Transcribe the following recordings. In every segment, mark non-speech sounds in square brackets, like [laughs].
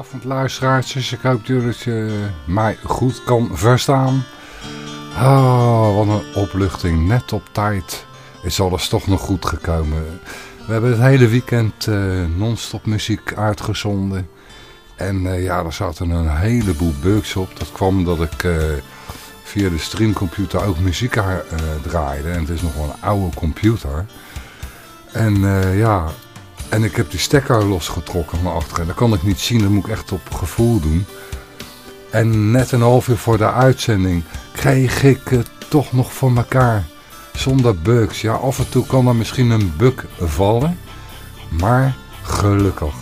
Goedenavond luisteraars. Ik hoop dat je mij goed kan verstaan. Oh, wat een opluchting. Net op tijd is alles toch nog goed gekomen. We hebben het hele weekend uh, non-stop muziek uitgezonden. En uh, ja, er zaten een heleboel bugs op. Dat kwam omdat ik via de streamcomputer ook muziek draaide. En het is nog wel een oude computer. En ja, en ik heb die stekker losgetrokken naar achteren. Dat kan ik niet zien, dat moet ik echt op gevoel doen. En net een half uur voor de uitzending kreeg ik het toch nog voor elkaar. Zonder bugs. Ja, af en toe kan er misschien een bug vallen. Maar gelukkig.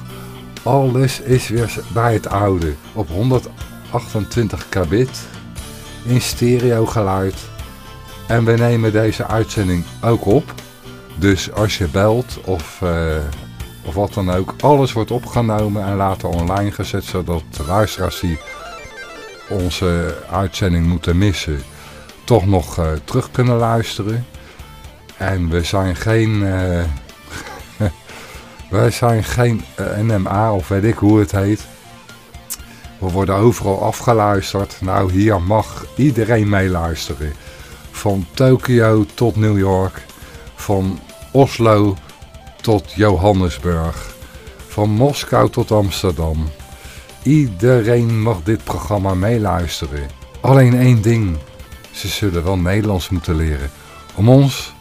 Alles is weer bij het oude. Op 128 kbit. In stereo geluid. En we nemen deze uitzending ook op. Dus als je belt of... Uh, of wat dan ook. Alles wordt opgenomen en later online gezet, zodat de luisteraars die onze uitzending moeten missen, toch nog uh, terug kunnen luisteren. En we zijn geen, [laughs] uh, wij zijn geen uh, NMA of weet ik hoe het heet. We worden overal afgeluisterd. Nou, hier mag iedereen meeluisteren. Van Tokio tot New York. Van Oslo tot Johannesburg. Van Moskou tot Amsterdam. Iedereen mag dit programma meeluisteren. Alleen één ding. Ze zullen wel Nederlands moeten leren. Om ons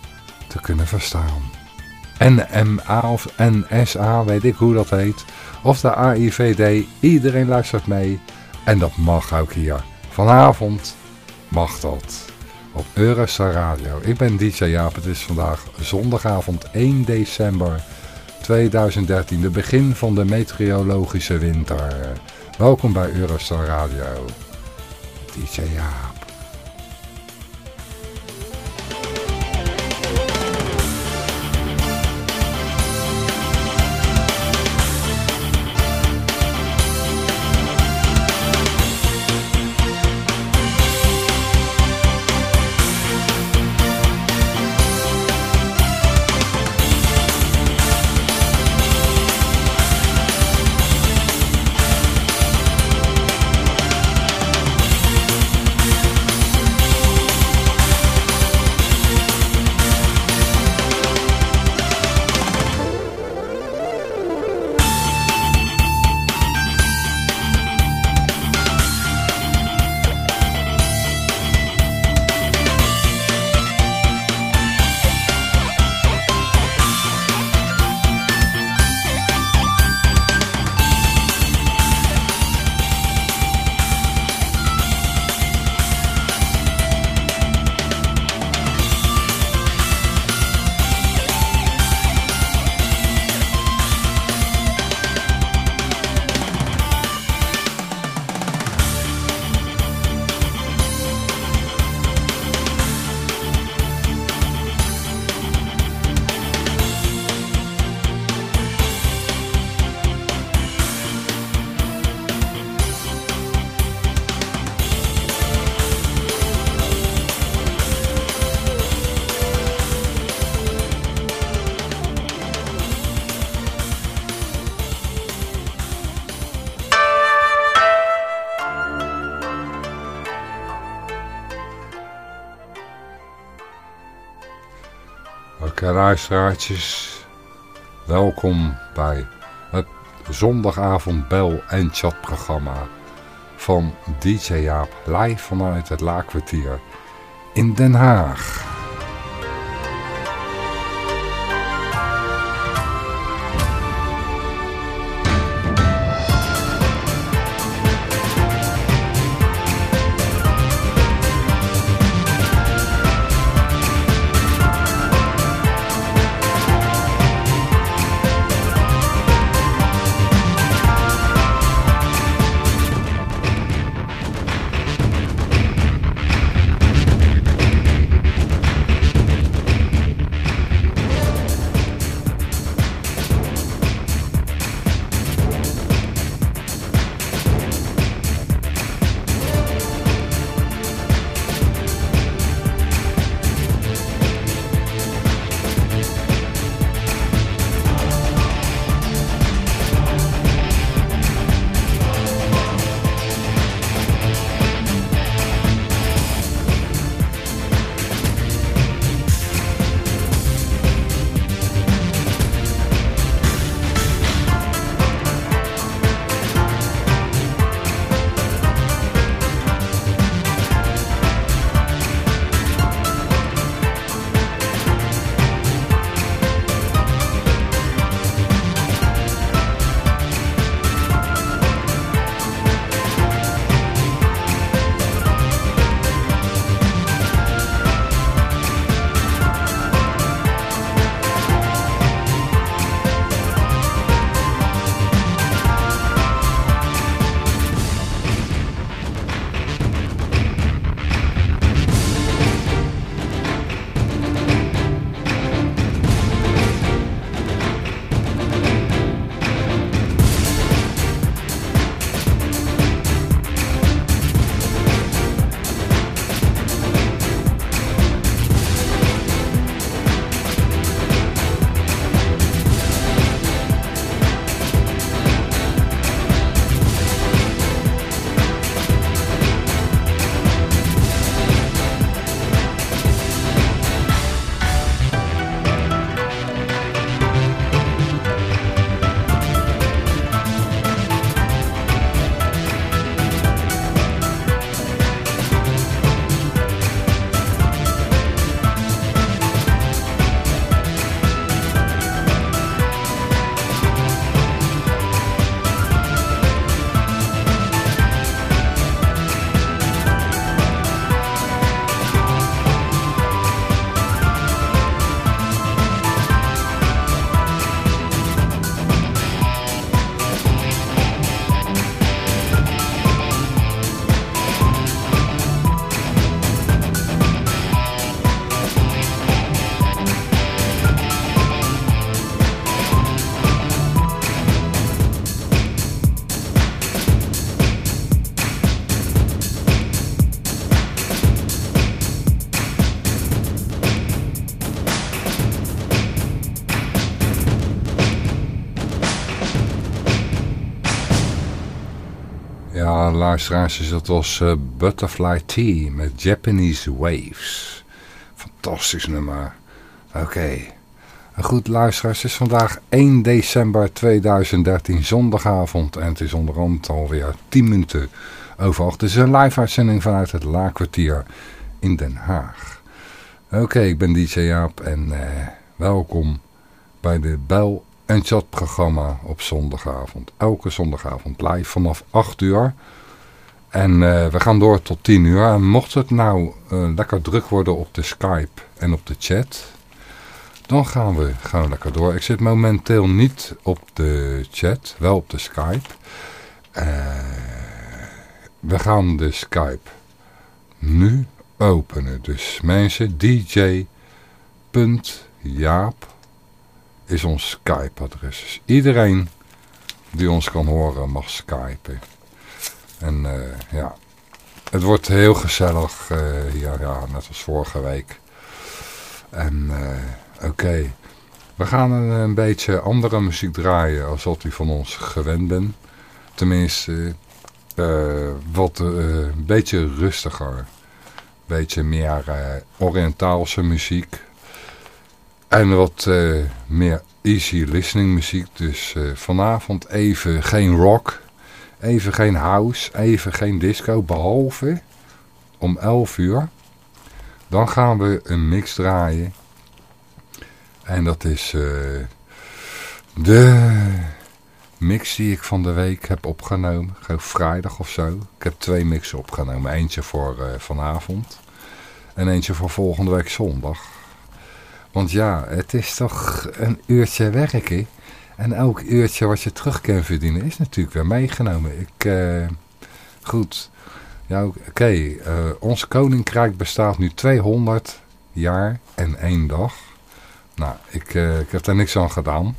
te kunnen verstaan. NMA of NSA, weet ik hoe dat heet. Of de AIVD. Iedereen luistert mee. En dat mag ook hier. Vanavond mag dat op Eurostar Radio. Ik ben DJ Jaap. Het is vandaag zondagavond 1 december 2013. De begin van de meteorologische winter. Welkom bij Eurostar Radio. DJ Jaap. Luisteraartjes. Welkom bij het zondagavond bel- en chatprogramma van DJ Jaap live vanuit het Laakkwartier in Den Haag. Luisteraars, dat was uh, Butterfly Tea met Japanese Waves. Fantastisch nummer. Oké. Okay. Goed luisteraars, het is vandaag 1 december 2013, zondagavond. En het is onderhand alweer 10 minuten over 8. Het is een live uitzending vanuit het Laakkwartier in Den Haag. Oké, ik ben DJ Jaap en uh, welkom bij de Bel en Chat programma op zondagavond. Elke zondagavond live vanaf 8 uur. En uh, we gaan door tot 10 uur. En mocht het nou uh, lekker druk worden op de Skype en op de chat... dan gaan we, gaan we lekker door. Ik zit momenteel niet op de chat, wel op de Skype. Uh, we gaan de Skype nu openen. Dus mensen, dj.jaap is ons Skype-adres. Dus iedereen die ons kan horen mag skypen. En uh, ja, het wordt heel gezellig uh, hier, ja, net als vorige week. En uh, oké, we gaan een, een, beetje andere muziek draaien als wat u van ons gewend bent. Tenminste, wat een beetje rustiger. Beetje meer Oriëntaalse muziek. En wat uh, meer easy listening muziek. Dus uh, vanavond even geen rock. Even geen house. Even geen disco. Behalve om 11 uur. Dan gaan we een mix draaien. En dat is uh, de mix die ik van de week heb opgenomen. Vrijdag of zo. Ik heb twee mixen opgenomen. Eentje voor vanavond. En eentje voor volgende week zondag. Want ja, het is toch een uurtje werken. En elk uurtje wat je terug kan verdienen is natuurlijk weer meegenomen. Ik, uh, goed. Ja, oké. Okay. Uh, ons koninkrijk bestaat nu 200 jaar en één dag. Nou, ik, uh, ik heb daar niks aan gedaan.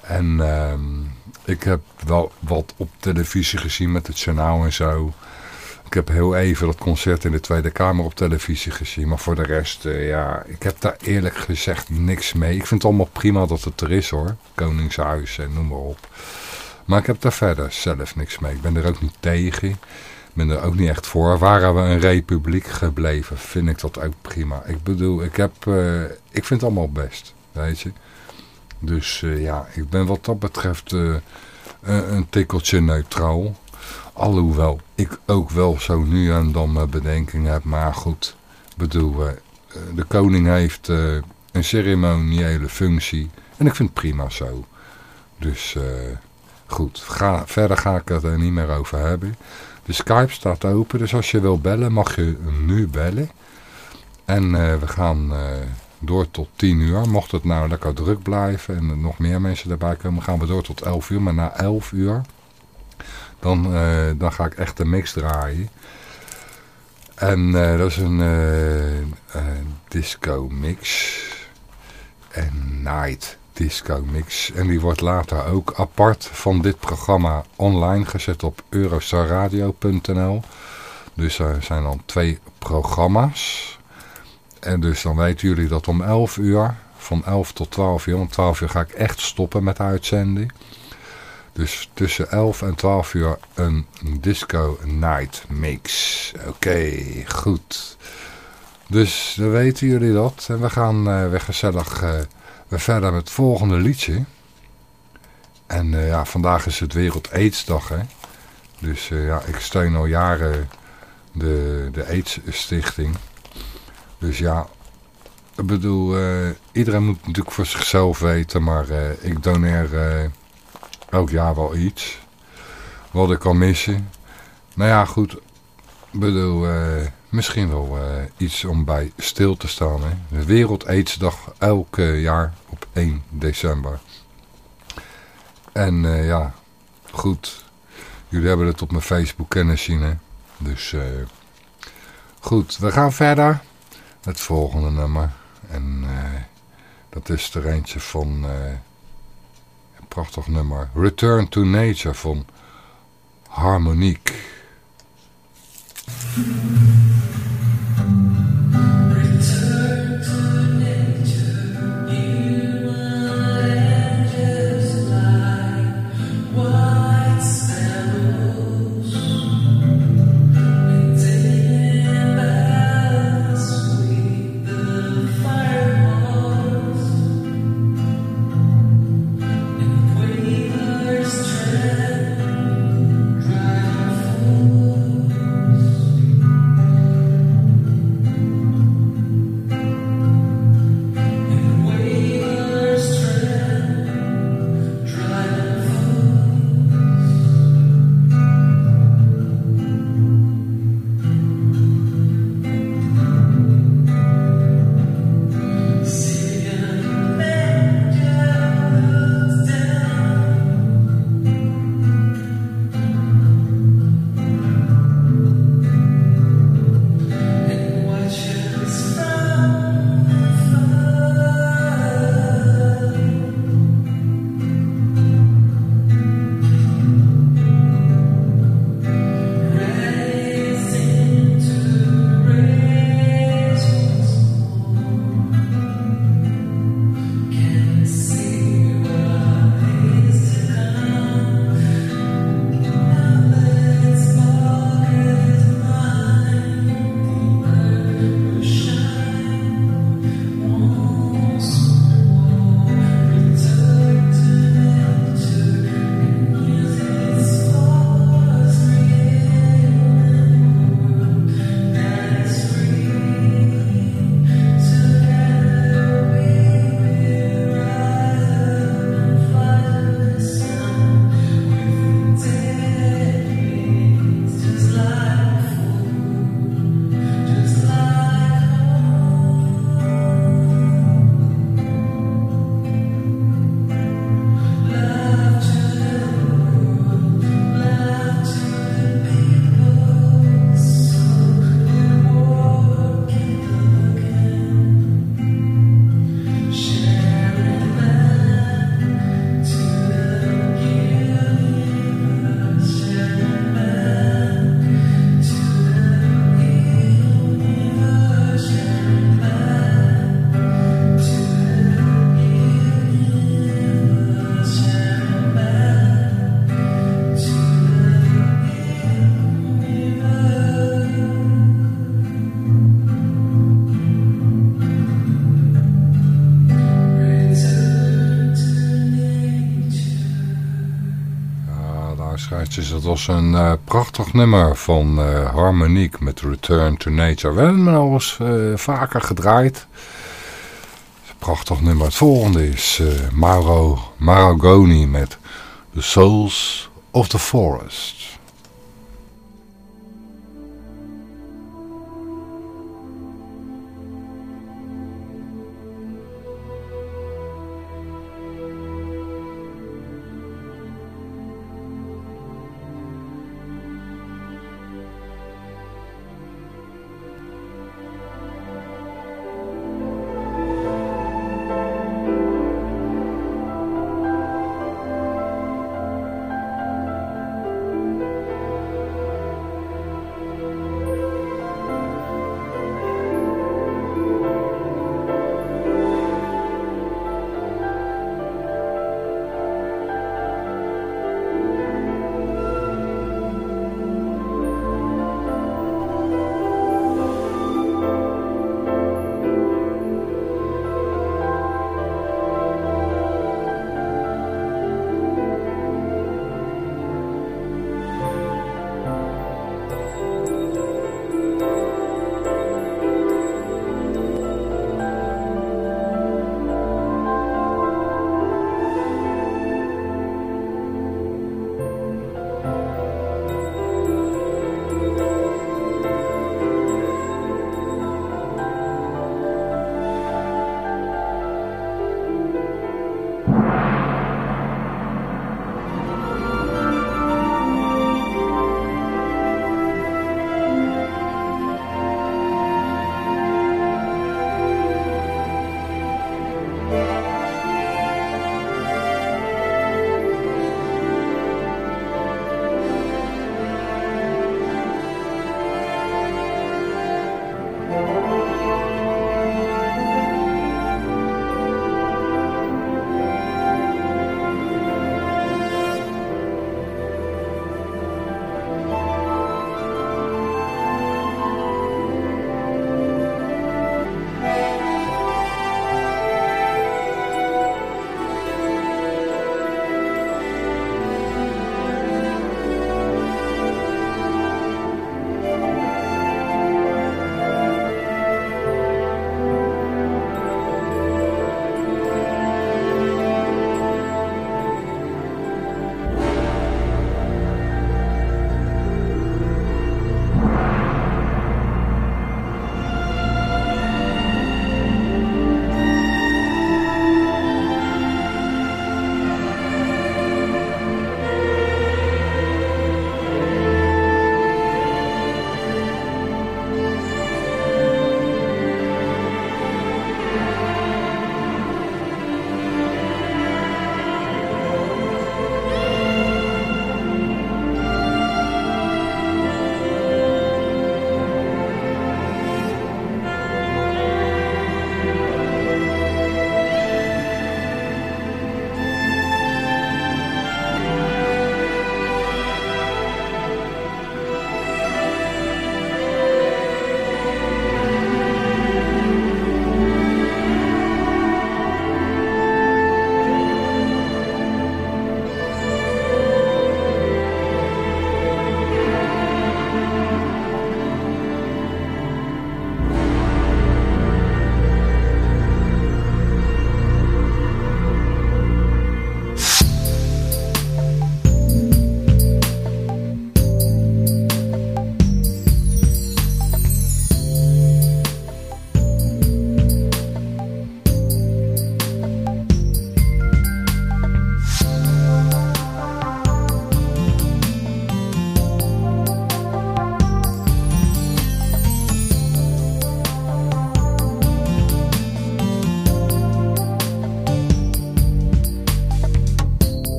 En ehm, ik heb wel wat op televisie gezien met het journaal en zo. Ik heb heel even dat concert in de Tweede Kamer op televisie gezien. Maar voor de rest, uh, ja, ik heb daar eerlijk gezegd niks mee. Ik vind het allemaal prima dat het er is hoor. Koningshuis en noem maar op. Maar ik heb daar verder zelf niks mee. Ik ben er ook niet tegen. Ik ben er ook niet echt voor. Waren we een republiek gebleven, vind ik dat ook prima. Ik bedoel, ik, heb, uh, ik vind het allemaal best, weet je. Dus uh, ja, ik ben wat dat betreft een tikkeltje neutraal. Alhoewel ik ook wel zo nu en dan mijn bedenkingen heb. Maar goed, bedoel, uh, de koning heeft een ceremoniële functie. En ik vind het prima zo. Dus goed, ga, verder ga ik het er niet meer over hebben. De Skype staat open, dus als je wil bellen mag je nu bellen. En we gaan door tot 10 uur. Mocht het nou lekker druk blijven en nog meer mensen erbij komen, gaan we door tot 11 uur. Maar na 11 uur dan, uh, dan ga ik echt een mix draaien. En uh, dat is een uh, disco mix. En night disco mix. En die wordt later ook apart van dit programma online gezet op eurostarradio.nl. Dus er zijn dan twee programma's. En dus dan weten jullie dat om 11 uur, van 11 tot 12 uur, om 12 uur ga ik echt stoppen met uitzending. Dus tussen 11 en 12 uur een disco night mix. Oké, goed. Dus dan weten jullie dat. En we gaan uh, weer gezellig uh, verder met het volgende liedje. En uh, ja, vandaag is het Wereld Aidsdag, hè. Dus ja, ik steun al jaren de, de AIDS Stichting. Dus ja, ik bedoel, iedereen moet natuurlijk voor zichzelf weten, maar ik doneer elk jaar wel iets. Wat ik kan missen. Nou ja, goed. Ik bedoel, uh, misschien wel uh, iets om bij stil te staan. Hè? De Wereld elke jaar op 1 december. En uh, ja, goed. Jullie hebben het op mijn Facebook kennis zien. Hè? Dus goed, we gaan verder. Het volgende nummer. En dat is er eentje van prachtig nummer. Return to Nature van Harmonique. Was een uh, prachtig nummer van uh, met Return to Nature. We hebben hem al eens uh, vaker gedraaid. Prachtig nummer. Het volgende is Mauro Maragoni met The Souls of the Forest.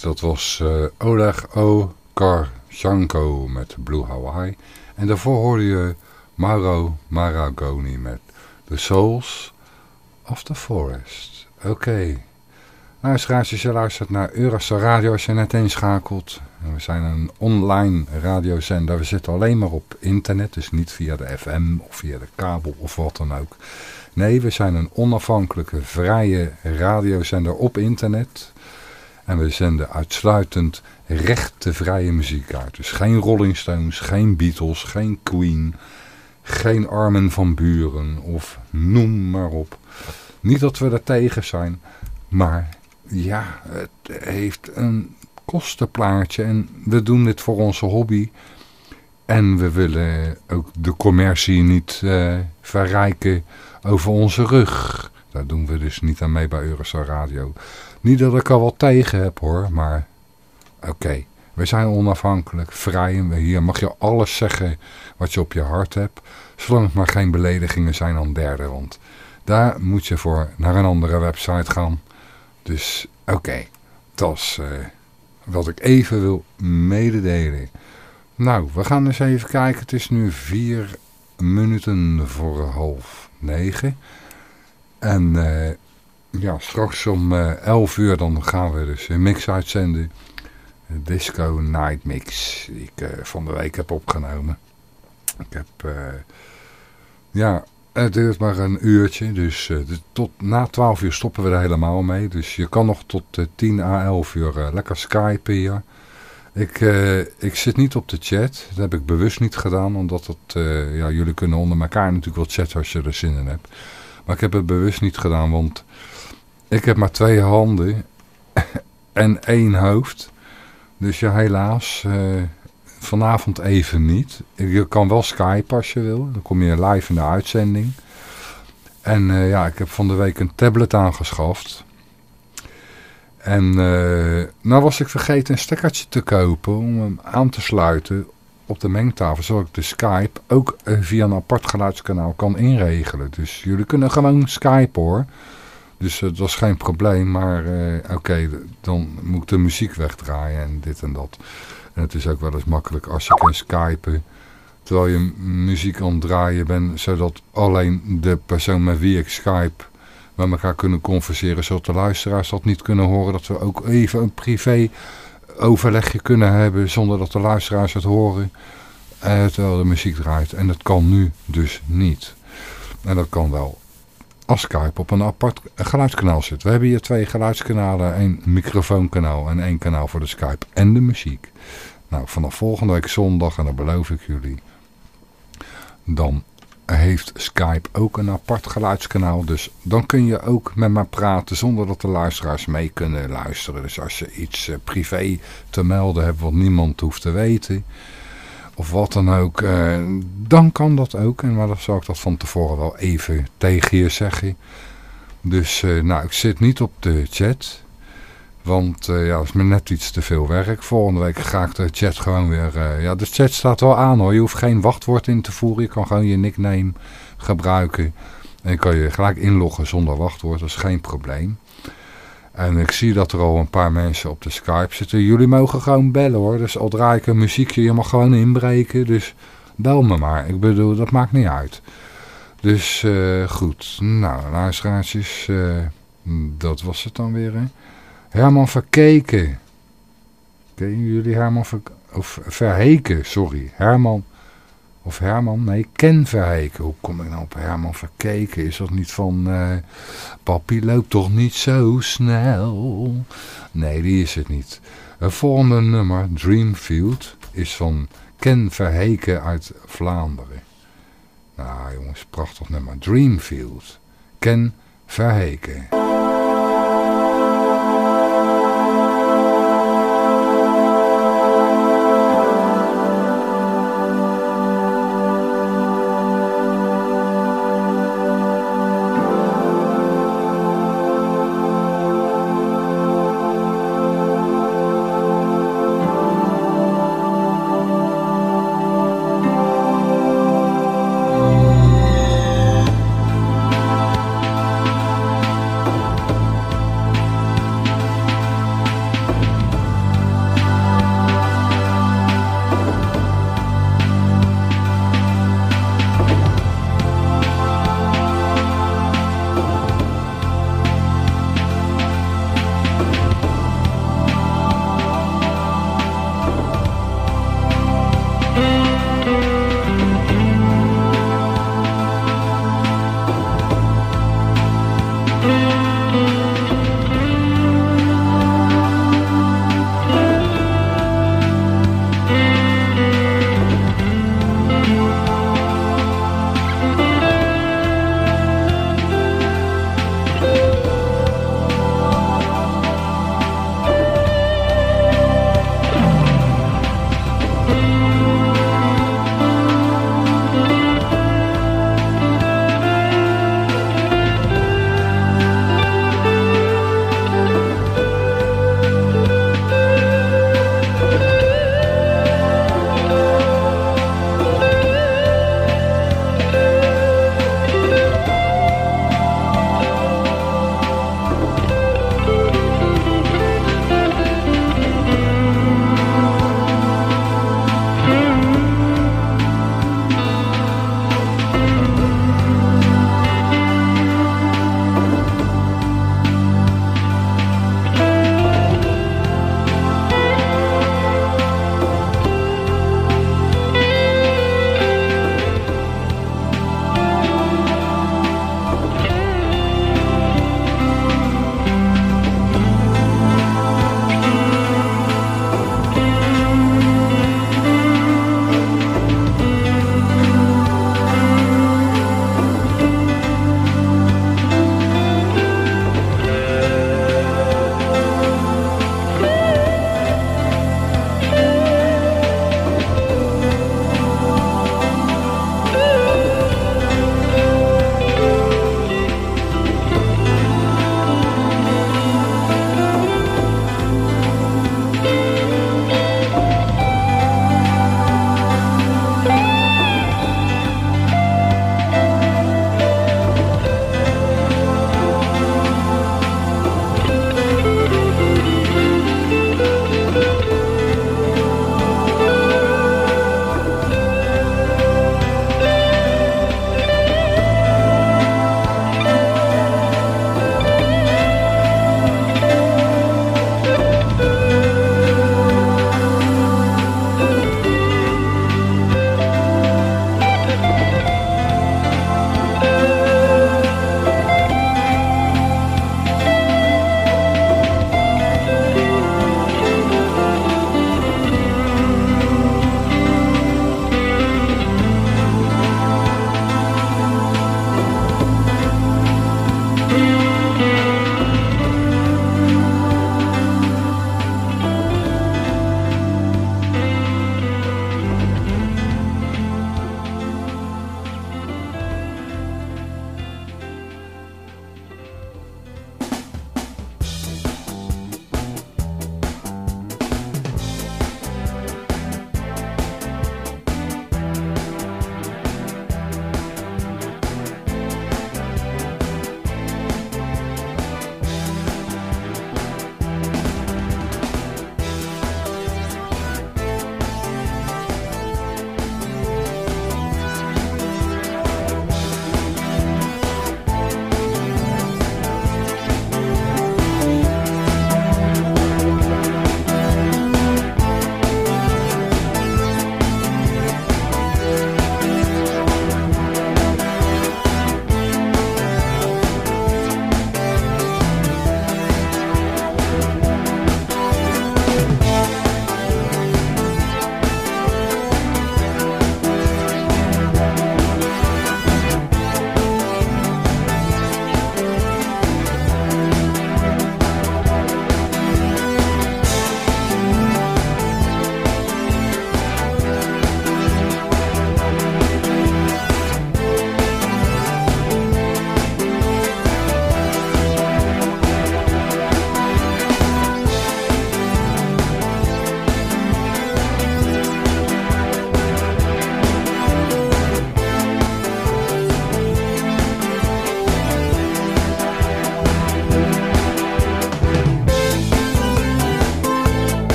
Dat was uh, Oleg O. Karchanko met Blue Hawaii. En daarvoor hoorde je Mauro Maragoni met The Souls of the Forest. Oké. Okay. Luisteraartjes, je luistert naar Eurostar Radio als je net inschakelt. We zijn een online radiozender. We zitten alleen maar op internet, dus niet via de FM of via de kabel of wat dan ook. Nee, we zijn een onafhankelijke, vrije radiozender op internet. En we zenden uitsluitend rechte vrije muziek uit. Dus geen Rolling Stones, geen Beatles, geen Queen, geen Armen van Buren of noem maar op. Niet dat we er tegen zijn, maar ja, het heeft een kostenplaatje en we doen dit voor onze hobby. En we willen ook de commercie niet uh, verrijken over onze rug. Daar doen we dus niet aan mee bij Eurostar Radio. Niet dat ik er wat tegen heb hoor, maar oké. We zijn onafhankelijk, vrij en hier mag je alles zeggen wat je op je hart hebt. Zolang het maar geen beledigingen zijn aan derde Want Daar moet je voor naar een andere website gaan. Dus oké, dat is uh, wat ik even wil mededelen. Nou, we gaan eens even kijken. Het is nu vier minuten voor half negen. En uh, ja, straks om uh, elf uur dan gaan we dus een mix uitzenden. Disco Night Mix. Die ik uh, van de week heb opgenomen. Ik heb... ja, het duurt maar een uurtje. Dus tot na 12 uur stoppen we er helemaal mee. Dus je kan nog tot 10 à 11 uur lekker skypen hier. Ik, ik zit niet op de chat. Dat heb ik bewust niet gedaan. Omdat uh, ja, jullie kunnen onder elkaar natuurlijk wel chatten als je er zin in hebt. Maar ik heb het bewust niet gedaan. Want ik heb maar twee handen. [laughs] en één hoofd. Dus ja, helaas. Uh, vanavond even niet. Je kan wel Skype als je wil. Dan kom je live in de uitzending. En ja, ik heb van de week een tablet aangeschaft. En uh, nou was ik vergeten een stekkertje te kopen om hem aan te sluiten op de mengtafel. Zodat ik de Skype ook via een apart geluidskanaal kan inregelen. Dus jullie kunnen gewoon Skype hoor. Dus uh, dat is geen probleem. Maar oké, okay, dan moet ik de muziek wegdraaien en dit en dat. En het is ook wel eens makkelijk als je kan skypen. Terwijl je muziek aan het draaien bent. Zodat alleen de persoon met wie ik Skype met elkaar kunnen converseren. Zodat de luisteraars dat niet kunnen horen. Dat we ook even een privé overlegje kunnen hebben zonder dat de luisteraars het horen. Eh, terwijl de muziek draait. En dat kan nu dus niet. En dat kan wel als Skype op een apart geluidskanaal zit. We hebben hier twee geluidskanalen. één microfoonkanaal en één kanaal voor de Skype en de muziek. Nou, vanaf volgende week zondag, en dat beloof ik jullie, dan heeft Skype ook een apart geluidskanaal. Dus dan kun je ook met me praten zonder dat de luisteraars mee kunnen luisteren. Dus als je iets eh, privé te melden hebt wat niemand hoeft te weten. Of wat dan ook. Eh, dan kan dat ook. En maar dan zal ik dat van tevoren wel even tegen je zeggen. Dus eh, nou, ik zit niet op de chat. Want uh, ja, dat is me net iets te veel werk. Volgende week ga ik de chat gewoon weer... Ja, de chat staat wel aan hoor. Je hoeft geen wachtwoord in te voeren. Je kan gewoon je nickname gebruiken. En kan je gelijk inloggen zonder wachtwoord. Dat is geen probleem. En ik zie dat er al een paar mensen op de Skype zitten. Jullie mogen gewoon bellen hoor. Dus al draai ik een muziekje, je mag gewoon inbreken. Dus bel me maar. Ik bedoel, dat maakt niet uit. Dus uh, goed. Nou, luisteraartjes. dat was het dan weer hè. Herman Verkeken. Kennen jullie Herman Ver, of Verheken, sorry. Herman, of Herman, nee, Ken Verheken. Hoe kom ik nou op Herman Verkeken? Is dat niet van, uh, papi loopt toch niet zo snel? Nee, die is het niet. Het volgende nummer, Dreamfield, is van Ken Verheken uit Vlaanderen. Nou jongens, prachtig nummer. Dreamfield. Ken Verheken.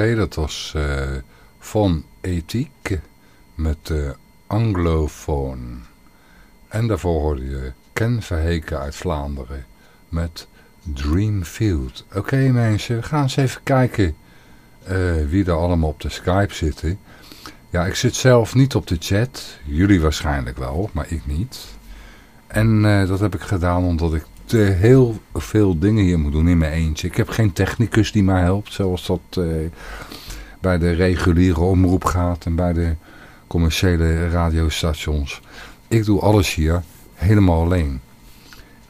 Dat was uh, Von Ethiek met de Anglofoon. En daarvoor hoorde je Ken Verheken uit Vlaanderen met Dreamfield. Oké mensen, we gaan eens even kijken uh, wie er allemaal op de Skype zitten. Ja, ik zit zelf niet op de chat. Jullie waarschijnlijk wel, maar ik niet. En dat heb ik gedaan omdat ik te heel veel dingen hier moet doen in mijn eentje. Ik heb geen technicus die mij helpt, zoals dat uh, bij de reguliere omroep gaat en bij de commerciële radiostations. Ik doe alles hier helemaal alleen.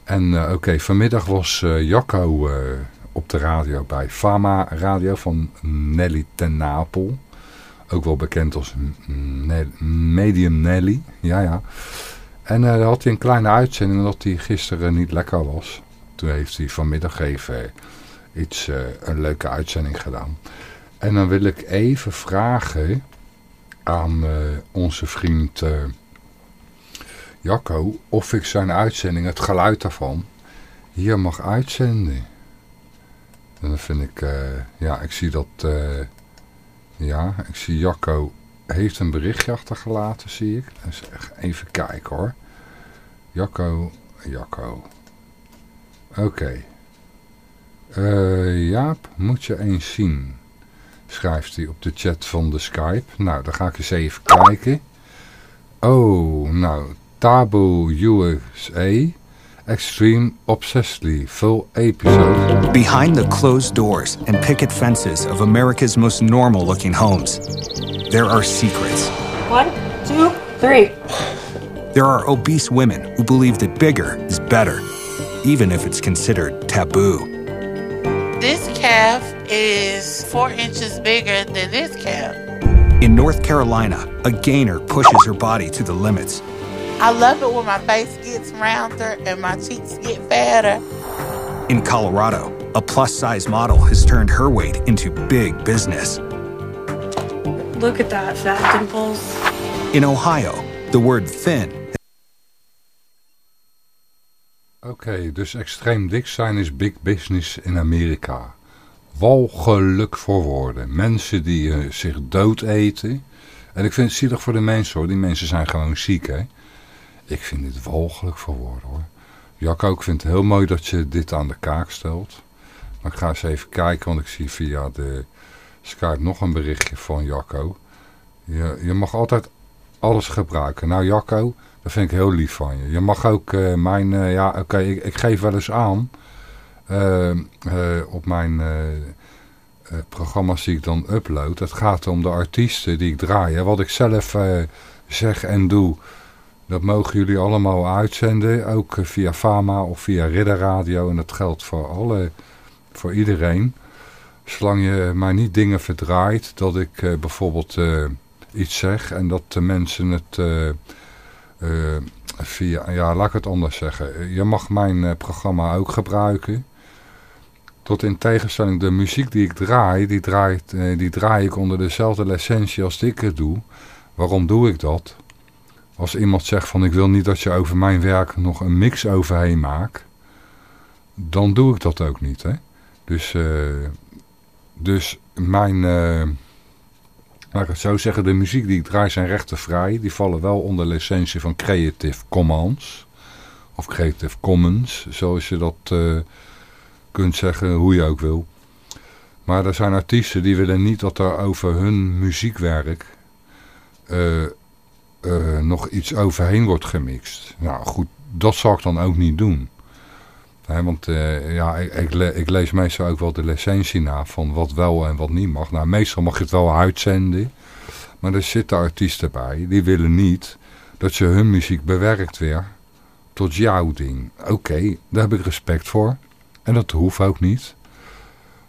En uh, oké, vanmiddag was uh, Jacco op de radio bij Fama Radio van Nelly ten Napel. Ook wel bekend als Medium Nelly. Ja, ja. En dan had hij een kleine uitzending omdat hij gisteren niet lekker was. Toen heeft hij vanmiddag even iets, een leuke uitzending gedaan. En dan wil ik even vragen aan onze vriend Jacco of ik zijn uitzending, het geluid daarvan, hier mag uitzenden. En dan vind ik, ja, ik zie dat, ja, ik zie Jacco heeft een berichtje achtergelaten, zie ik. Dus even kijken hoor. Jacco, Jacco. Oké. Okay. Uh, Jaap, moet je eens zien, schrijft hij op de chat van de Skype. Nou, dan ga ik eens even kijken. Oh, nou, Tabu USA Extreme Obsessively full episode. Behind the closed doors and picket fences of America's most normal looking homes, there are secrets. One, two, three. There are obese women who believe that bigger is better, even if it's considered taboo. This calf is four inches bigger than this calf. In North Carolina, a gainer pushes her body to the limits I love it when my face gets rounder and my cheeks get fatter. In Colorado, a plus size model has turned her weight into big business. Look at that, fat dimples. In Ohio, the word thin. Okay, dus extreem dik zijn is big business in Amerika. Walgeluk voor woorden. Mensen die uh, zich dood eten. En ik vind het zielig voor de mensen hoor. Die mensen zijn gewoon ziek hè. Ik vind dit walgelijk voor woorden hoor. Jacco, ik vind het heel mooi dat je dit aan de kaak stelt. Maar ik ga eens even kijken, want ik zie via de Skype nog een berichtje van Jacco. Je, je mag altijd alles gebruiken. Nou Jacco, dat vind ik heel lief van je. Je mag ook uh, mijn, uh, ja oké, ik, ik, geef wel eens aan. Uh, op mijn programma's die ik dan upload. Het gaat om de artiesten die ik draai. Wat ik zelf zeg en doe dat mogen jullie allemaal uitzenden, ook eh, via Fama of via Ridderradio. En dat geldt voor, alle, voor iedereen. Zolang je maar niet dingen verdraait, dat ik bijvoorbeeld iets zeg en dat de mensen het uh, via, ja laat ik het anders zeggen. Je mag mijn programma ook gebruiken. Tot in tegenstelling de muziek die ik draai, die, draait, die draai ik onder dezelfde licentie als ik het doe. Waarom doe ik dat? Als iemand zegt van ik wil niet dat je over mijn werk nog een mix overheen maakt. Dan doe ik dat ook niet. Hè? Dus, dus mijn, laat ik het zo zeggen, de muziek die ik draai zijn rechtenvrij. Die vallen wel onder licentie van Creative Commons. Of Creative Commons, zoals je dat uh, kunt zeggen, hoe je ook wil. Maar er zijn artiesten die willen niet dat er over hun muziekwerk uh, nog iets overheen wordt gemixt. Nou goed, dat zal ik dan ook niet doen. Want uh, ja, ik, ik, le ik, lees meestal ook wel de licentie na van wat wel en wat niet mag. Nou, meestal mag je het wel uitzenden. Maar er zitten artiesten bij, die willen niet dat je hun muziek bewerkt weer tot jouw ding. Oké, daar heb ik respect voor. En dat hoeft ook niet.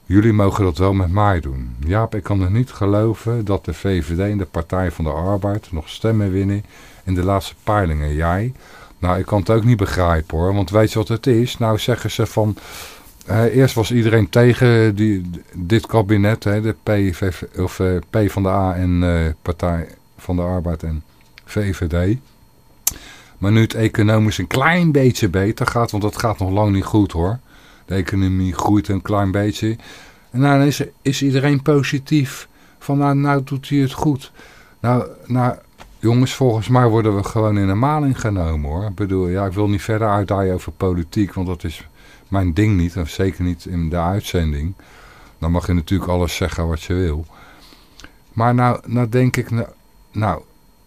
Jullie mogen dat wel met mij doen. Jaap, ik kan er niet geloven dat de VVD en de Partij van de Arbeid nog stemmen winnen in de laatste peilingen. Jij? Nou, ik kan het ook niet begrijpen hoor. Want weet je wat het is? Nou zeggen ze van... Eh, eerst was iedereen tegen die, dit kabinet, hè, de PVV, of, uh, P van de A en uh, Partij van de Arbeid en VVD. Maar nu het economisch een klein beetje beter gaat, want dat gaat nog lang niet goed hoor. De economie groeit een klein beetje. En nou is, is iedereen positief. Van nou, nou doet hij het goed. Nou, nou, jongens, volgens mij worden we gewoon in een maling genomen hoor. Ik bedoel, ja, ik wil niet verder uitdaaien over politiek, want dat is mijn ding niet. En zeker niet in de uitzending. Dan mag je natuurlijk alles zeggen wat je wil. Maar nou, nou denk ik, nou, nou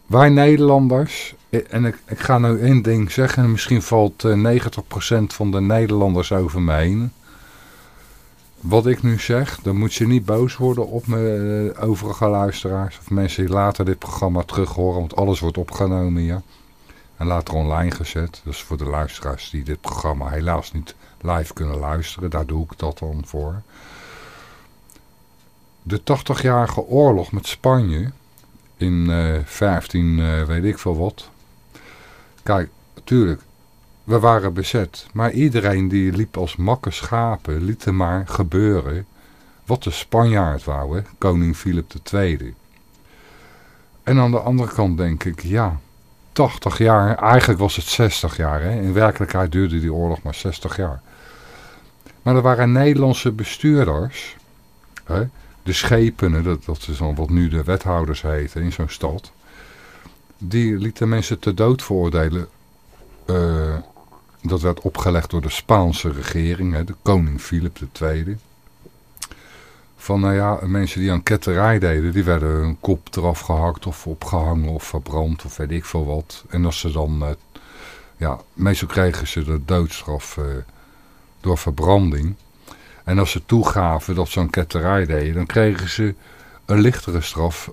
wij Nederlanders, en ik, ik ga nu één ding zeggen, misschien valt 90% eh, van de Nederlanders over me heen. Wat ik nu zeg, dan moet je niet boos worden op mijn eh, overige luisteraars of mensen die later dit programma terug horen, want alles wordt opgenomen hier. En later online gezet. Dus voor de luisteraars die dit programma helaas niet live kunnen luisteren, daar doe ik dat dan voor. De 80-jarige oorlog met Spanje in uh, eh, 15 uh, eh, weet ik veel wat. Kijk, natuurlijk, we waren bezet. Maar iedereen die liep als makke schapen, liet er maar gebeuren wat de Spanjaard wou, koning Philip II. En aan de andere kant denk ik, ja, 80 jaar, eigenlijk was het 60 jaar. Hè? In werkelijkheid duurde die oorlog maar 60 jaar. Maar er waren Nederlandse bestuurders, hè? de schepenen, dat, dat is dan wat nu de wethouders heten in zo'n stad. Die lieten mensen te dood veroordelen. Uh, dat werd opgelegd door de Spaanse regering, de koning Philip II. Van nou ja, mensen die aan ketterij deden, die werden hun kop eraf gehakt of opgehangen of verbrand of weet ik veel wat. En als ze dan, uh, ja, meestal kregen ze de doodstraf uh, door verbranding. En als ze toegaven dat ze een ketterij deden, dan kregen ze een lichtere straf.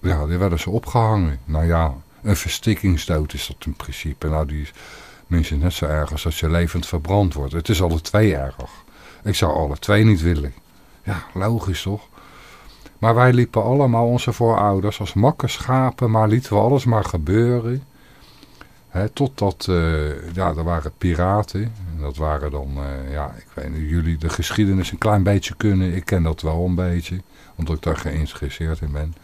Ja, die werden ze opgehangen. Nou ja, een verstikkingsdood is dat in principe. Nou, die minstens net zo erg als als je levend verbrand wordt. Het is alle twee erg. Ik zou alle twee niet willen. Ja, logisch toch? Maar wij liepen allemaal onze voorouders als makke schapen, maar lieten we alles maar gebeuren. He, totdat, uh, ja, er waren piraten. En dat waren dan, uh, ja, ik weet niet, jullie de geschiedenis een klein beetje kunnen. Ik ken dat wel een beetje, omdat ik daar geïnteresseerd in ben.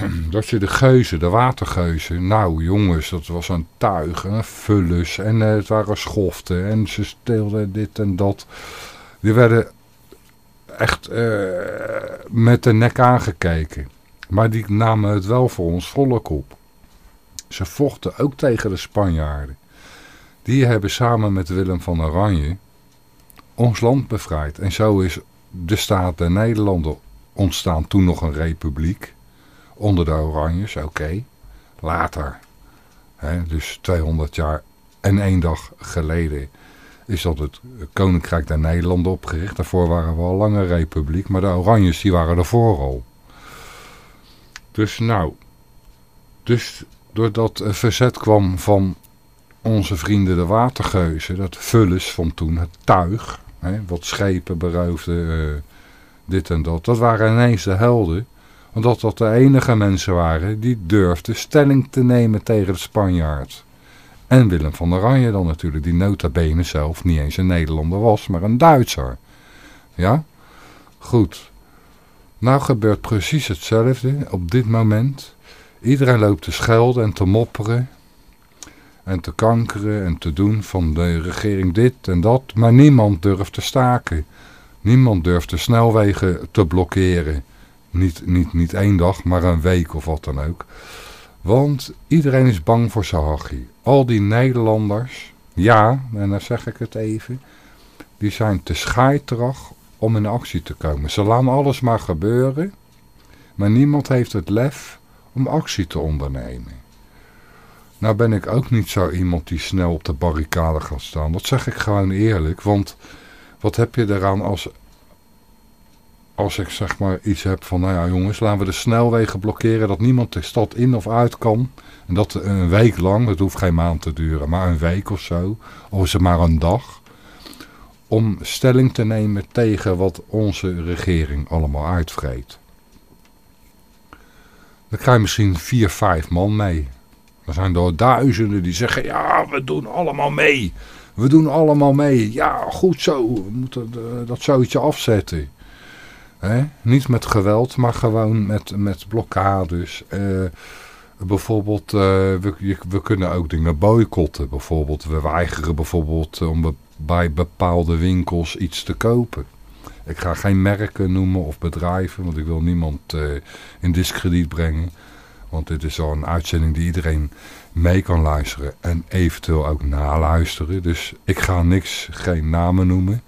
[clears throat] Dat je de geuzen, de watergeuzen, nou jongens, dat was een tuig, een vullus en uh, het waren schoften en ze steelden dit en dat. Die werden echt met de nek aangekeken. Maar die namen het wel voor ons volk op. Ze vochten ook tegen de Spanjaarden. Die hebben samen met Willem van Oranje ons land bevrijd. En zo is de staat der Nederlanden ontstaan. Toen nog een republiek. Onder de Oranjes, oké. Later, hè, dus 200 jaar en één dag geleden, is dat het Koninkrijk der Nederlanden opgericht. Daarvoor waren we al lange republiek. Maar de Oranjes die waren ervoor al. Dus nou, dus doordat er verzet kwam van onze vrienden de watergeuzen, dat vullis van toen, het tuig, hè, wat schepen beroofde, uh, dit en dat, dat waren ineens de helden, omdat dat de enige mensen waren die durfden stelling te nemen tegen de Spanjaard. En Willem van Oranje dan natuurlijk, die nota bene zelf niet eens een Nederlander was, maar een Duitser. Ja? Goed. Nou gebeurt precies hetzelfde op dit moment Iedereen loopt te schelden en te mopperen en te kankeren en te doen van de regering dit en dat. Maar niemand durft te staken. Niemand durft de snelwegen te blokkeren. Niet, niet, niet één dag, maar een week of wat dan ook. Want iedereen is bang voor Sahachi. Al die Nederlanders, ja, en dan zeg ik het even, die zijn te scheiterig om in actie te komen. Ze laten alles maar gebeuren, maar niemand heeft het lef om actie te ondernemen. Nou ben ik ook niet zo iemand die snel op de barricade gaat staan. Dat zeg ik gewoon eerlijk, want wat heb je eraan als, als ik zeg maar iets heb van, nou ja jongens, laten we de snelwegen blokkeren, dat niemand de stad in of uit kan. En dat een week lang, dat hoeft geen maand te duren, maar een week of zo, of het maar een dag. Om stelling te nemen tegen wat onze regering allemaal uitvreet. Dan krijg je misschien vier, vijf man mee. Er zijn er duizenden die zeggen, ja, we doen allemaal mee. We doen allemaal mee. Ja, goed zo. We moeten dat zoiets afzetten. Niet met geweld, maar gewoon met, met blokkades. Uh, bijvoorbeeld, uh, we, we kunnen ook dingen boycotten. Bijvoorbeeld, we weigeren bijvoorbeeld om bij bepaalde winkels iets te kopen. Ik ga geen merken noemen of bedrijven, want ik wil niemand uh, in discrediet brengen. Want dit is al een uitzending die iedereen mee kan luisteren en eventueel ook naluisteren. Dus ik ga niks, geen namen noemen.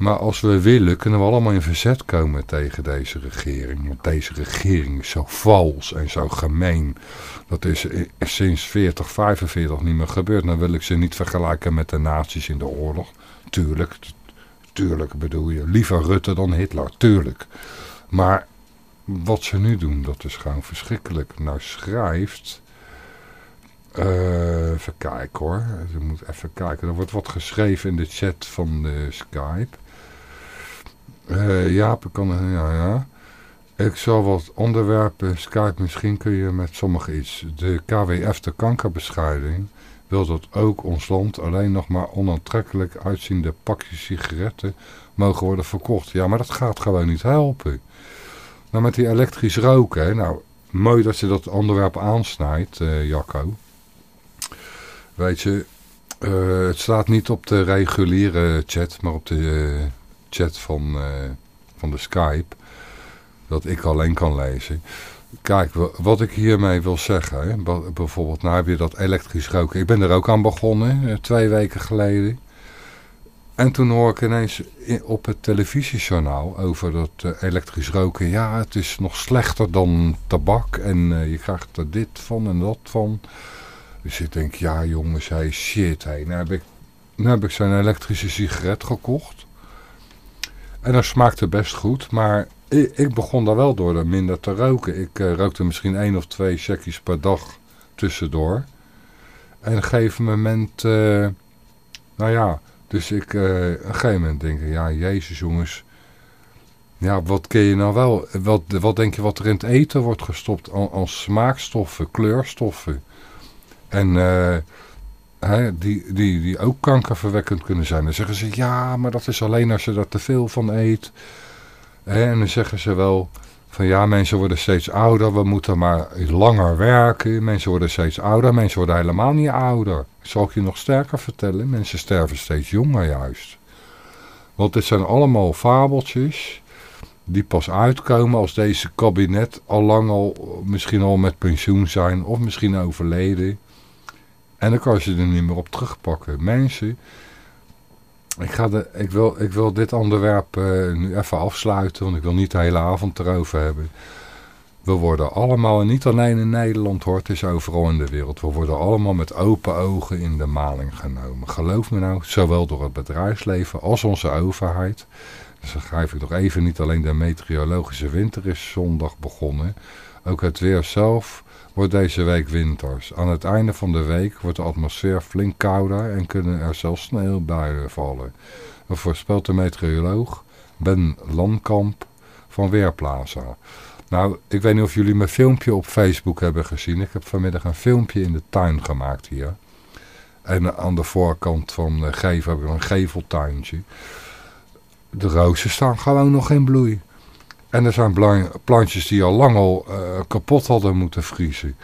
Maar als we willen, kunnen we allemaal in verzet komen tegen deze regering. Want deze regering is zo vals en zo gemeen. Dat is sinds 40, 45 niet meer gebeurd. Dan wil ik ze niet vergelijken met de nazi's in de oorlog. Tuurlijk, tuurlijk bedoel je. Liever Rutte dan Hitler, tuurlijk. Maar wat ze nu doen, dat is gewoon verschrikkelijk. Nou schrijft... Uh, even kijken hoor. Ik moet even kijken. Er wordt wat geschreven in de chat van de Skype. Uh, Jaap, kan... Ja, ja. Ik zal wat onderwerpen, Skype, misschien kun je met sommige iets. De KWF, de kankerbescheiding, wil dat ook ons land alleen nog maar onaantrekkelijk uitziende pakjes sigaretten mogen worden verkocht. Ja, maar dat gaat gewoon niet helpen. Nou, met die elektrisch roken, nou, mooi dat je dat onderwerp aansnijdt, uh, Jacco. Weet je, uh, het staat niet op de reguliere chat, maar op de chat van, van de Skype dat ik alleen kan lezen. Kijk, wat ik hiermee wil zeggen, hè, bijvoorbeeld, nou heb je dat elektrisch roken. Ik ben er ook aan begonnen, eh, twee weken geleden. En toen hoor ik ineens op het televisiejournaal over dat uh, elektrisch roken. Ja, het is nog slechter dan tabak en je krijgt er dit van en dat van. Dus ik denk, ja jongens, hij shit. Hey. Nou heb ik, nou heb ik zo'n elektrische sigaret gekocht. En dat smaakte best goed, maar ik, ik, begon daar wel door minder te roken. Ik uh, rookte misschien één of twee checkies per dag tussendoor. En op een gegeven moment, uh, nou ja, dus ik uh, een gegeven moment denk ja, jezus jongens. Ja, wat kun je nou wel, wat, wat denk je wat er in het eten wordt gestopt als smaakstoffen, kleurstoffen. En die, die, die ook kankerverwekkend kunnen zijn. Dan zeggen ze, ja, maar dat is alleen als je er te veel van eet. En dan zeggen ze wel van ja, mensen worden steeds ouder, we moeten maar langer werken. Mensen worden steeds ouder, mensen worden helemaal niet ouder. Zal ik je nog sterker vertellen, mensen sterven steeds jonger juist. Want dit zijn allemaal fabeltjes die pas uitkomen als deze kabinet al lang al, misschien al met pensioen zijn of misschien overleden. En dan kan je er niet meer op terugpakken. Mensen ik, ga de, ik, wil, ik wil dit onderwerp uh, nu even afsluiten, want ik wil niet de hele avond erover hebben. We worden allemaal, en niet alleen in Nederland hoor, het is overal in de wereld. We worden allemaal met open ogen in de maling genomen. Geloof me nou, zowel door het bedrijfsleven als onze overheid. Dus dan schrijf ik nog even, niet alleen de meteorologische winter is zondag begonnen. Ook het weer zelf wordt deze week winters. Aan het einde van de week wordt de atmosfeer flink kouder en kunnen er zelfs sneeuwbuien vallen. Dat voorspelt de meteoroloog Ben Landkamp van Weerplaza. Nou, ik weet niet of jullie mijn filmpje op Facebook hebben gezien. Ik heb vanmiddag een filmpje in de tuin gemaakt hier. En aan de voorkant van de gevel heb een geveltuintje. De rozen staan gewoon nog in bloei. En er zijn plantjes die al lang al uh, kapot hadden moeten vriezen.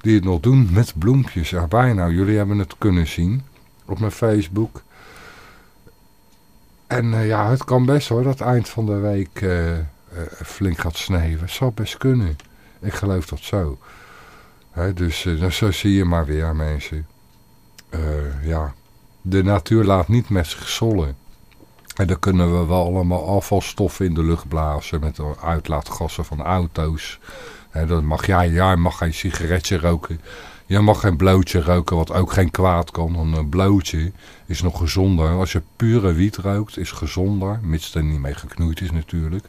Die het nog doen met bloempjes erbij. Nou, jullie hebben het kunnen zien op mijn Facebook. En uh, ja, het kan best hoor, dat eind van de week uh, flink gaat sneeuwen. Zal best kunnen. Ik geloof dat zo. Dus nou, zo zie je maar weer mensen. ja, de natuur laat niet met zich zollen. En dan kunnen we wel allemaal afvalstoffen in de lucht blazen met uitlaatgassen van auto's. En dan mag jij, jij mag geen sigaretje roken. Je mag geen blootje roken, wat ook geen kwaad kan. Een blootje is nog gezonder. Als je pure wiet rookt, is gezonder. Mits er niet mee geknoeid is natuurlijk.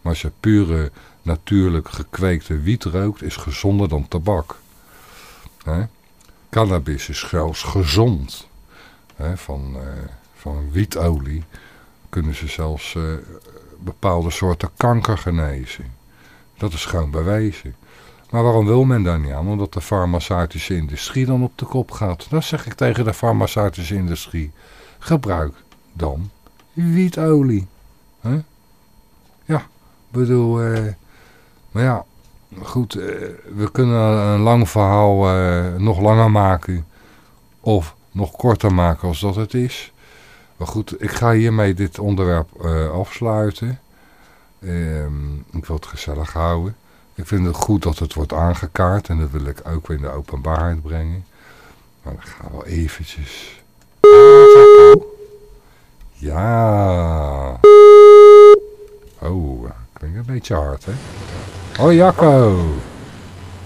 Maar als je pure, natuurlijk gekweekte wiet rookt, is gezonder dan tabak. Cannabis is zelfs gezond. van, uh, van wietolie kunnen ze zelfs uh, bepaalde soorten kanker genezen. Dat is gewoon bewezen. Maar waarom wil men daar niet aan? Omdat de farmaceutische industrie dan op de kop gaat. Dan zeg ik tegen de farmaceutische industrie. Gebruik dan wietolie. Huh? Ja, bedoel... Uh, maar ja, goed. Uh, we kunnen een lang verhaal nog langer maken. Of nog korter maken als dat het is. Maar goed, ik ga hiermee dit onderwerp uh, afsluiten. Um, ik wil het gezellig houden. Ik vind het goed dat het wordt aangekaart. En dat wil ik ook weer in de openbaarheid brengen. Maar dan gaan we eventjes... Ja. Oh, klinkt een beetje hard, hè? Hoi Jacco.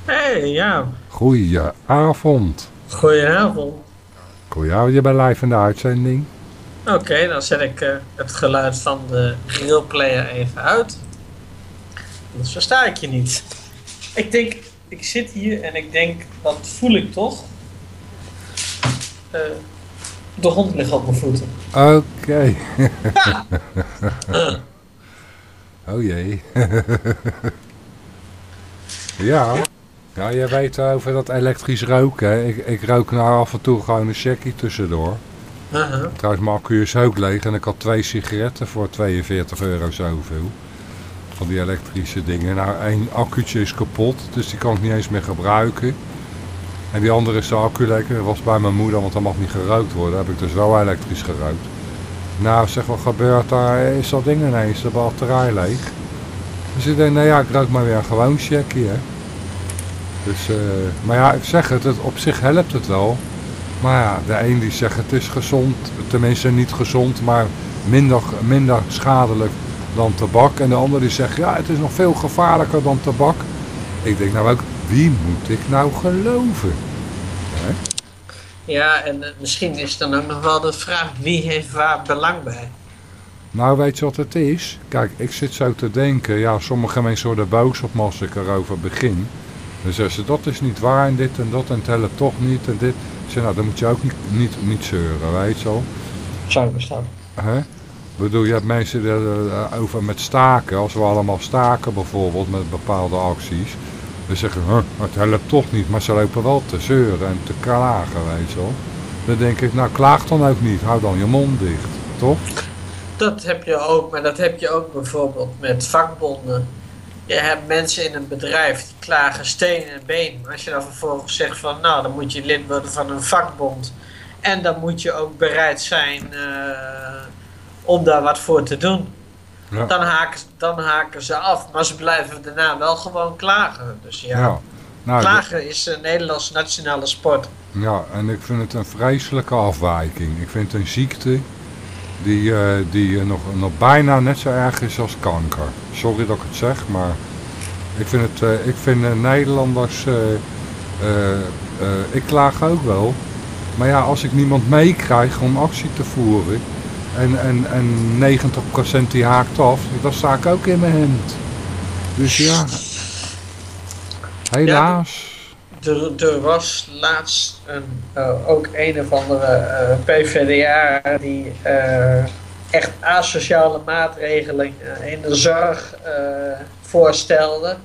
Hey, ja. Goedenavond. Goedenavond. Goedenavond, je bent live in de uitzending. Oké, dan zet ik uh, het geluid van de grillplayer even uit. Anders versta ik je niet. Ik denk, ik zit hier en ik denk, wat voel ik toch? Uh, de hond ligt op mijn voeten. Oké. [laughs] Okay. oh jee. [laughs] ja. Ja, jij weet over dat elektrisch roken. Ik, ik rook nou af en toe gewoon een checkie tussendoor. Trouwens, mijn accu is ook leeg en ik had twee sigaretten voor 42 euro zoveel. Van die elektrische dingen. Nou, één accu'tje is kapot, dus die kan ik niet eens meer gebruiken. En die andere is de accu lekker. Was bij mijn moeder, want dat mag niet gerookt worden. heb ik dus wel elektrisch gerookt. Nou, zeg, wat gebeurt daar? Is dat ding ineens, de batterij leeg? Dus ik denk, nou ja, ik rook maar weer een gewoon checkie, hè. Dus, uh, maar ja, ik zeg het, op zich helpt het wel. Maar ja, de een die zegt het is gezond, tenminste niet gezond, maar minder, minder schadelijk dan tabak. En de ander die zegt, ja, het is nog veel gevaarlijker dan tabak. Ik denk nou ook, wie moet ik nou geloven? Hè? Ja, en uh, misschien is dan ook nog wel de vraag, wie heeft waar belang bij? Nou, weet je wat het is? Kijk, ik zit zo te denken, ja, sommige mensen worden boos op me als ik erover begin. Dan zeggen ze, dat is niet waar en dit en dat en het helpt toch niet en dit. Ik nou, dan moet je ook niet, niet, niet zeuren, weet je wel. Zou bestaan. Hè? Ik bedoel, je hebt mensen die, uh, over met staken, als we allemaal staken bijvoorbeeld met bepaalde acties. Dan zeggen huh, het helpt toch niet, maar ze lopen wel te zeuren en te klagen, weet je wel. Dan denk ik, nou klaag dan ook niet, hou dan je mond dicht, toch? Dat heb je ook, maar dat heb je ook bijvoorbeeld met vakbonden. Je hebt mensen in een bedrijf die klagen steen en been. Als je dan vervolgens zegt van, nou dan moet je lid worden van een vakbond. En dan moet je ook bereid zijn uh, om daar wat voor te doen. Ja. Dan, haken, dan haken ze af. Maar ze blijven daarna wel gewoon klagen. Dus ja, ja. Nou, klagen is een Nederlandse nationale sport. Ja, en ik vind het een vreselijke afwijking. Ik vind het een ziekte die, uh, die nog, nog bijna net zo erg is als kanker. Sorry dat ik het zeg, maar ik vind, het, uh, ik vind Nederlanders, ik klaag ook wel. Maar ja, als ik niemand meekrijg om actie te voeren, en, en, en 90% die haakt af, dan sta ik ook in mijn hemd. Dus ja, helaas. Er, er, was laatst een, uh, ook een of andere uh, PvdA die uh, echt asociale maatregelen in de zorg voorstelde.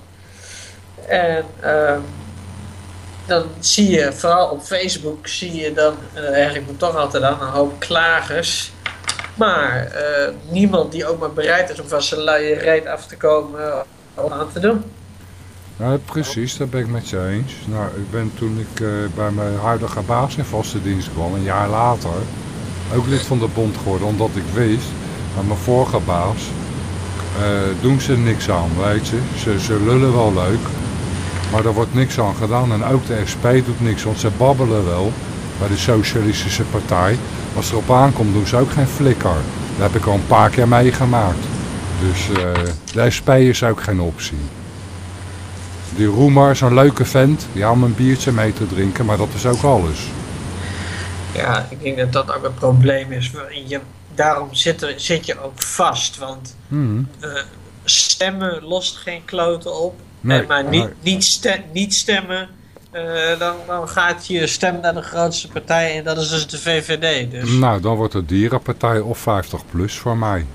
En ehm, dan zie je, vooral op Facebook, zie je dan eigenlijk toch altijd aan een hoop klagers maar niemand die ook maar bereid is om van zijn luie reet af te komen om aan te doen. Nou, precies, dat ben ik met je eens. Nou, ik ben toen ik uh, bij mijn huidige baas in vaste dienst kwam, een jaar later, ook lid van de bond geworden, omdat ik wist, aan mijn vorige baas, doen ze niks aan, weet je. Ze, ze lullen wel leuk, maar er wordt niks aan gedaan. En ook de SP doet niks, want ze babbelen wel bij de Socialistische Partij. Als het erop aankomt doen ze ook geen flikker. Dat heb ik al een paar keer meegemaakt. Dus uh, de SP is ook geen optie. Die Roemer is een leuke vent. Die had een biertje mee te drinken, maar dat is ook alles. Ja, ik denk dat dat ook het probleem is. Je, daarom zit, er, zit je ook vast. Want hmm. uh, stemmen lost geen kloten op. Nee, maar niet, niet, stem, niet stemmen uh, dan, dan, gaat je stem naar de grootste partij en dat is dus de VVD. Dus. Nou, dan wordt het Dierenpartij of 50 plus voor mij.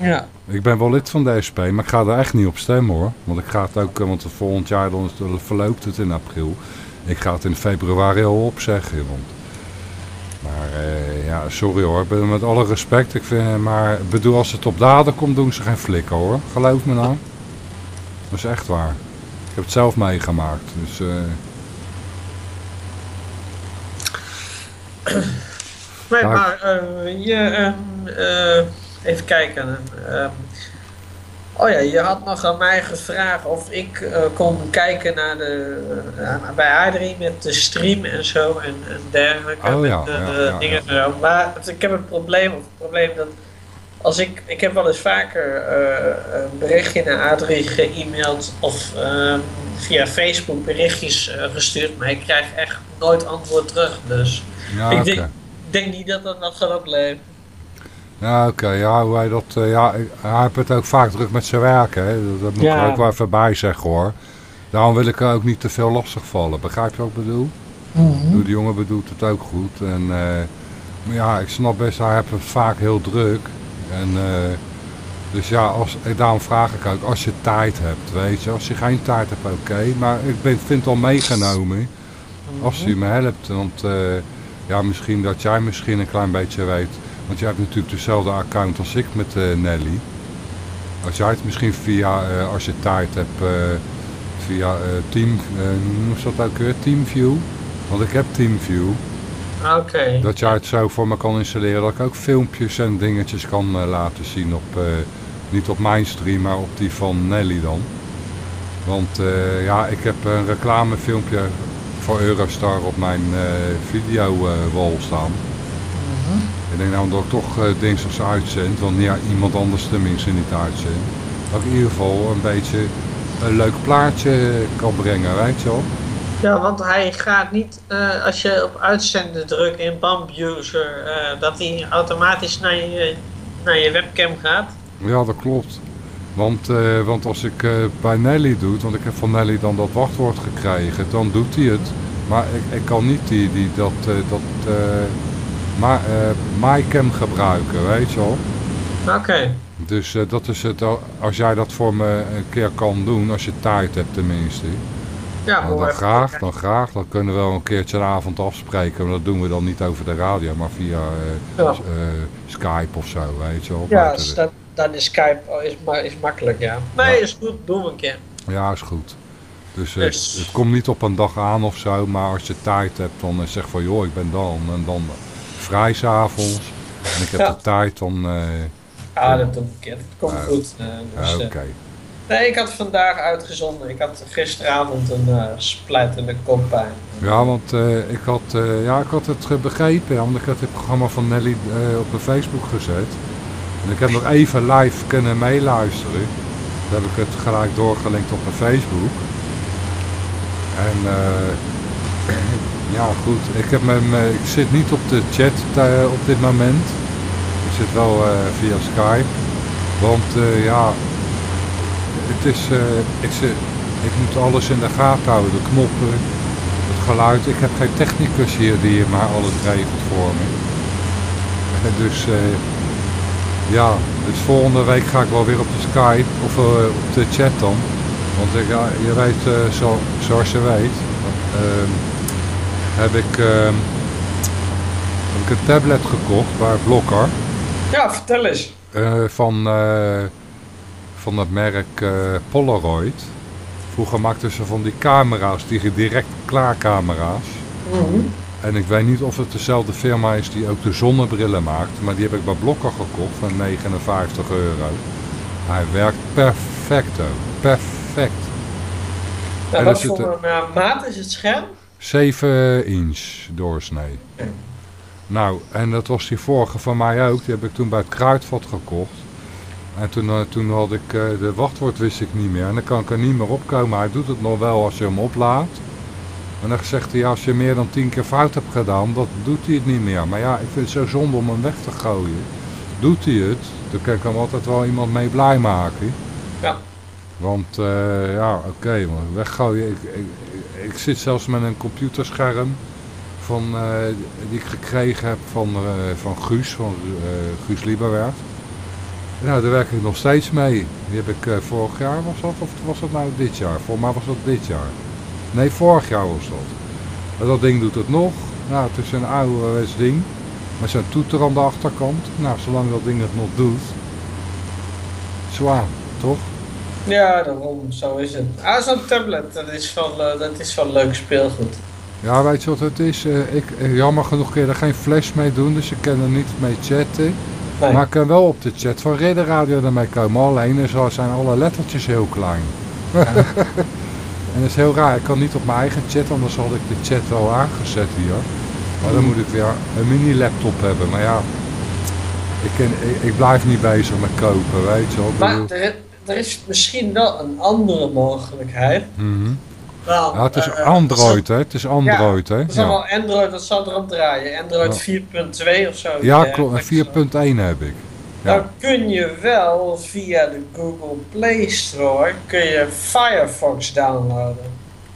Ja. Ik ben wel lid van de SP, maar ik ga er echt niet op stemmen hoor. Want ik ga het ook, want volgend jaar dan verloopt het in april. Ik ga het in februari al opzeggen. Want... Maar uh, ja, sorry hoor, met alle respect. Ik vind, maar bedoel, als het op daden komt, doen ze geen flikker hoor. Geloof me nou. Dat is echt waar. Ik heb het zelf meegemaakt. Dus... Uh, Nee, Ja, maar eh, je, eh, even kijken. ehm, oh ja, je had nog aan mij gevraagd of ik eh, kon kijken naar de, eh, bij Adrie met de stream en zo en, en dergelijke. Oh met ja, de, ja, de ja, dingen en zo. Maar het- ik heb een probleem, of het probleem dat als ik, ik heb wel eens vaker eh, een berichtje naar Adrie ge-mailed of ehm, via Facebook berichtjes eh, gestuurd, maar ik krijg echt nooit antwoord terug. Dus Ja, ik denk, denk niet dat dat nog gaat opleven. Ja, oké. Ja, hoe hij dat... eh, ja, hij heeft het ook vaak druk met zijn werk, hè. Dat, dat moet ik er ook wel even bij zeggen, hoor. Daarom wil ik er ook niet te veel lastig vallen. Begrijp je wat ik bedoel? Doe, Die jongen bedoelt het ook goed. En, eh, maar ja, ik snap best, hij heeft het vaak heel druk. En, eh, dus ja, als, daarom vraag ik ook, als je tijd hebt, weet je. Als je geen tijd hebt, oké. Maar ik ben, vind het al meegenomen. Als je me helpt, want ja, misschien dat jij misschien een klein beetje weet. Want jij hebt natuurlijk dezelfde account als ik met eh, Nelly. Als jij het misschien via, eh, als je tijd hebt, eh, via Team, hoe ze dat ook weer? Teamview. Want ik heb Teamview. Oké. Dat jij het zo voor me kan installeren dat ik ook filmpjes en dingetjes kan laten zien op, niet op mijn stream, maar op die van Nelly dan. Want ja, ik heb een reclamefilmpje voor Eurostar op mijn eh video-wall staan. Ik denk nou dat ik toch eh dinsdags uitzend, want ja, iemand anders tenminste niet uitzend. Dat ik in ieder geval een beetje een leuk plaatje kan brengen, weet je wel. Ja, want hij gaat niet, eh, als je op uitzenden drukt in Bambuser, eh dat hij automatisch naar je, naar je webcam gaat. Ja, dat klopt. Want, eh, want als ik eh, bij Nelly doe, want ik heb van Nelly dan dat wachtwoord gekregen, dan doet hij het. Maar ik, ik kan niet die, die, dat, eh, dat eh, ma, eh, MyCam gebruiken, weet je wel. Oké. Dus eh, dat is het, als jij dat voor me een keer kan doen, als je tijd hebt tenminste. Ja, Nou, dan graag, dan graag. Dan kunnen we wel een keertje een avond afspreken. Maar dat doen we dan niet over de radio, maar via eh, Ja. eh, Skype of zo, weet je wel. Ja, dus dat, dan is Skype oh, is, ma is makkelijk, ja. Nee, is goed, doen we een keer. Ja, is goed. Dus eh, Dus- het komt niet op een dag aan of zo, maar als je tijd hebt, dan zeg van joh, ik ben dan. En dan vrij s'avonds. En ik heb Ja. de tijd, dan... eh, Ja, dat. Dat komt goed. eh, dus, oké. eh, nee, ik had vandaag uitgezonden. Ik had gisteravond een eh splijtende koppijn. Ja, want ik, had, ja, ik had het begrepen, ja, want ik had het programma van Nelly op mijn Facebook gezet. En ik heb nog even live kunnen meeluisteren. Dan heb ik het gelijk doorgelinkt op mijn Facebook. En eh, [clears throat] ja, goed. Ik, heb mijn, mijn- ik zit niet op de chat eh, op dit moment. Ik zit wel eh, via Skype. Want eh, ja, het is, eh, ik, zit, ik moet alles in de gaten houden. De knoppen, het geluid. Ik heb geen technicus hier die maar alles regelt voor me. [laughs] Dus eh, ja, dus volgende week ga ik wel weer op de Skype of eh, op de chat dan. Want ja, je weet, eh, zo, zoals je weet, heb, ik, ehm, heb ik een tablet gekocht bij Blokker. Ja, vertel eens. Eh, van, eh, van het merk eh, Polaroid. Vroeger maakten ze van die camera's, die direct klaarcamera's. En ik weet niet of het dezelfde firma is die ook de zonnebrillen maakt. Maar die heb ik bij Blokker gekocht van 59 euro. Hij werkt perfecto. Perfect. Nou, En wat voor een maat is het scherm? 7 inch doorsnee. Nou, en dat was die vorige van mij ook. Die heb ik toen bij het Kruidvat gekocht. En toen, eh, toen had ik, eh, de wachtwoord wist ik niet meer. En dan kan ik er niet meer opkomen. Hij doet het nog wel als je hem oplaadt. En dan zegt hij, als je meer dan 10 keer fout hebt gedaan, dat doet hij het niet meer. Maar ja, ik vind het zo zonde om hem weg te gooien. Doet hij het, dan kan ik hem altijd wel iemand mee blij maken. Ja. Want eh, ja, oké, maar weggooien. Ik, ik, ik, zit zelfs met een computerscherm van, eh, die ik gekregen heb van, eh, van Guus, van eh, Guus Lieberwerf. Nou, daar werk ik nog steeds mee. Die heb ik vorig jaar was dat, of was dat nou dit jaar? Volgens mij was dat dit jaar. Nee, vorig jaar was dat. En dat ding doet het nog. Nou, het is een ouderwets ding. Met zo'n toeter aan de achterkant. Nou, zolang dat ding het nog doet. Zwaar, toch? Ja, daarom, zo is het. Ah, zo'n tablet, dat is, wel, eh, dat is wel leuk speelgoed. Ja, weet je wat het is? Eh, ik, eh, jammer genoeg kun je er geen flash mee doen, dus ik kan er niet mee chatten. Nee. Maar ik kan wel op de chat van Ridder Radio ermee komen. Alleen er zo zijn alle lettertjes heel klein. [laughs] en dat is heel raar. Ik kan niet op mijn eigen chat, anders had ik de chat wel aangezet hier. Maar dan moet ik weer een mini laptop hebben. Maar ja, ik, ken, ik, ik blijf niet bezig met kopen, weet je wel. Maar er, er is misschien wel een andere mogelijkheid. Mhm. Ja, het is eh, Android, hè? Het is Android, hè? Dat is Ja, allemaal Android, dat zal erop draaien. Android 4.2 of zo. ja Die, klopt. eh, 4.1 heb ik. Dan kun je wel via de Google Play Store kun je Firefox downloaden.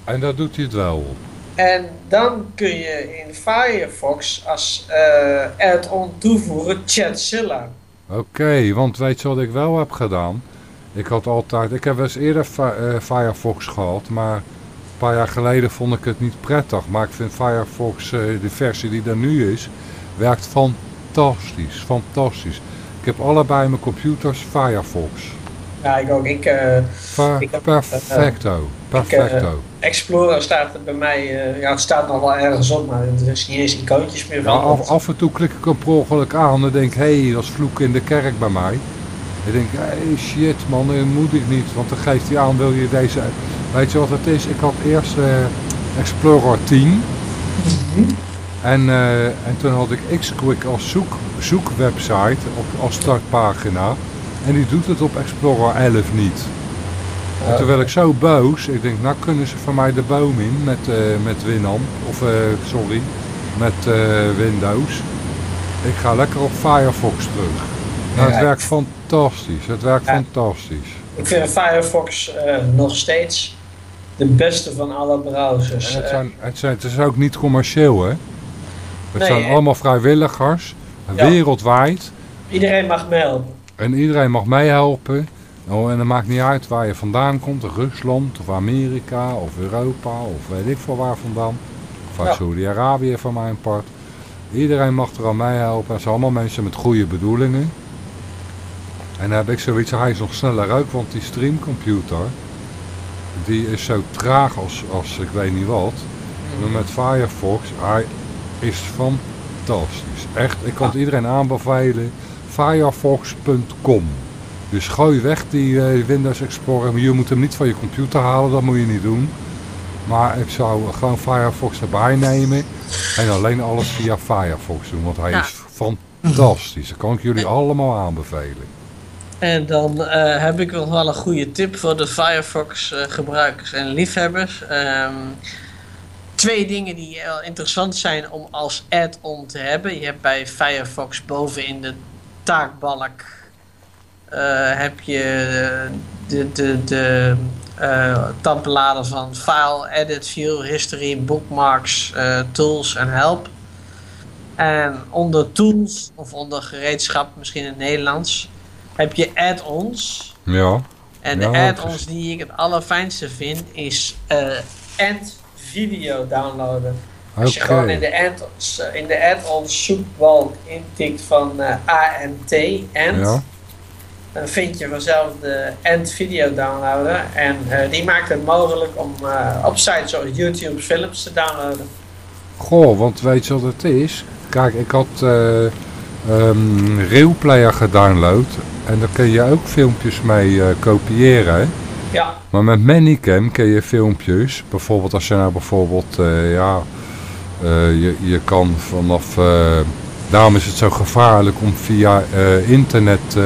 En daar doet hij het wel op. En dan kun je in Firefox als eh add-on toevoegen Chatzilla. Oké, want weet je wat ik wel heb gedaan? Ik had altijd, ik heb wel eens eerder eh, Firefox gehad, maar een paar jaar geleden vond ik het niet prettig. Maar ik vind Firefox, eh, de versie die er nu is, werkt fantastisch, fantastisch. Ik heb allebei mijn computers Firefox. Ja, ik ook. Ik, eh, Per- Ik heb- perfecto, ik, perfecto. Explorer staat er bij mij, ja het staat nog wel ergens op, maar er is niet eens icoontjes meer Ja, van. af, af en toe klik ik hem per ongeluk aan en denk, hé, hey, dat is vloeken in de kerk bij mij. Ik denk, hey, shit man, dat moet ik niet, want dan geeft hij aan, wil je deze... Weet je wat het is? Ik had eerst eh, Explorer 10 en, eh, en toen had ik Xquick als zoek, zoekwebsite op, als startpagina en die doet het op Explorer 11 niet. En toen werd ik zo boos, ik denk, nou kunnen ze van mij de boom in met, eh, met Winamp, of eh, sorry, met eh, Windows. Ik ga lekker op Firefox terug. Nou, het werkt fantastisch, het werkt Ja. fantastisch. Ik vind Firefox eh, nog steeds de beste van alle browsers. En het, Eh, zijn, het, zijn, het is ook niet commercieel hè. Het Nee, zijn allemaal vrijwilligers, Ja. wereldwijd. iedereen mag melden. En iedereen mag meehelpen. Oh, en het maakt niet uit waar je vandaan komt, Rusland of Amerika of Europa of weet ik veel waar vandaan. Of Ja. Saudi-Arabië van mijn part. Iedereen mag er aan meehelpen. Het zijn allemaal mensen met goede bedoelingen. En dan heb ik zoiets, hij is nog sneller ook, want die streamcomputer, die is zo traag als, als ik weet niet wat. Maar met Firefox, hij is fantastisch. Echt, ik kan het iedereen aanbevelen. Firefox.com Dus gooi weg die eh, Windows Explorer. Maar je moet hem niet van je computer halen, dat moet je niet doen. Maar ik zou gewoon Firefox erbij nemen. En alleen alles via Firefox doen, want hij Ja. is fantastisch. Dat kan ik jullie allemaal aanbevelen. En dan eh, heb ik nog wel een goede tip voor de Firefox eh, gebruikers en liefhebbers. Ehm, twee dingen die interessant zijn om als add-on te hebben. Je hebt bij Firefox boven in de taakbalk eh, heb je de, de, de tabbladen van File, Edit, View, History, Bookmarks, Tools en Help. En onder Tools, of onder gereedschap misschien in het Nederlands, heb je add-ons. Ja, En de add-ons die ik het allerfijnste vind is eh End Video downloaden. Als je gewoon in de add-ons, eh, in de add-ons zoekbalk intikt van eh, ANT, End, Ja, dan vind je vanzelf de End Video downloaden. En die maakt het mogelijk om op sites zoals YouTube films te downloaden. Goh, want weet je wat het is? Kijk, ik had eh ehm, Realplayer gedownload. En daar kun je ook filmpjes mee eh, kopiëren. hè? Ja, Maar met Manicam kun je filmpjes, bijvoorbeeld als je nou bijvoorbeeld, eh, ja, eh, je, je kan vanaf, daarom is het zo gevaarlijk om via internet,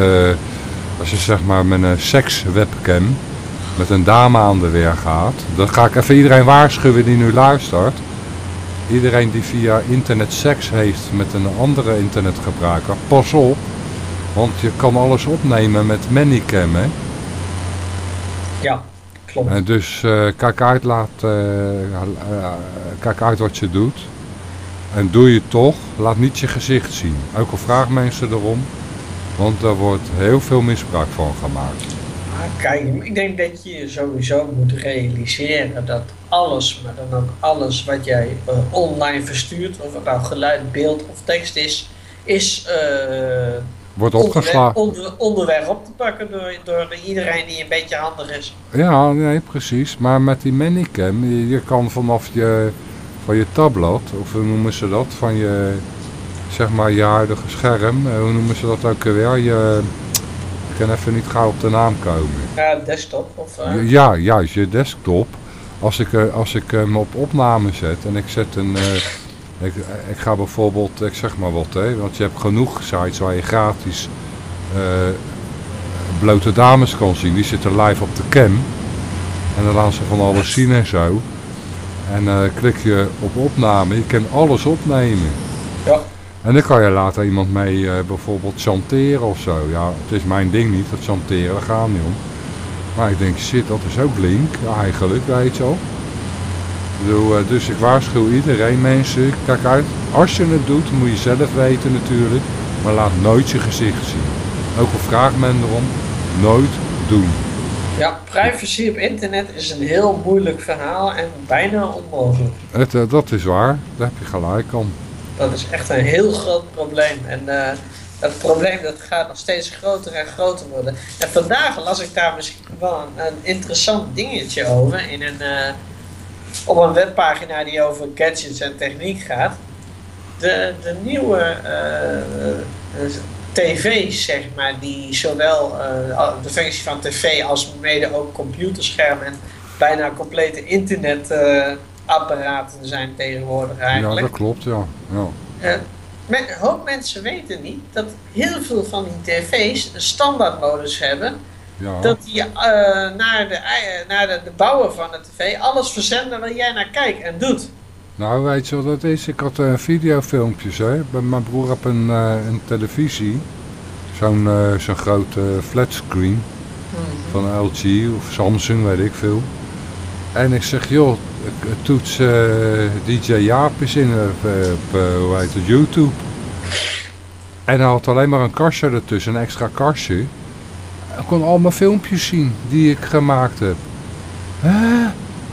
als je zeg maar met een sekswebcam, met een dame aan de weer gaat, dan ga ik even iedereen waarschuwen die nu luistert. Iedereen die via internet seks heeft met een andere internetgebruiker, pas op. Want je kan alles opnemen met Manicam, hè. ja, klopt. En dus eh, kijk, uit, laat, eh, eh, kijk uit wat je doet. En doe je toch, laat niet je gezicht zien. Ook al vragen mensen erom. Want daar wordt heel veel misbruik van gemaakt. Maar kijk, ik denk dat je je sowieso moet realiseren dat alles, maar dan ook alles wat jij eh, online verstuurt, of het nou geluid, beeld of tekst is, is eh, Wordt onderweg, opgeslagen. onder, onderweg op te pakken door, door iedereen die een beetje handig is. Ja, nee, precies. Maar met die Manicam, je, je kan vanaf je, van je tabblad, of hoe noemen ze dat, van je, zeg maar, je huidige scherm. Eh, hoe noemen ze dat ook weer? Je, ik kan even niet gauw op de naam komen. Ja, desktop of... eh, Ja, juist, je desktop. Als ik, eh, als ik hem op opname zet en ik zet een... eh, ik, ik ga bijvoorbeeld, ik zeg maar wat, hè, want je hebt genoeg sites waar je gratis eh, blote dames kan zien. Die zitten live op de cam. En dan laten ze van alles zien en zo. En eh, klik je op opname, je kan alles opnemen. Ja. En dan kan je later iemand mee eh, bijvoorbeeld chanteren of zo. Ja, het is mijn ding niet, dat chanteren, daar gaat niet om. Maar ik denk, shit, dat is ook link, eigenlijk, weet je bedoel, eh, dus ik waarschuw iedereen, mensen, kijk uit. Als je het doet, moet je zelf weten natuurlijk. Maar laat nooit je gezicht zien. Ook al vraagt men erom, nooit doen. ja, privacy op internet is een heel moeilijk verhaal en bijna onmogelijk. Het, eh, dat is waar, daar heb je gelijk aan. Dat is echt een heel groot probleem. En eh, dat probleem dat gaat nog steeds groter en groter worden. En vandaag las ik daar misschien wel een, een interessant dingetje over. In een, eh, op een webpagina die over gadgets en techniek gaat. De, de nieuwe eh, eh, tv's, zeg maar, die zowel de functie van tv als mede ook computerscherm en bijna complete internetapparaten zijn tegenwoordig Ja, eigenlijk. dat klopt, ja. ja. Eh, een hoop mensen weten niet dat heel veel van die tv's een standaardmodus hebben. ja. Dat die eh, naar, de, ei- naar de, de bouwer van de tv alles verzenden waar jij naar kijkt en doet. Nou, weet je wat dat is? Ik had eh, videofilmpjes, hè. Bij Mijn broer heeft een, eh, een televisie. Zo'n eh, zo'n grote flatscreen. Van LG of Samsung, weet ik veel. En ik zeg, joh, toets eh, DJ Jaap eens in op, eh, op eh, hoe heet het, YouTube. En hij had alleen maar een kastje ertussen, een extra kastje. Ik kon al mijn filmpjes zien die ik gemaakt heb.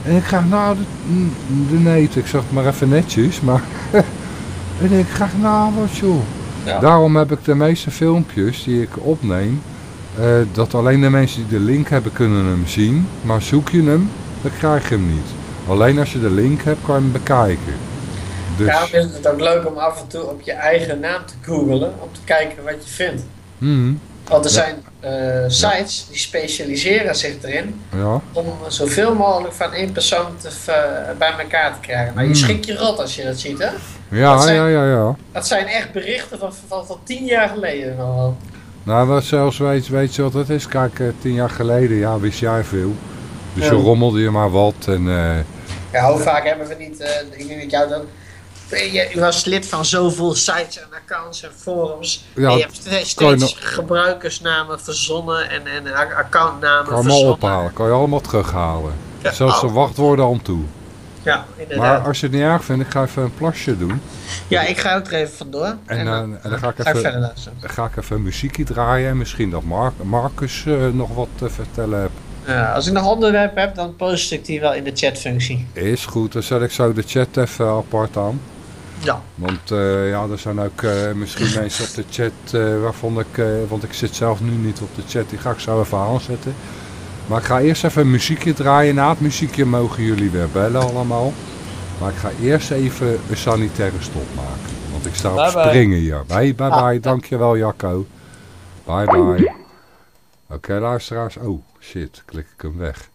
En ik ga nou de, de neet. Ik zeg het maar even netjes, maar... [laughs] en ik ga nou wat joh. Ja. Daarom heb ik de meeste filmpjes die ik opneem, eh, dat alleen de mensen die de link hebben kunnen hem zien. Maar zoek je hem, dan krijg je hem niet. Alleen als je de link hebt, kan je hem bekijken. Dus, Daarom is het ook leuk om af en toe op je eigen naam te googlen om te kijken wat je vindt. mhm, Want er Ja. zijn eh, sites die specialiseren zich erin ja, om zoveel mogelijk van één persoon te, v- bij elkaar te krijgen. Maar je Hmm. schrik je rot als je dat ziet, hè? ja, Dat zijn- ja, ja, ja. Dat zijn echt berichten van, van, van tien jaar geleden nog wel. Nou, wat zelfs weet, weet je wat het is? Kijk, eh, tien jaar geleden, ja, wist jij veel. Dus Ja. je rommelde je maar wat en... eh, Ja, hoe vaak hebben we niet, ik denk dat jou dan... Je, je was lid van zoveel sites en accounts en forums. Ja, en je hebt steeds, je gebruikersnamen verzonnen en, en accountnamen kan je allemaal verzonnen. ophalen, kan je allemaal terughalen. Ja, Zelfs de oh. wachtwoorden aan toe. Ja, Maar inderdaad. als je het niet erg vindt, ik ga even een plasje doen. Ja, ik ga ook er even vandoor. En, En, eh, dan en dan ga ik ga ik verder even, dan ga ik even een muziekje draaien. En misschien dat Marcus eh, nog wat te vertellen heb. Ja, als ik nog onderwerp heb, dan post ik die wel in de chatfunctie. Is goed, dan zet ik zo de chat even apart aan. Ja. Want eh, ja, er zijn ook eh, misschien [clears throat] mensen op de chat eh, waarvan ik, want ik zit zelf nu niet op de chat, die ga ik zo even aanzetten. Maar ik ga eerst even een muziekje draaien. Na het muziekje mogen jullie weer bellen allemaal. Maar ik ga eerst even een sanitaire stop maken. Want ik sta op Bye bye. springen hier. Bye bye bye, dankjewel Jacco. Bye bye. Oké luisteraars, oh shit, klik ik hem weg.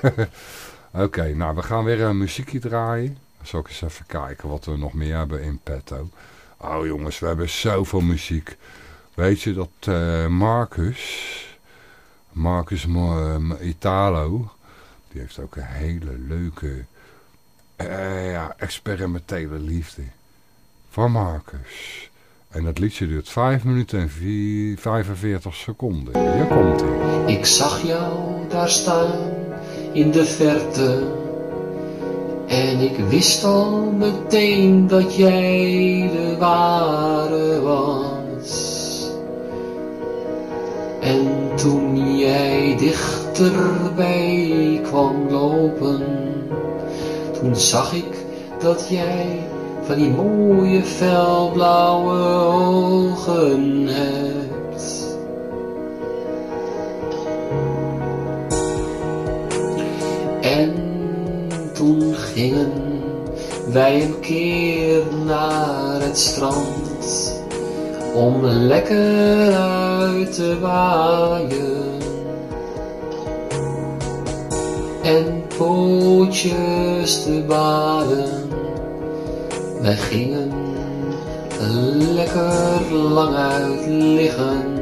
[laughs] Oké, nou we gaan weer een muziekje draaien. Dan zal ik eens even kijken wat we nog meer hebben in petto. Oh jongens, we hebben zoveel muziek. Weet je dat eh, Marcus, Marcus eh, Italo, die heeft ook een hele leuke, eh, ja, experimentele liefde. Van Marcus. En dat liedje duurt 5 minuten en vier- 45 seconden. Hier komt hij. Ik zag jou daar staan in de verte. En ik wist al meteen dat jij de ware was. En toen jij dichterbij kwam lopen, toen zag ik dat jij van die mooie felblauwe ogen hebt. En toen gingen wij een keer naar het strand om lekker uit te waaien en pootjes te baden. Wij gingen lekker lang uit liggen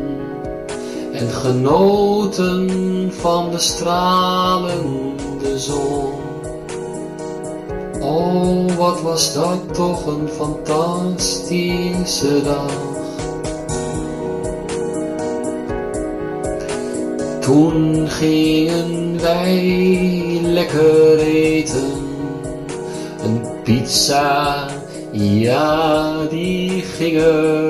en genoten van de stralende zon. Oh, wat was dat toch een fantastische dag. Toen gingen wij lekker eten, een pizza, ja, die ging er.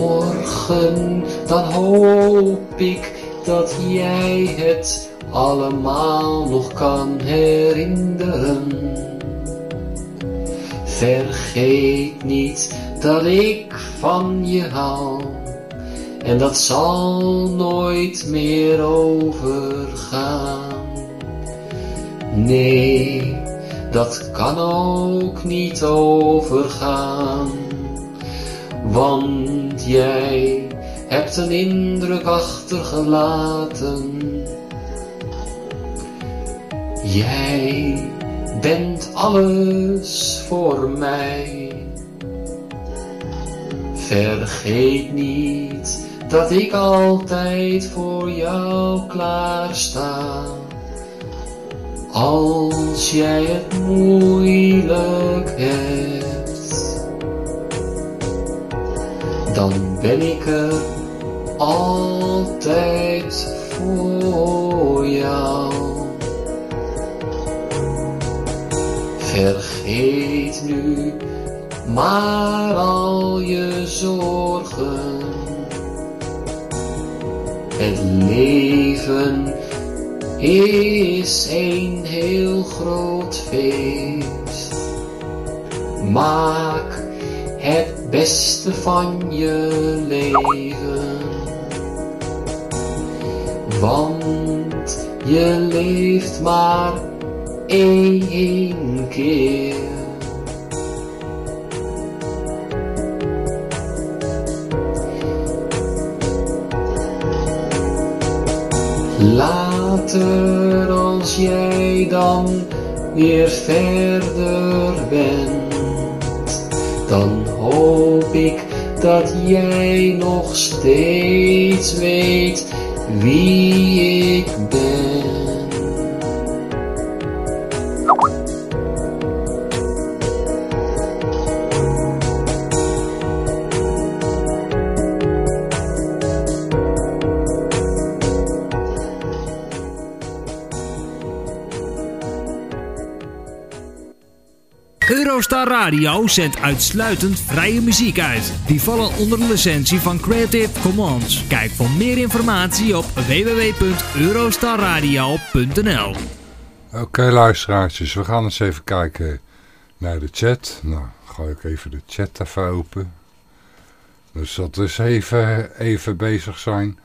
Morgen, dan hoop ik dat jij het allemaal nog kan herinneren. Vergeet niet dat ik van je hou en dat zal nooit meer overgaan. Nee, dat kan ook niet overgaan, want jij hebt een indruk achtergelaten. Jij bent alles voor mij. Vergeet niet dat ik altijd voor jou klaar sta. Als jij het moeilijk hebt, dan ben ik er altijd voor jou. Vergeet nu maar al je zorgen. Het leven is een heel groot feest. Maak het beste van je leven. Want je leeft maar één keer. Later als jij dan weer verder bent, dan hoop ik dat jij nog steeds weet wie ik ben. Radio zendt uitsluitend vrije muziek uit. Die vallen onder de licentie van Creative Commons. Kijk voor meer informatie op www.eurostarradio.nl Oké luisteraartjes, we gaan eens even kijken naar de chat. Nou, ga ik even de chat even open. Dus dat is even, even bezig zijn.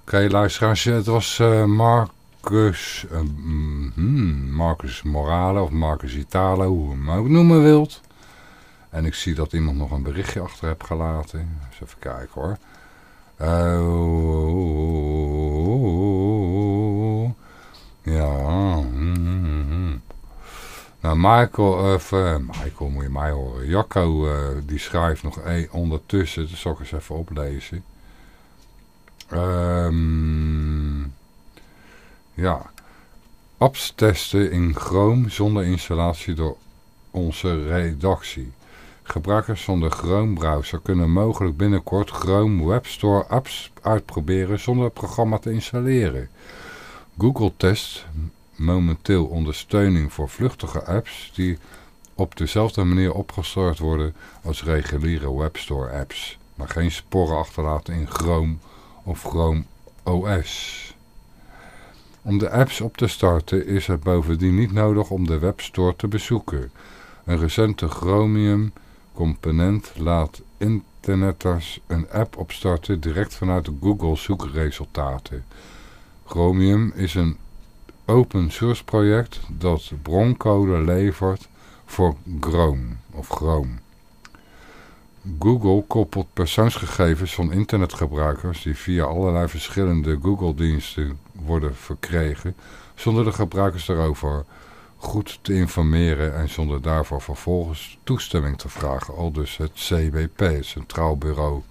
Oké luisteraars, het was uh, Marcus, uh, hmm, Marcus Morale of Marcus Italo, hoe je hem ook noemen wilt. En ik zie dat iemand nog een berichtje achter heeft gelaten. Dus even kijken hoor. Uh, ja. Mm, nou, Michael, of, uh, Michael moet je mij horen. Jacco, uh, die schrijft nog e ondertussen. Dat zal ik eens even oplezen. Um, ja. Apps testen in Chrome zonder installatie door onze redactie. Gebruikers van de Chrome browser kunnen mogelijk binnenkort Chrome Web Store apps uitproberen zonder het programma te installeren. Google test momenteel ondersteuning voor vluchtige apps die op dezelfde manier opgestart worden als reguliere webstore apps, maar geen sporen achterlaten in Chrome of Chrome OS. Om de apps op te starten is het bovendien niet nodig om de webstore te bezoeken. Een recente Chromium component laat internetters een app opstarten direct vanuit de Google zoekresultaten. Chromium is een open source project dat broncode levert voor Chrome of Chrome. Google koppelt persoonsgegevens van internetgebruikers die via allerlei verschillende Google-diensten worden verkregen, zonder de gebruikers daarover goed te informeren en zonder daarvoor vervolgens toestemming te vragen. Al dus het CBP, het Centraal Bureau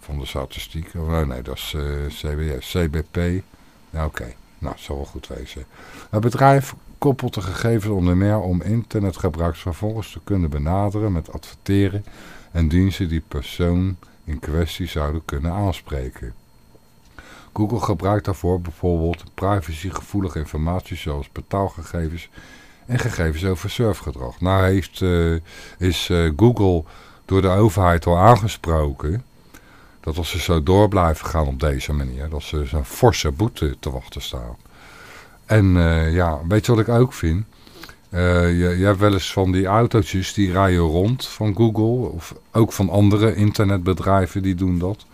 van de Statistiek. Oh, nee, dat is CBS. CBP, nou oké, nou, zal wel goed wezen. Het bedrijf koppelt de gegevens onder meer om internetgebruikers vervolgens te kunnen benaderen met adverteren en diensten die persoon in kwestie zouden kunnen aanspreken. Google gebruikt daarvoor bijvoorbeeld privacygevoelige informatie zoals betaalgegevens en gegevens over surfgedrag. Nou heeft, uh, is uh, Google door de overheid al aangesproken dat als ze zo door blijven gaan op deze manier, dat ze een forse boete te wachten staan. En uh, ja, weet je wat ik ook vind? Je, je, hebt wel eens van die autootjes die rijden rond van Google. Of ook van andere internetbedrijven die doen dat.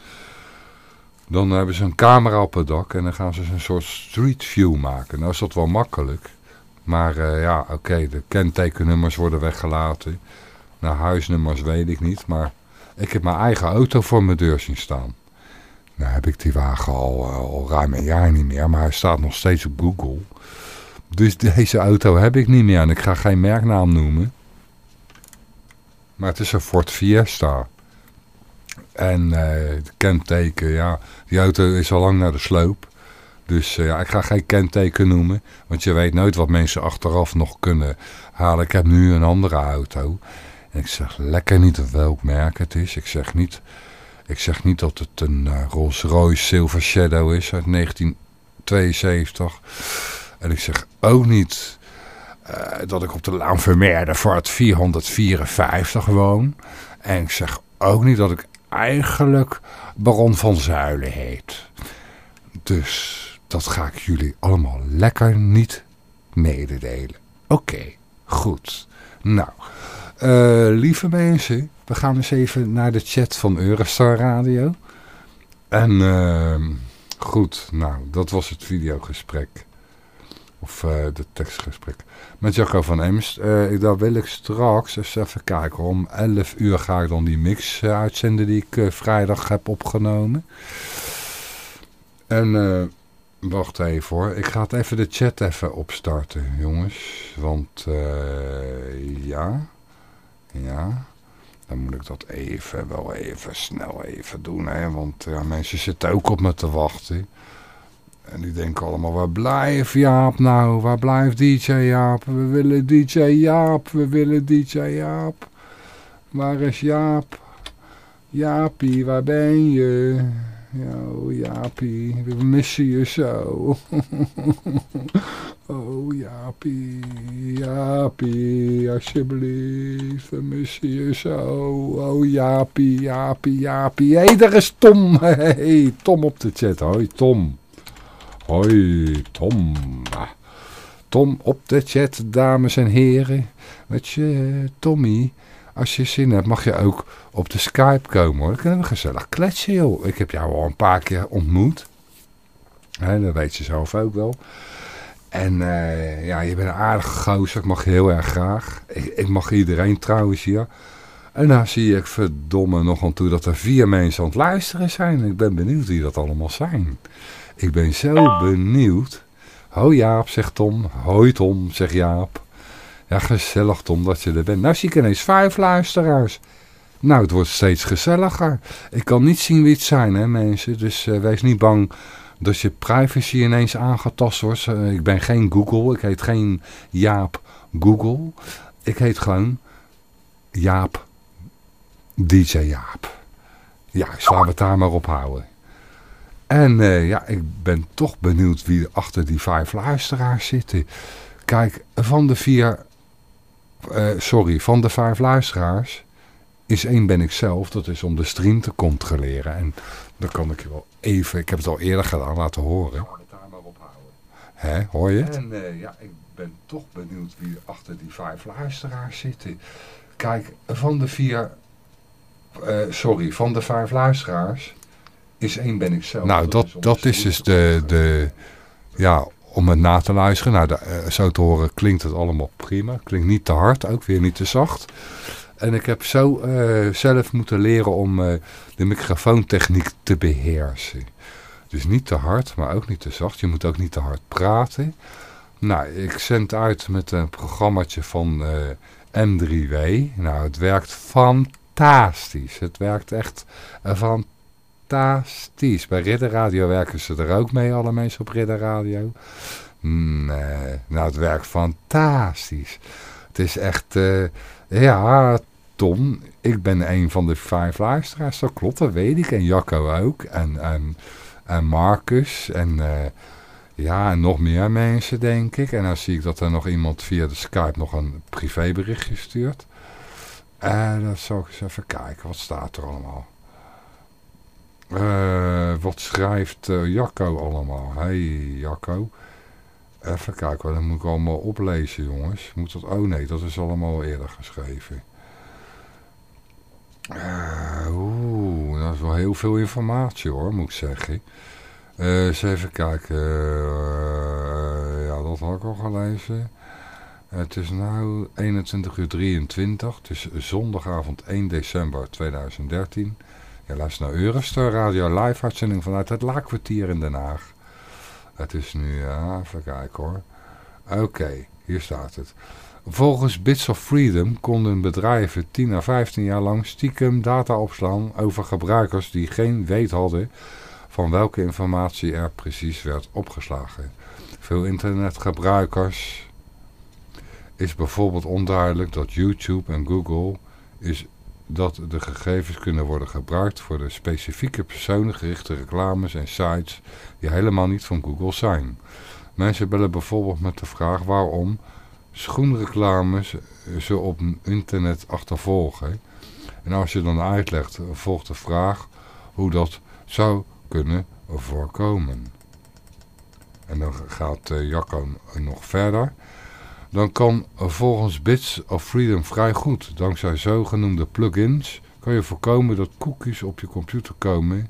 Dan hebben ze een camera op het dak en dan gaan ze een soort street view maken. Nou is dat wel makkelijk. Maar uh, ja, oké, de kentekennummers worden weggelaten. Nou, huisnummers weet ik niet, maar ik heb mijn eigen auto voor mijn deur zien staan. Nou heb ik die wagen al, al ruim een jaar niet meer, maar hij staat nog steeds op Google. Dus deze auto heb ik niet meer en ik ga geen merknaam noemen. Maar het is een Ford Fiesta. En uh, de kenteken, ja, die auto is al lang naar de sloop. Dus uh, ja, ik ga geen kenteken noemen. Want je weet nooit wat mensen achteraf nog kunnen halen. Ik heb nu een andere auto. En ik zeg lekker niet welk merk het is. Ik zeg niet, ik zeg niet dat het een uh, Rolls Royce Silver Shadow is uit 1972. En ik zeg ook niet dat ik op de Laan het 454 woon. En ik zeg ook niet dat ik eigenlijk Baron van Zuilen heet. Dus dat ga ik jullie allemaal lekker niet mededelen. Oké, goed. Nou, uh, lieve mensen, we gaan eens even naar de chat van Eurostar Radio. En uh, goed, nou, dat was het videogesprek. Of uh, de tekstgesprek. Met Jacco van Emst. Uh, daar wil ik straks eens even kijken. Om 11 uur ga ik dan die mix uh, uitzenden die ik vrijdag heb opgenomen. En wacht even hoor. Ik ga het even de chat even opstarten jongens. Want ja. Ja. Dan moet ik dat even, wel even snel even doen. Hè? Want ja, mensen zitten ook op me te wachten. En die denken allemaal, waar blijft Jaap nou? Waar blijft DJ Jaap? We willen DJ Jaap, we willen DJ Jaap. Waar is Jaap? Jaapie, waar ben je? Oh Jaapie, we missen je zo. [laughs] oh Jaapie, Jaapie, alsjeblieft, we missen je zo. Oh Jaapie, Jaapie, Jaapie. Hé, hey, daar is Tom. [laughs] hey, Tom op de chat. Hoi Tom. Hoi, Tom. Tom op de chat, dames en heren. Weet je, Tommy, als je zin hebt, mag je ook op de Skype komen hoor. Dan kunnen we gezellig kletsen. Ik heb jou al een paar keer ontmoet. He, dat weet je zelf ook wel. En uh, ja, je bent een aardige gozer. Ik mag je heel erg graag. Ik, ik mag iedereen trouwens hier. En nou zie ik verdomme nog aan toe dat er vier mensen aan het luisteren zijn. Ik ben benieuwd wie dat allemaal zijn. Ik ben zo benieuwd. Hoi Jaap, zegt Tom. Hoi Tom, zegt Jaap. Ja, gezellig Tom dat je er bent. Nou zie ik ineens vijf luisteraars. Nou, het wordt steeds gezelliger. Ik kan niet zien wie het zijn, hè mensen. Dus uh, wees niet bang dat je privacy ineens aangetast wordt. Uh, ik ben geen Google. Ik heet geen Jaap Google. Ik heet gewoon Jaap DJ Jaap. Ja, laten we het daar maar op houden. En uh, ja, ik ben toch benieuwd wie er achter die vijf luisteraars zitten. Kijk, van de vier... Uh, sorry, van de vijf luisteraars is één ben ik zelf. Dat is om de stream te controleren. En dan kan ik je wel even... Ik heb het al eerder gedaan laten horen. Hè, hoor je het? En uh, ja, ik ben toch benieuwd wie er achter die vijf luisteraars zitten. Kijk, van de vier... sorry, van de vijf luisteraars is één ben ik zelf. Nou, dat, dat, is, dat is dus de, de, ja, om het na te luisteren. Nou, de, eh, zo te horen klinkt het allemaal prima. Klinkt niet te hard, ook weer niet te zacht. En ik heb zo eh, zelf moeten leren om uh, de microfoontechniek te beheersen. Dus niet te hard, maar ook niet te zacht. Je moet ook niet te hard praten. Nou, ik zend uit met een programmaatje van M3W. Nou, het werkt fantastisch. Het werkt echt fantastisch. Bij Ridder Radio werken ze er ook mee, alle mensen op Ridder Radio. Nee, nou, het werkt fantastisch. Het is echt, uh, ja, Tom, ik ben een van de vijf luisteraars, dat klopt, dat weet ik. En Jacco ook, en, en, en Marcus, en uh, ja, en nog meer mensen, denk ik. En dan zie ik dat er nog iemand via de Skype nog een privéberichtje stuurt. En uh, dan zal ik eens even kijken, wat staat er allemaal. Uh, wat schrijft uh, Jacco allemaal? Hey Jacco. Even kijken, dat moet ik allemaal oplezen jongens. Moet dat, oh nee, dat is allemaal eerder geschreven. Uh, Oeh, dat is wel heel veel informatie hoor, moet ik zeggen. Eens even kijken. Ja, dat had ik al gelezen. Het is nu 21 uur 23. Het is zondagavond 1 december 2013. Je luistert naar Eurostar Radio live uitzending vanuit het Laakkwartier in Den Haag. Het is nu, ja, even kijken hoor. Oké, hier staat het. Volgens Bits of Freedom konden bedrijven 10 à 15 jaar lang stiekem data opslaan over gebruikers die geen weet hadden van welke informatie er precies werd opgeslagen. Veel internetgebruikers is bijvoorbeeld onduidelijk dat YouTube en Google is dat de gegevens kunnen worden gebruikt voor de specifieke personengerichte reclames en sites die helemaal niet van Google zijn. Mensen bellen bijvoorbeeld met de vraag waarom schoenreclames ze op internet achtervolgen. En als je dan uitlegt, volgt de vraag hoe dat zou kunnen voorkomen. En dan gaat uh, Jacco nog verder. Dan kan volgens Bits of Freedom vrij goed, dankzij zogenoemde plugins, kan je voorkomen dat cookies op je computer komen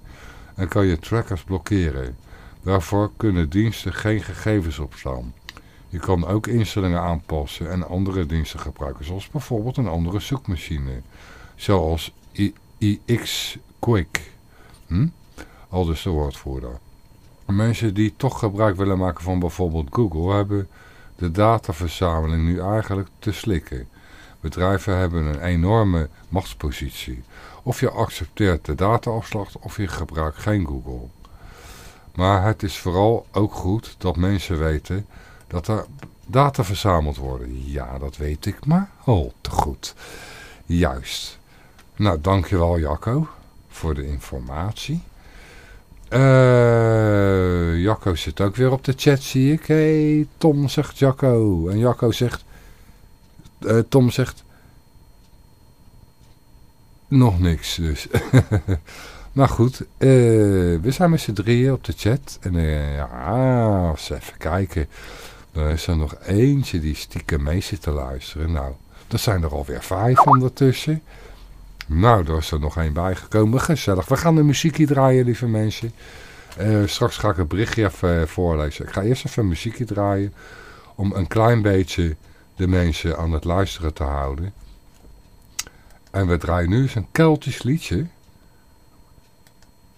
en kan je trackers blokkeren. Daarvoor kunnen diensten geen gegevens opslaan. Je kan ook instellingen aanpassen en andere diensten gebruiken, zoals bijvoorbeeld een andere zoekmachine, zoals iX Quick. Hm? Al dus de woordvoerder. Mensen die toch gebruik willen maken van bijvoorbeeld Google hebben de dataverzameling nu eigenlijk te slikken. Bedrijven hebben een enorme machtspositie. Of je accepteert de dataafslag of je gebruikt geen Google. Maar het is vooral ook goed dat mensen weten dat er data verzameld worden. Ja, dat weet ik maar al te goed. Juist. Nou, dankjewel Jacco voor de informatie. Uh, Jacco zit ook weer op de chat, zie ik. hey, Tom zegt Jacco. En Jacco zegt... Uh, Tom zegt... Nog niks, dus. maar [laughs] goed, uh, we zijn met z'n drieën op de chat. En ja, eens even kijken. Er is er nog eentje die stiekem mee zit te luisteren. Nou, er zijn er alweer vijf ondertussen. Nou, er is er nog één bijgekomen. Gezellig. We gaan de muziekje draaien, lieve mensen. Uh, straks ga ik het berichtje even eh, voorlezen. Ik ga eerst even muziekje draaien. Om een klein beetje de mensen aan het luisteren te houden. En we draaien nu eens een Keltisch liedje.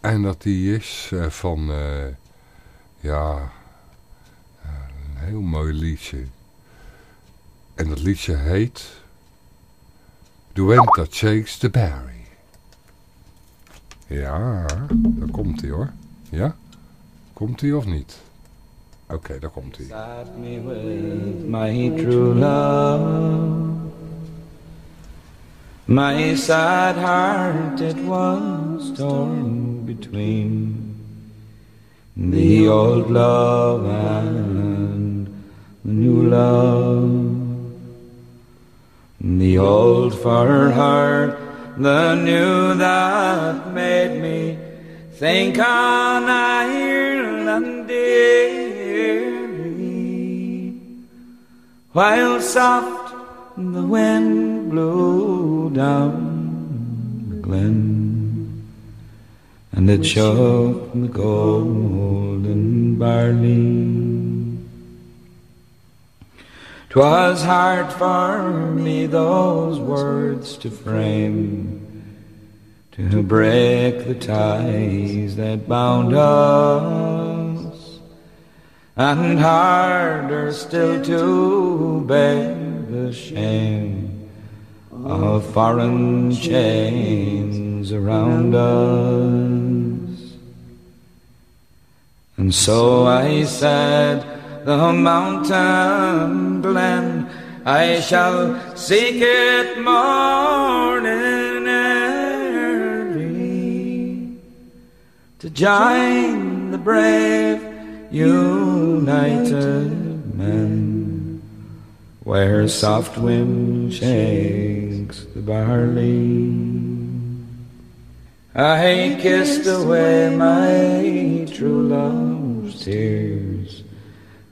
En dat die is uh, van... Ja... Een heel mooi liedje. En dat liedje heet... The Wind Shakes the Berry. Ja, daar komt hij hoor. Ja? Komt hij of niet? Oké, okay, daar komt hij. Me with my true love My sad heart it was torn between The old love and the new love The old far heart, the new that made me think on Ireland dearly. While soft the wind blew down the glen, and it shook the golden barley. 'Twas hard for me those words to frame, to break the ties that bound us, and harder still to bear the shame of foreign chains around us. And so I said, the mountain glen. I shall seek it morning early to join the brave united men where soft wind shakes the barley. I kissed away my true love's tears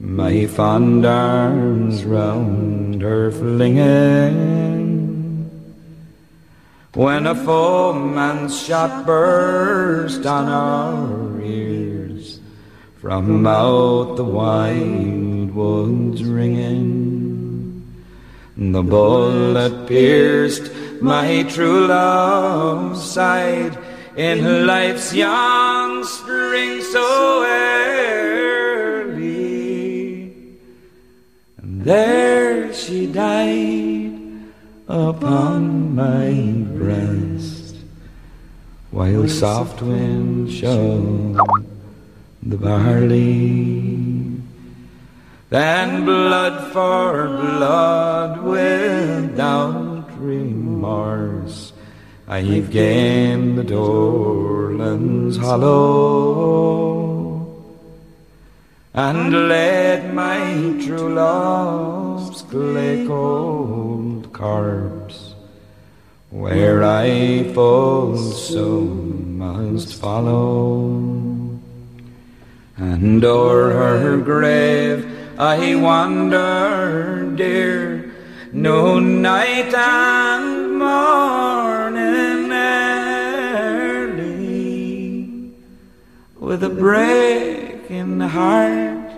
my fond arms round her flinging. When a foeman's shot burst on our ears, from out the wild woods ringing, the bullet pierced my true love's side in life's young spring so There she died upon my breast, while soft wind showed the barley. Then blood for blood without remorse, I've gained the Dorlands hollow and let my true love's clay cold corpse where I fall soon must follow. And o'er her grave I wander, dear, no night and morning early, with a break in the heart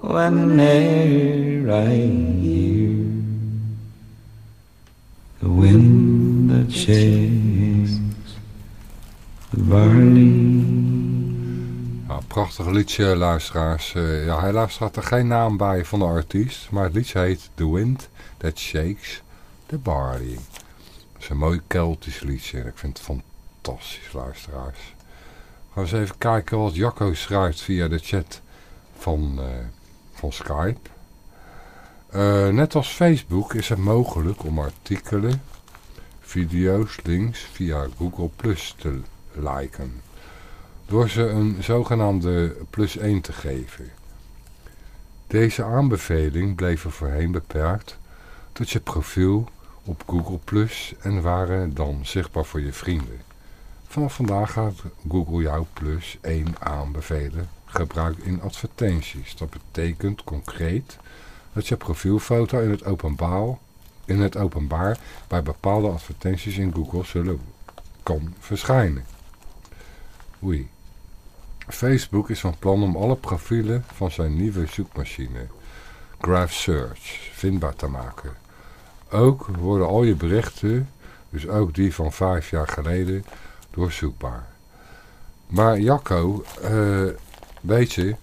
whenever I hear the wind that shakes the barley. Ja, prachtig liedje, luisteraars. Uh, ja, helaas staat er geen naam bij van de artiest, maar het liedje heet The Wind That Shakes the Barley. Dat is een mooi Keltisch liedje en ik vind het fantastisch, luisteraars. Gaan we eens even kijken wat Jacco schrijft via de chat van, uh, van Skype. Uh, net als Facebook is het mogelijk om artikelen, video's, links via Google Plus te liken. Door ze een zogenaamde plus 1 te geven. Deze aanbeveling bleef voorheen beperkt tot je profiel op Google Plus en waren dan zichtbaar voor je vrienden. Vanaf vandaag gaat Google jou plus 1 aanbevelen. Gebruik in advertenties. Dat betekent concreet dat je profielfoto in het openbaar, in het openbaar bij bepaalde advertenties in Google zullen kan verschijnen. Oei. Facebook is van plan om alle profielen van zijn nieuwe zoekmachine, Graph Search, vindbaar te maken. Ook worden al je berichten, dus ook die van vijf jaar geleden, doorzoekbaar. Maar Jacco, uh, weet je,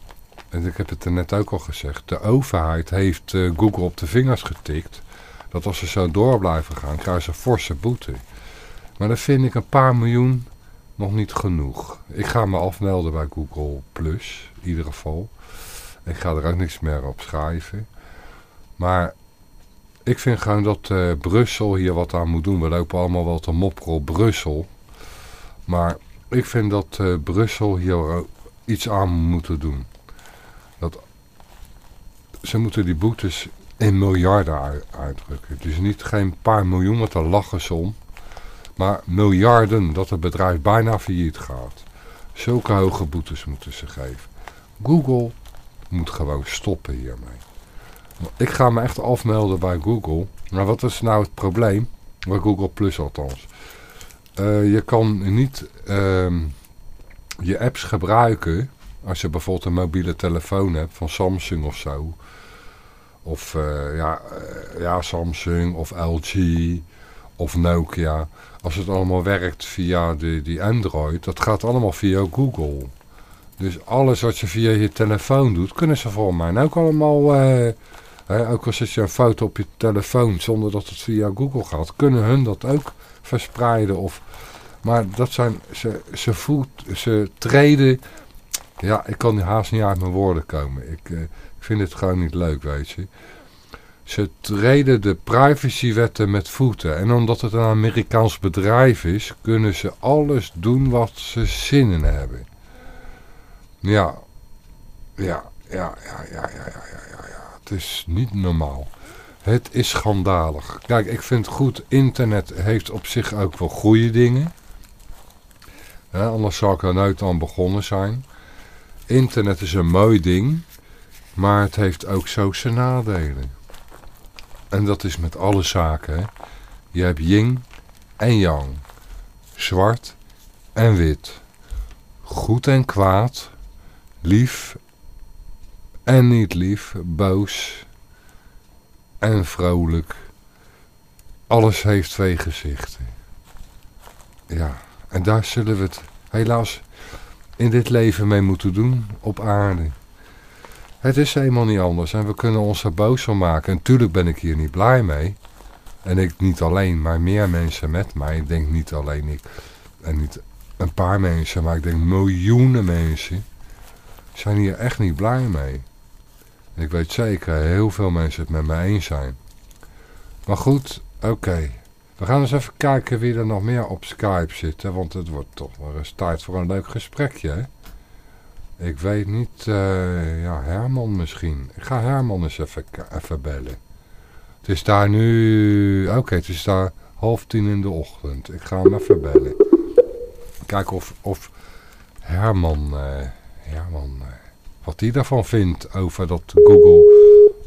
en ik heb het er net ook al gezegd, de overheid heeft uh, Google op de vingers getikt, dat als ze zo door blijven gaan, krijgen ze forse boete. Maar dan vind ik een paar miljoen nog niet genoeg. Ik ga me afmelden bij Google Plus, in ieder geval. Ik ga er ook niks meer op schrijven. Maar ik vind gewoon dat uh, Brussel hier wat aan moet doen. We lopen allemaal wel te mopperen op Brussel. Maar ik vind dat uh, Brussel hier iets aan moet doen. Dat, ze moeten die boetes in miljarden uitdrukken. Dus niet geen paar miljoen, want daar lachen ze om. Maar miljarden, dat het bedrijf bijna failliet gaat. Zulke hoge boetes moeten ze geven. Google moet gewoon stoppen hiermee. Ik ga me echt afmelden bij Google. Maar wat is nou het probleem? Bij Google Plus althans. Uh, je kan niet uh, je apps gebruiken als je bijvoorbeeld een mobiele telefoon hebt van Samsung of zo. of eh, ja, eh, ja, Samsung of LG of Nokia. Als het allemaal werkt via de, die Android, dat gaat allemaal via Google. Dus alles wat je via je telefoon doet, kunnen ze voor mij ook allemaal... eh, ook al zet je een foto op je telefoon zonder dat het via Google gaat, kunnen hun dat ook verspreiden. Of, maar dat zijn, ze, ze, voet, ze treden, ja, ik kan haast niet uit mijn woorden komen. Eh, ik, vind het gewoon niet leuk, weet je. Ze treden de privacywetten met voeten. En omdat het een Amerikaans bedrijf is, kunnen ze alles doen wat ze zin in hebben. Ja, ja, ja, ja, ja, ja, ja, ja. ja. Het is niet normaal. Het is schandalig. Kijk, ik vind goed, internet heeft op zich ook wel goede dingen. Hè, anders zou ik er nooit aan begonnen zijn. Internet is een mooi ding, maar het heeft ook zo zijn nadelen. En dat is met alle zaken. Hè. Je hebt yin en yang. Zwart en wit. Goed en kwaad. Lief en niet lief. Boos en vrolijk. Alles heeft twee gezichten. Ja, en daar zullen we het helaas in dit leven mee moeten doen op aarde. Het is helemaal niet anders en we kunnen ons er boos van maken. En natuurlijk ben ik hier niet blij mee. En ik niet alleen, maar meer mensen met mij. Ik denk niet alleen ik en niet een paar mensen, maar ik denk miljoenen mensen zijn hier echt niet blij mee. Ik weet zeker, heel veel mensen het met me eens zijn. Maar goed, oké. We gaan eens even kijken wie er nog meer op Skype zit. Want het wordt toch wel eens tijd voor een leuk gesprekje. Hè? Ik weet niet, eh, ja, Herman misschien. Ik ga Herman eens even, even bellen. Het is daar nu, oké, het is daar half tien in de ochtend. Ik ga hem even bellen. Kijken of, of Herman, eh, Herman, eh, wat hij daarvan vindt over dat Google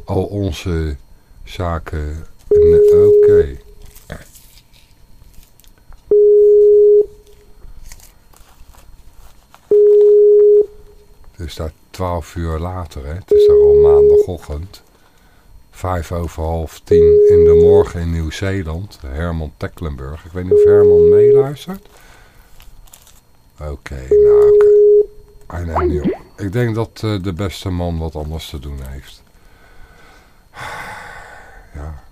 al onze zaken, oké. Het is daar twaalf uur later, hè. Het is daar al maandagochtend. Vijf over half tien in de morgen in Nieuw-Zeeland. Herman Tecklenburg. Ik weet niet of Herman meeluistert. Oké, nou oké. Hij niet op. Ik denk dat uh, de beste man wat anders te doen heeft. Ja.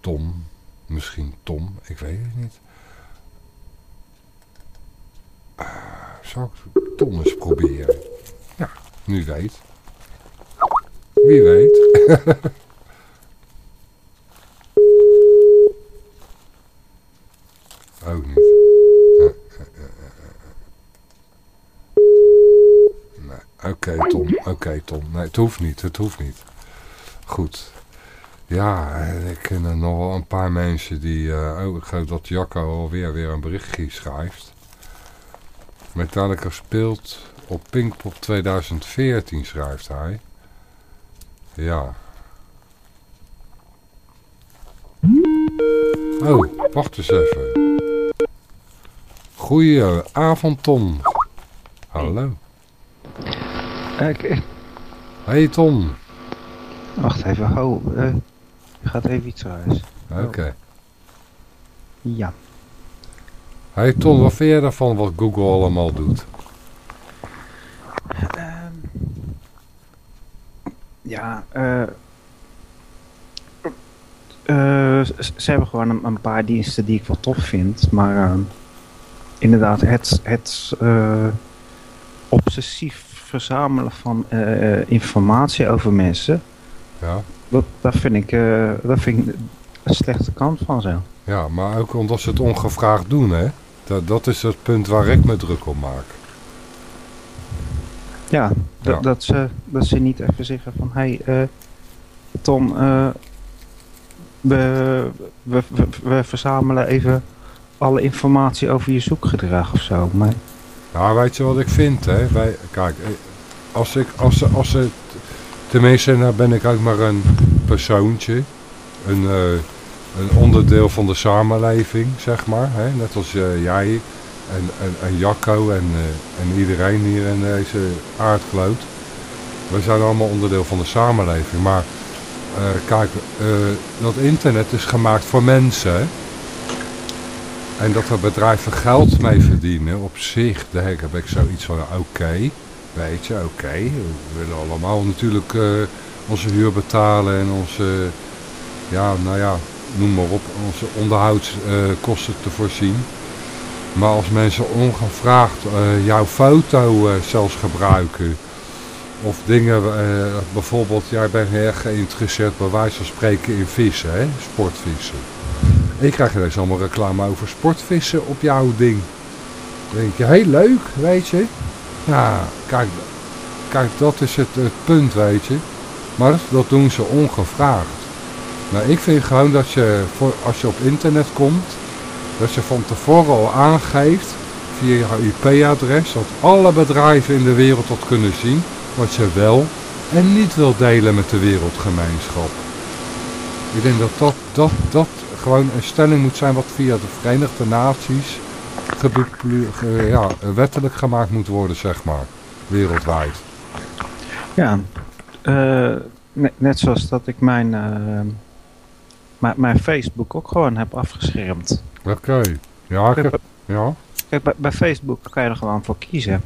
Tom. Misschien Tom. Ik weet het niet. Uh, zou ik Tom eens proberen? Ja, nu weet. Wie weet. [laughs] Ook niet. Nee, oké Tom, oké Tom. Nee, het hoeft niet, het hoeft niet. Goed. Ja, ik ken nog wel een paar mensen die... Uh, oh, ik geloof dat Jacco alweer weer een berichtje schrijft. Metallica speelt op Pinkpop 2014, schrijft hij. Ja. Oh, wacht eens even. Goedenavond, Tom. Hallo. Oké. Hey, Tom. Wacht even, ho. Uh, gaat even iets ruis. Oké. Okay. Ja. Hey Tom, wat vind jij daarvan wat Google allemaal doet? Uh, ja, uh, uh, ze hebben gewoon een, een, paar diensten die ik wel tof vind, maar ehm, inderdaad het, het obsessief verzamelen van informatie over mensen, ja. dat, dat, vind ik, dat vind ik een slechte kant van zo. Ja, maar ook omdat ze het ongevraagd doen, hè? Dat, dat is het punt waar ik me druk op maak. Ja, ja. Dat, ze, dat ze niet even zeggen van... Hé, hey, uh, Tom, uh, we, we, we, we, verzamelen even alle informatie over je zoekgedrag of zo. Maar... Ja, weet je wat ik vind, hè? Wij, kijk, als ik, als ze, als ze, tenminste, nou ben ik ook maar een persoontje. Een... Uh, een onderdeel van de samenleving, zeg maar. Hè? Net als uh, jij en, en, en Jacco en, en iedereen hier in deze aardkloot. We zijn allemaal onderdeel van de samenleving. Maar eh, kijk, eh, dat internet is gemaakt voor mensen. hè. En dat er bedrijven geld mee verdienen op zich, daar heb ik zoiets van, oké, weet je, oké. We willen allemaal natuurlijk eh, onze huur betalen en onze, ja, nou ja, noem maar op, onze onderhoudskosten te voorzien. Maar als mensen ongevraagd eh, jouw foto eh, zelfs gebruiken, of dingen, eh, bijvoorbeeld, jij bent erg geïnteresseerd bij wijze van spreken in vissen, hè? sportvissen. Ik krijg ineens allemaal reclame over sportvissen op jouw ding. Dan denk je, heel leuk, weet je. Ja, kijk, kijk dat is het, punt, weet je. Maar dat doen ze ongevraagd. Nou, ik vind gewoon dat je, voor, als je op internet komt, dat je van tevoren al aangeeft, via je IP-adres, dat alle bedrijven in de wereld dat kunnen zien, wat je wel en niet wil delen met de wereldgemeenschap. Ik denk dat dat, dat, dat gewoon een stelling moet zijn wat via de Verenigde Naties ja, wettelijk gemaakt moet worden, zeg maar, wereldwijd. Ja, eh, net, net zoals dat ik mijn, eh, mijn, mijn Facebook ook gewoon heb afgeschermd. Oké, ja, ik heb, ja. Kijk, bij, bij Facebook kan je er gewoon voor kiezen.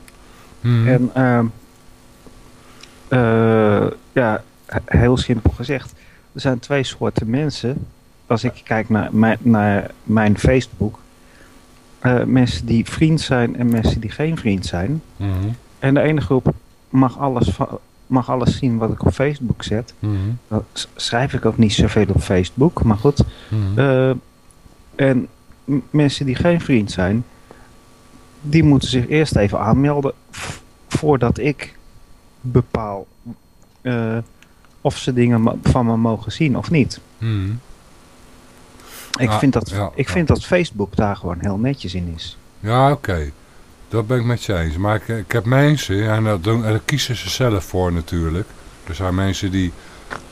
Mhm. En ehm, eh, ja, he- heel simpel gezegd, er zijn twee soorten mensen. Als ik kijk naar mijn, naar mijn Facebook, eh, mensen die vriend zijn en mensen die geen vriend zijn. Mhm. En de ene groep mag alles, mag alles zien wat ik op Facebook zet. Mhm. Dat s- schrijf ik ook niet zoveel op Facebook, maar goed. Mhm. Eh, en mensen die geen vriend zijn, die moeten zich eerst even aanmelden voordat ik bepaal eh, of ze dingen van me mogen zien of niet. Ik, Ah, vind, dat, ja, ik ja. vind dat Facebook daar gewoon heel netjes in is. Ja, oké. Dat ben ik met je eens. Maar ik, ik heb mensen, en dat doen, en kiezen ze zelf voor natuurlijk. Er zijn mensen die,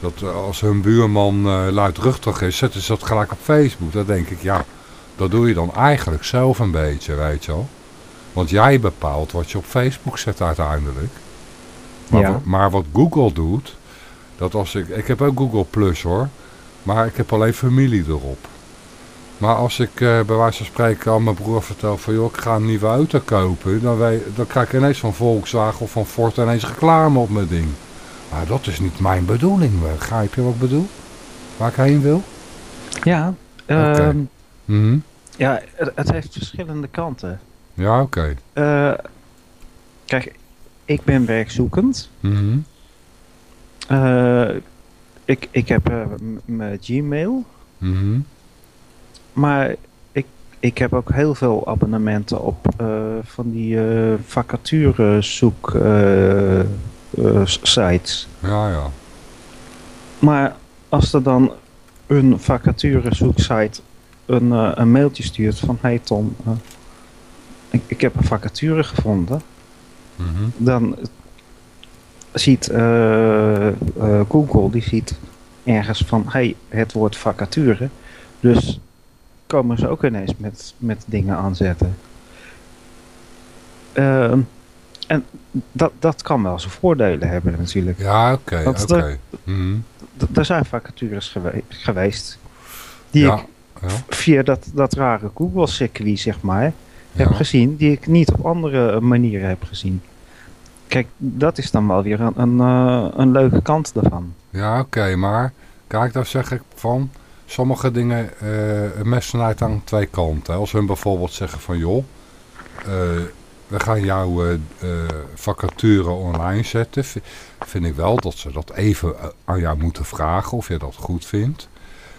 dat eh, als hun buurman eh, luidruchtig is, zetten ze dat gelijk op Facebook. Dan denk ik, ja, dat doe je dan eigenlijk zelf een beetje, weet je wel. Want jij bepaalt wat je op Facebook zet uiteindelijk. Maar, Ja. maar wat Google doet, dat als ik, ik heb ook Google Plus hoor, maar ik heb alleen familie erop. Maar als ik eh, bij wijze van spreken aan mijn broer vertel van joh, ik ga een nieuwe auto kopen, dan, wij, dan krijg ik ineens van Volkswagen of van Ford ineens reclame op mijn ding. Maar dat is niet mijn bedoeling, begrijp je wat ik bedoel? Waar ik heen wil? Ja, ehm, Mhm. ja het, heeft verschillende kanten. Ja, oké. Eh, kijk, ik ben werkzoekend. Mhm. Eh, ik, ik heb mijn Gmail. Mhm. Maar ik, ik heb ook heel veel abonnementen op eh, van die eh vacaturezoek eh, eh, sites. Ja, ja. Maar als er dan een vacaturezoeksite een, eh, een mailtje stuurt van hey Tom, ik, ik heb een vacature gevonden. Mhm. Dan ziet Google, die ziet ergens van hey, het woord vacature. Dus komen ze ook ineens met, met dingen aanzetten. Ehm, en dat, dat kan wel zijn voordelen hebben natuurlijk. Ja, oké, oké. d- Er zijn vacatures gewe- geweest die Ja, ik ja. via dat, dat rare Google-circuit, zeg maar, heb Ja. gezien, die ik niet op andere manieren heb gezien. Kijk, dat is dan wel weer een, een, eh, een leuke kant daarvan. Ja, oké, maar kijk, daar zeg ik van, sommige dingen, eh een mes aan twee kanten. Als hun bijvoorbeeld zeggen van, joh, eh, we gaan jouw eh, vacature online zetten, vind ik wel dat ze dat even aan jou moeten vragen of je dat goed vindt.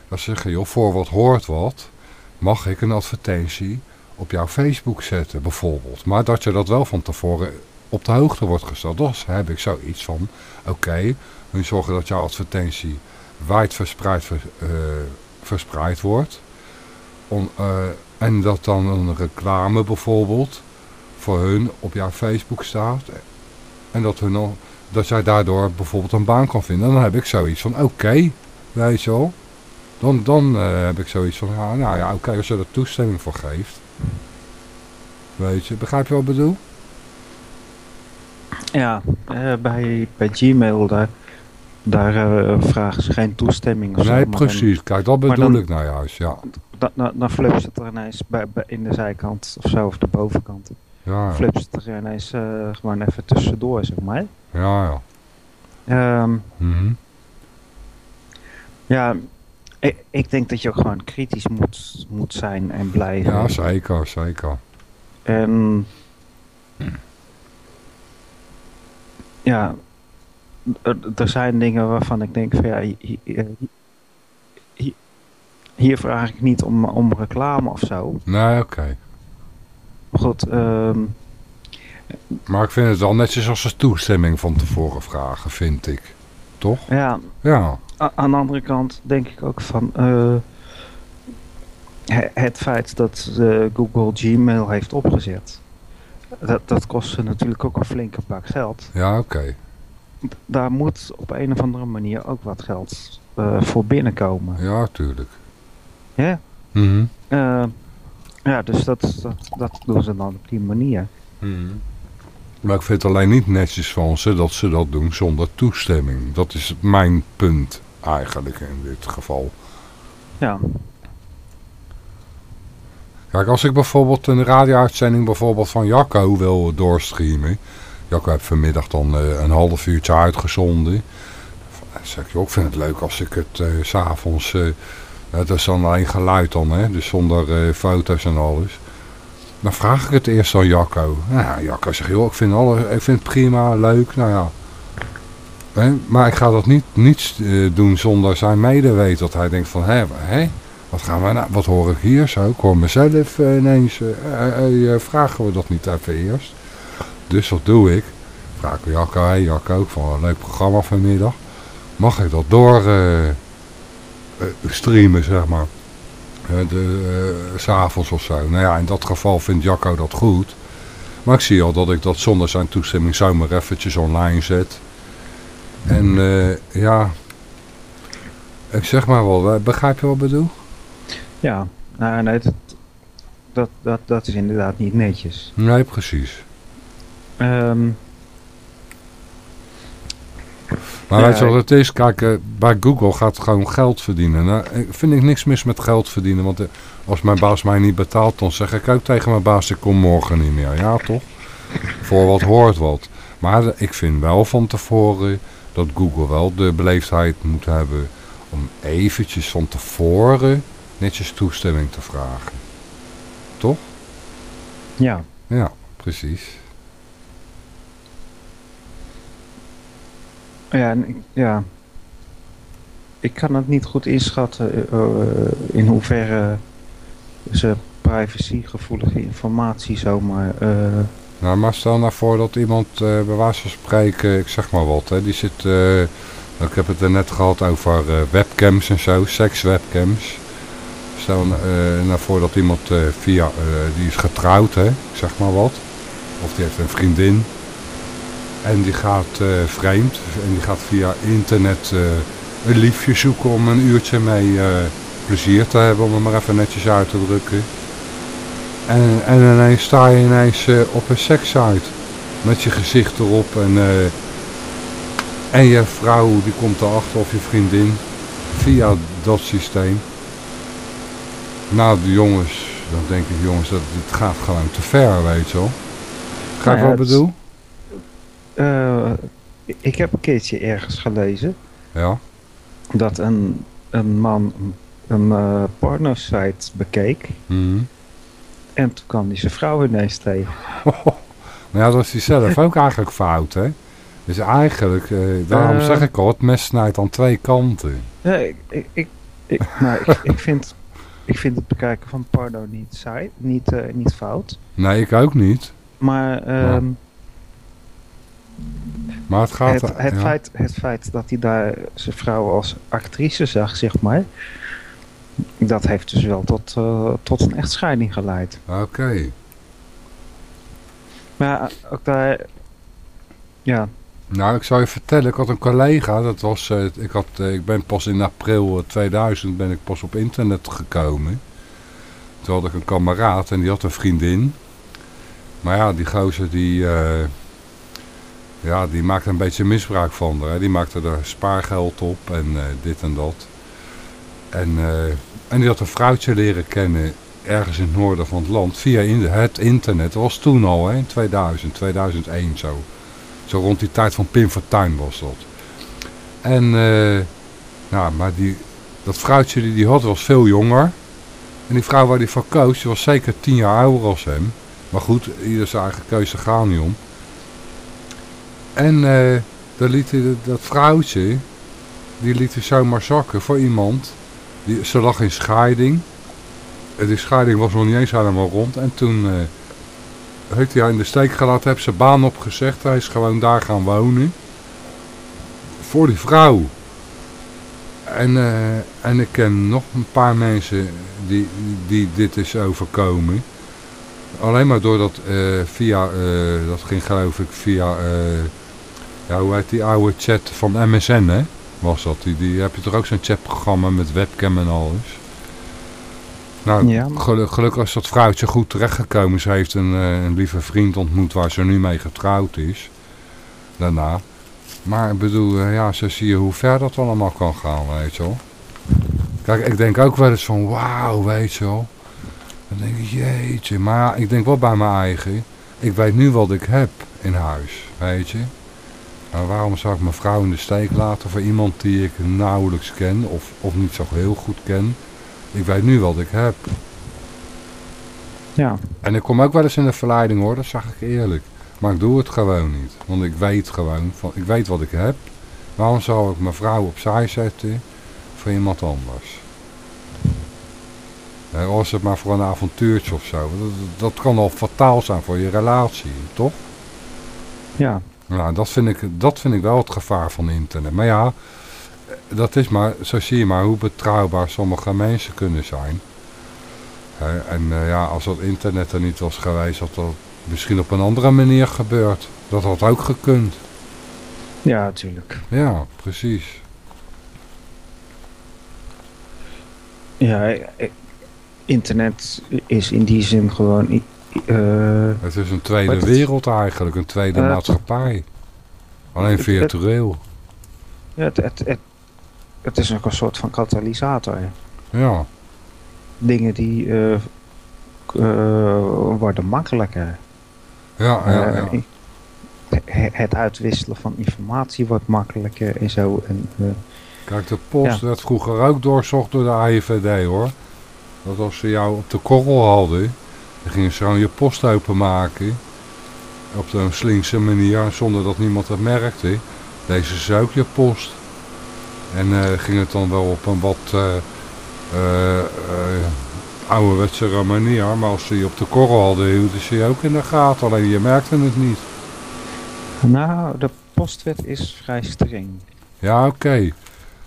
Ze zeggen, joh, voor wat hoort wat, mag ik een advertentie op jouw Facebook zetten bijvoorbeeld. Maar dat je dat wel van tevoren op de hoogte wordt gesteld. Dus heb ik zoiets van, oké, hun zorgen dat jouw advertentie wijd verspreid, vers- eh, verspreid wordt. Eh, en dat dan een reclame bijvoorbeeld voor hun op jouw Facebook staat. En dat, hun dat jij daardoor bijvoorbeeld een baan kan vinden. Dan heb ik zoiets van, oké, weet je wel. Dan, dan eh, heb ik zoiets van, ja, nou ja, oké, als je er toestemming voor geeft. Weet je, begrijp je wat ik bedoel? Ja, bij, bij Gmail daar Daar eh, vragen ze geen toestemming of zo, Nee, precies. Kijk, dat bedoel dan- ik nou juist, ja. Dan, dan, dan flupt het er ineens bij, bij- in de zijkant of zo, of de bovenkant. Ja, ja. Flupt het er ineens eh, gewoon even tussendoor, zeg maar. Ja, ja. Mhm. ja, ik, ik denk dat je ook gewoon kritisch moet, moet zijn en blijven. Ja, zeker, zeker. En ja, er, er zijn dingen waarvan ik denk van ja, hi- hier vraag ik niet om, om reclame of zo. Nee, oké. Goed, ehm, Maar ik vind het wel netjes als ze toestemming van tevoren vragen, vind ik. Toch? ja, Ja. aan de andere kant denk ik ook van eh, he- het feit dat eh, Google Gmail heeft opgezet. Dat, dat kost ze natuurlijk ook een flinke bak geld. Ja, oké. Daar moet op een of andere manier ook wat geld eh, voor binnenkomen. Ja, tuurlijk. Ja, Mhm. Eh, ja dus dat, dat, dat doen ze dan op die manier. Maar ik vind het alleen niet netjes van ze dat ze dat doen zonder toestemming. Dat is mijn punt eigenlijk in dit geval. Ja, Kijk, als ik bijvoorbeeld een radio-uitzending bijvoorbeeld van Jacco wil doorstreamen. Jacco heeft vanmiddag dan eh, een half uurtje uitgezonden. Zeg ik, joh, ik vind het leuk als ik het eh, s s'avonds... eh het is dan alleen geluid dan, hè. Dus zonder eh, foto's en alles. Dan vraag ik het eerst aan Jacco. Nou ja, Jacco zegt, joh, ik vind, alle, ik vind het prima, leuk. Nou ja. Maar ik ga dat niet, niet eh, doen zonder zijn medeweten. Dat hij denkt van, hé, hè, wat gaan we nou, wat hoor ik hier zo? Ik hoor mezelf eh, ineens, eh, eh, eh, vragen we dat niet even eerst? Dus wat doe ik? Vraag ik Jacco, vond het een leuk programma vanmiddag. Mag ik dat door eh, eh, streamen, zeg maar? Eh, de, eh, s'avonds of zo. Nou ja, in dat geval vindt Jacco dat goed. Maar ik zie al dat ik dat zonder zijn toestemming zomaar eventjes online zet. En eh, ja, ik zeg maar wel, eh, begrijp je wat ik bedoel? ja. Nou, nee, dat, dat, dat, dat is inderdaad niet netjes. Nee, precies. Ehm, Maar Ja, weet je wat het is? Kijk, eh, bij Google gaat gewoon geld verdienen. Nou, vind ik niks mis met geld verdienen. Want eh, als mijn baas mij niet betaalt, dan zeg ik ook tegen mijn baas, ik kom morgen niet meer. Ja, toch? Voor wat hoort wat. Maar eh, ik vind wel van tevoren dat Google wel de beleefdheid moet hebben om eventjes van tevoren netjes toestemming te vragen. Toch? ja. Ja, precies. Ja, ja. Ik kan het niet goed inschatten eh, eh, in hoeverre ze privacygevoelige informatie zomaar... eh, Nou, maar stel nou voor dat iemand eh bij van spreken, ik zeg maar wat, hè, die zit, ik heb het er net gehad over webcams en zo, sekswebcams. Stel nou voor dat iemand via, die is getrouwd, hè, ik zeg maar wat, of die heeft een vriendin. En die gaat eh, vreemd en die gaat via internet eh, een liefje zoeken om een uurtje mee eh, plezier te hebben, om het maar even netjes uit te drukken. En, en ineens sta je ineens op een sekssite. Met je gezicht erop. En, en je vrouw die komt erachter of je vriendin. Via dat systeem. Nou de jongens. Dan denk ik jongens dat het gaat gewoon te ver weet je wel. Ga Nou ik ja, wat bedoel? Eh, ik heb een keertje ergens gelezen Ja. dat een, een man een eh porno-site bekeek Mhm. en toen kwam hij zijn vrouw ineens tegen. [laughs] Nou ja, dat is hij zelf ook eigenlijk fout hè. Dus eigenlijk, eh, daarom zeg ik al, het mes snijdt aan twee kanten. Ja, ik, ik, ik, ik, nou, ik, ik, vind, ik vind het bekijken van porno niet saai, niet, niet fout. Nee, ik ook niet. Maar ehm, Maar het gaat... het, het, ja. feit, het feit dat hij daar zijn vrouw als actrice zag, zeg maar, dat heeft dus wel tot, eh, tot een echtscheiding geleid. Oké. Maar ook daar, ja, Nou, ik zou je vertellen, ik had een collega, dat was, eh, ik, had, eh, ik ben pas in april eh, 2000 ben ik pas op internet gekomen. Toen had ik een kameraad en die had een vriendin. Maar ja, die gozer die, ja, die maakte een beetje misbruik van haar. Die maakte er spaargeld op en eh, dit en dat. En, eh, en die had een vrouwtje leren kennen ergens in het noorden van het land via in- het internet. Dat was toen al, hè, in 2000, 2001 zo. Zo rond die tijd van Pim Fortuyn was dat. En, eh, nou, maar die, dat vrouwtje die die had was veel jonger. En die vrouw waar die voor koos, die was zeker tien jaar ouder als hem. Maar goed, ieder zijn eigen keuze gaat niet om. En eh dan liet hij dat- dat vrouwtje, die liet hij zomaar zakken voor iemand. Die, ze lag in scheiding. Die scheiding was nog niet eens helemaal rond. En toen eh, heeft hij haar in de steek gelaten, heeft zijn baan opgezegd. Hij is gewoon daar gaan wonen. Voor die vrouw. En, eh, en ik ken nog een paar mensen die, die dit is overkomen. Alleen maar doordat eh, via, dat ging geloof ik via, ja, hoe heet die oude chat van MSN hè, was dat. Die, die heb je toch ook zo'n chatprogramma met webcam en alles. Nou, Ja, gelukkig is dat vrouwtje goed terechtgekomen. Ze heeft een, eh, een lieve vriend ontmoet waar ze nu mee getrouwd is. Daarna. Maar ik bedoel, eh, ja, zo zie je hoe ver dat allemaal kan gaan, weet je wel. Kijk, ik denk ook wel eens van, wauw, weet je wel. Dan denk ik, jeetje. Maar ja, ik denk wel bij mijn eigen. Ik weet nu wat ik heb in huis, weet je. Maar waarom zou ik mijn vrouw in de steek laten voor iemand die ik nauwelijks ken of, of niet zo heel goed ken? Ik weet nu wat ik heb. Ja, En ik kom ook wel eens in de verleiding hoor, dat zeg ik eerlijk. Maar ik doe het gewoon niet. Want ik weet gewoon, van, ik weet wat ik heb. Waarom zou ik mijn vrouw opzij zetten voor iemand anders? Eh, Als het maar voor een avontuurtje of zo. Dat, dat kan al fataal zijn voor je relatie, toch? ja, Nou, dat vind, ik, dat vind ik wel het gevaar van internet. Maar ja, eh, dat is maar, zo zie je maar hoe betrouwbaar sommige mensen kunnen zijn. En eh, ja, als dat internet er niet was geweest, had dat misschien op een andere manier gebeurd. Dat had ook gekund. ja, natuurlijk. Ja, precies. Ja, eh, internet is in die zin gewoon... eh, Het is een tweede wereld eigenlijk, een tweede Eh, maatschappij. Alleen virtueel. ja, het, het, het, het is ook een soort van katalysator. Ja, Dingen die eh, worden makkelijker. ja, ja. Ja. het uitwisselen van informatie wordt makkelijker en zo. En, Kijk, de post Ja. werd vroeger ook doorzocht door de AIVD hoor. Dat als ze jou op de korrel hadden, dan gingen ze gewoon je post openmaken. Op een slinkse manier, zonder dat niemand het merkte. Deze ze ook je post. En eh, ging het dan wel op een wat eh, eh, ouderwetse manier. Maar als ze je op de korrel hadden, hielden ze je ook in de gaten. Alleen je merkte het niet. nou, de postwet is vrij streng. Ja, oké.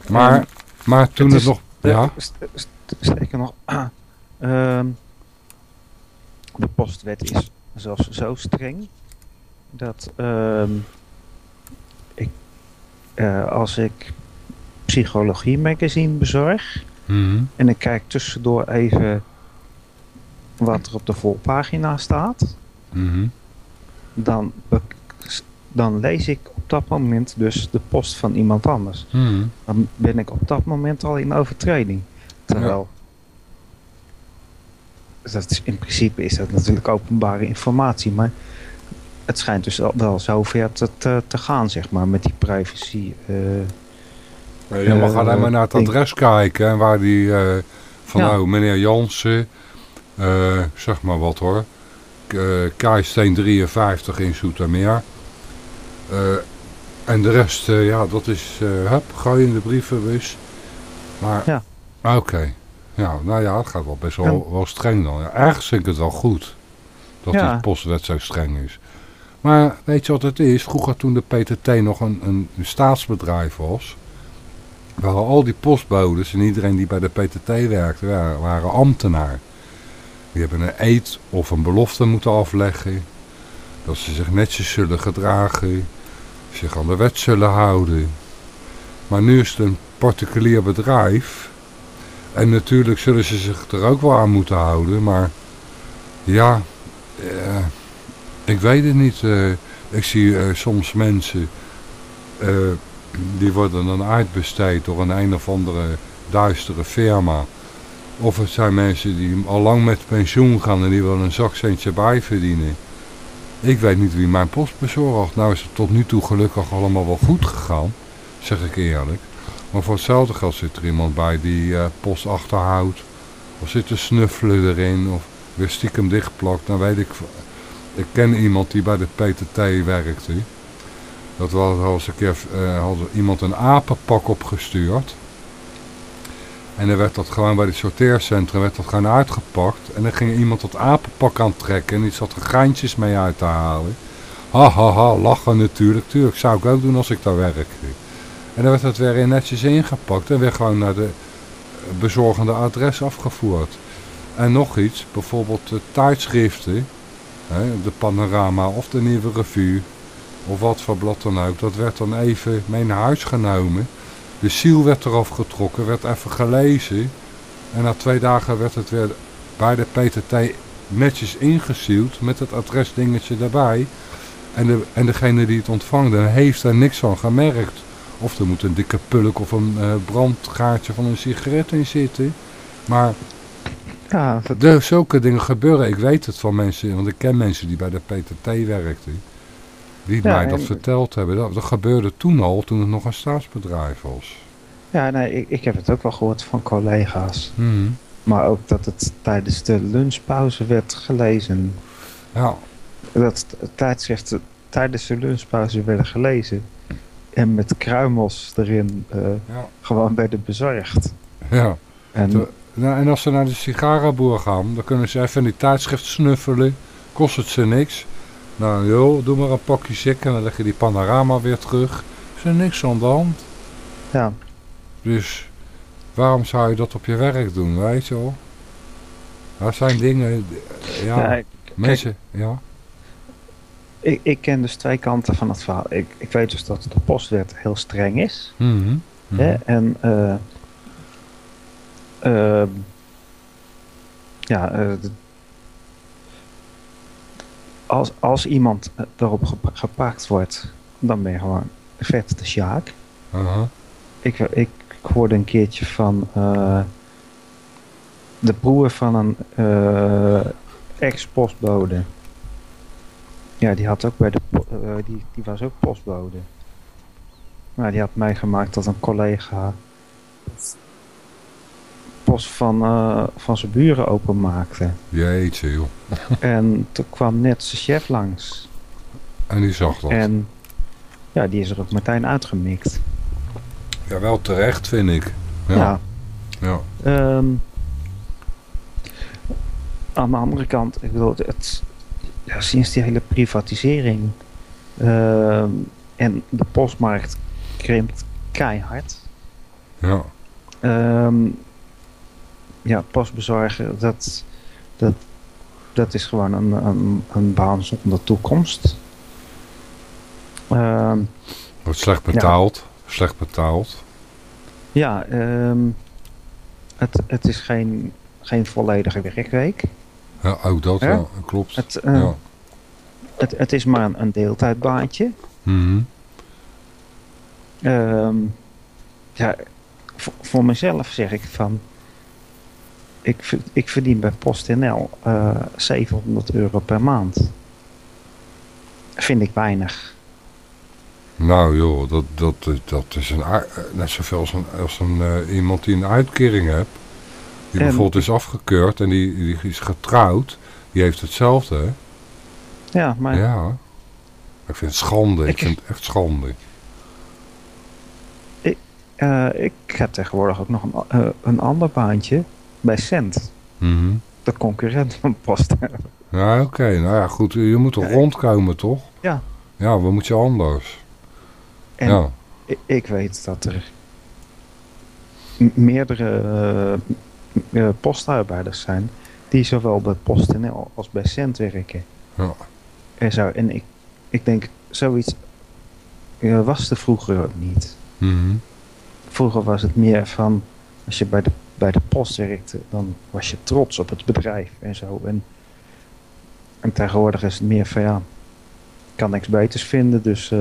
Maar, En maar toen het het, is- nog... Ja, st- st- Sterker nog, [clears throat] ehm, de postwet is zelfs zo streng dat ehm, ik, eh, als ik psychologie magazine bezorg mhm, en ik kijk tussendoor even wat er op de voorpagina staat, mhm. dan, dan lees ik op dat moment dus de post van iemand anders. mhm. dan ben ik op dat moment al in overtreding. Terwijl, dat is, in principe is dat natuurlijk openbare informatie, maar het schijnt dus wel- wel zo ver te, te, te gaan, zeg maar, met die privacy. eh, Je mag Eh, alleen maar naar het adres kijken en waar die eh, van Ja. nou meneer Jansen, zeg maar wat hoor, K- Kaaisteen 53 in Zoetermeer. Eh, en de rest, ja dat is, hup, gooi in de brievenbus. Maar, Ja. oké. Ja, nou ja, het gaat wel best wel, wel streng dan. Ja, ergens vind ik het wel goed dat Ja. die postwet zo streng is. Maar weet je wat het is? Vroeger toen de PTT nog een, een staatsbedrijf was, waren al die postbodes en iedereen die bij de PTT werkte, waren, waren ambtenaar. Die hebben een eed of een belofte moeten afleggen. Dat ze zich netjes zullen gedragen. Zich aan de wet zullen houden. Maar nu is het een particulier bedrijf. En natuurlijk zullen ze zich er ook wel aan moeten houden. Maar ja, eh, ik weet het niet. eh. Ik zie eh, soms mensen, die worden dan uitbesteed door een een of andere duistere firma. Of het zijn mensen die al lang met pensioen gaan en die willen een zakcentje bijverdienen. Ik weet niet wie mijn post bezorgt. Nou is het tot nu toe gelukkig allemaal wel goed gegaan, zeg ik eerlijk. Maar voor hetzelfde geld zit er iemand bij die eh, post achterhoudt. Of zit te snuffelen erin. Of weer stiekem dichtplakt. Dan weet ik... Ik ken iemand die bij de PTT werkte. Dat was al eens een keer... eh, had iemand een apenpak opgestuurd. En dan werd dat gewoon bij het sorteercentrum werd dat gewoon uitgepakt. En dan ging iemand dat apenpak aantrekken. En die zat er geintjes mee uit te halen. Ha ha ha, lachen natuurlijk. Tuurlijk zou ik ook doen als ik daar werkte. En dan werd het weer netjes ingepakt. En weer gewoon naar de bezorgende adres afgevoerd. En nog iets, bijvoorbeeld de tijdschriften. Hè, de Panorama of de Nieuwe Revue. Of wat voor blad dan ook. Dat werd dan even mee naar huis genomen. De ziel werd eraf getrokken, werd even gelezen. En na twee dagen werd het weer bij de PTT netjes ingesield met het adresdingetje erbij. En, de, en degene die het ontvangde heeft er niks van gemerkt. Of er moet een dikke pulk of een eh, brandgaatje van een sigaret in zitten. Maar Ja, dat, zulke dingen gebeuren. Ik weet het van mensen, want ik ken mensen die bij de PTT werkten. Die Ja, mij dat en- verteld hebben. Dat, dat gebeurde toen al, toen het nog een staatsbedrijf was. ja nee, ik, ik heb het ook wel gehoord van collega's. Mhm. Maar ook dat het tijdens de lunchpauze werd gelezen. Ja, Dat tijdschriften tijdens de lunchpauze werden gelezen. En met kruimels erin eh, ja, gewoon werden bezorgd. ja. En Nou, en als ze naar de sigarenboer gaan, dan kunnen ze even in die tijdschrift snuffelen. Kost het ze niks. Nou joh, doe maar een pakje sik en dan leg je die panorama weer terug. Is er niks aan de hand. ja, Dus waarom zou je dat op je werk doen, weet je wel? Dat zijn dingen, ja, mensen, ja. Ik, ik ken dus twee kanten van het verhaal. Ik, ik weet dus dat de postwet heel streng is. Mhm, mhm. Hè? En eh, ehm, ja, eh, als, als iemand eh, erop gepa- gepakt wordt, dan ben je gewoon vet de sjaak. Aha. Ik, ik hoorde een keertje van de broer van een ex-postbode. Ja, die had ook bij de eh, die, die was ook postbode. Maar die had meegemaakt dat een collega post van, eh, van zijn buren openmaakte. Jeetje joh. [laughs] en toen kwam net zijn chef langs. En die zag dat. En ja, die is er ook meteen uitgemikt. Ja, wel terecht vind ik. Ja. ja. ja. Ehm, aan de andere kant, ik bedoel, het, ja, sinds die hele privatisering ehm, en de postmarkt krimpt keihard. ja. Ehm, ja, postbezorgen, dat, dat, dat is gewoon een, een, een baan zonder toekomst. Ehm, Wordt slecht betaald. Slecht betaald. ja, het, het is geen, geen volledige werkweek. Ja, ook dat, ja, klopt. Het, eh, ja. het, het is maar een, een deeltijdbaantje. Mhm. Ehm, ja, voor, voor mezelf zeg ik van. Ik, ik verdien bij PostNL eh 700 euro per maand. Vind ik weinig. Nou joh, dat, dat, dat is een, net zoveel als, een, als een, eh, iemand die een uitkering hebt. Die En- bijvoorbeeld is afgekeurd en die, die is getrouwd. Die heeft hetzelfde, hè? Ja, maar Ja. Ik vind het schande. Ik, Ik- vind het echt schande. eh, ik heb tegenwoordig ook nog een, eh, een ander baantje bij Cent. Mhm. De concurrent van PostNL. Ja, oké. Nou ja, goed. Je moet ik- rondkomen, toch? Ja. Ja, wat moet je anders? En ja. ik, ik weet dat er meerdere eh, eh, postarbeiders zijn die zowel bij PostNL als bij Cent werken. Ja. En, zo, en ik, ik denk, zoiets eh, was er vroeger ook niet. Mhm. Vroeger was het meer van, als je bij de, bij de post werkte, dan was je trots op het bedrijf en zo. En, en tegenwoordig is het meer van, ja, kan niks beters vinden, dus eh,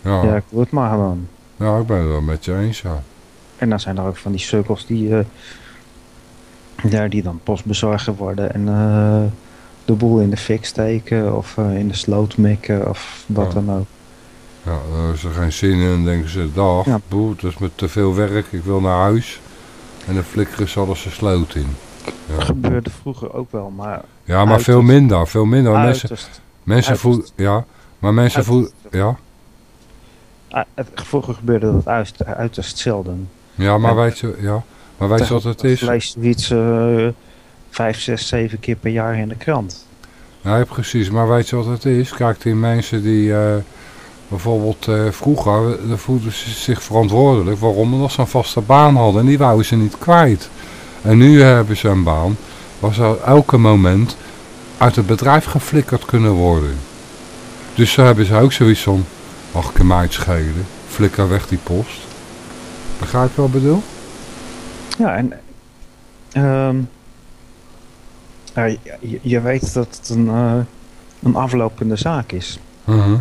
Ja, ja, ja. ik doe het maar gewoon. ik ben het wel met je eens, ja. En dan zijn er ook van die sukkels die, ja, die dan postbezorger worden en eh, de boel in de fik steken of eh, in de sloot mikken of wat Ja. dan ook. Ja, dan is er geen zin in en denken ze, dag, Ja. boe, het is met te veel werk, ik wil naar huis. En dan flikkeren ze alles de sloot in. Dat gebeurde vroeger ook wel, maar Ja, maar Uiterst. veel minder, veel minder. Mensen, uiterst, mensen voelen, ja, maar mensen voelen, ja. Ah, vroeger gebeurde dat uiterst, uiterst zelden. Ja, maar En- weet je, ja, maar weet je wat het is? Vlees iets eh, vijf, zes, zeven keer per jaar in de krant. Nee, precies. Maar weet je wat het is? Kijk, die mensen die eh, bijvoorbeeld eh, vroeger, dan voelden ze zich verantwoordelijk. Waarom? Omdat ze een vaste baan hadden en die wouden ze niet kwijt. En nu hebben ze een baan waar ze elke moment uit het bedrijf geflikkerd kunnen worden. Dus zo hebben ze ook zoiets van, ach, ik mij het schelen. Flikker weg die post. Begrijp je wat ik bedoel? Ja, en ehm, je, je weet dat het een, eh, een aflopende zaak is. Mhm.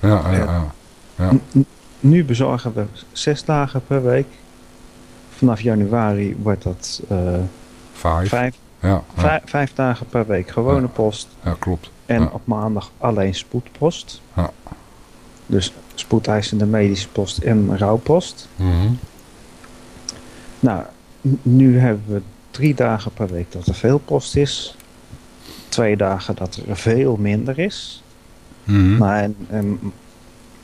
Ja, ja, ja. Nu bezorgen we zes dagen per week. Vanaf januari wordt dat eh, Vijf. vijf, Ja, vijf, vijf dagen per week gewone post. ja, klopt. En op maandag alleen spoedpost. Ja. Dus spoedeisende medische post en rouwpost. Mhm. Nou, nu hebben we drie dagen per week dat er veel post is. Twee dagen dat er veel minder is. Mhm. En, en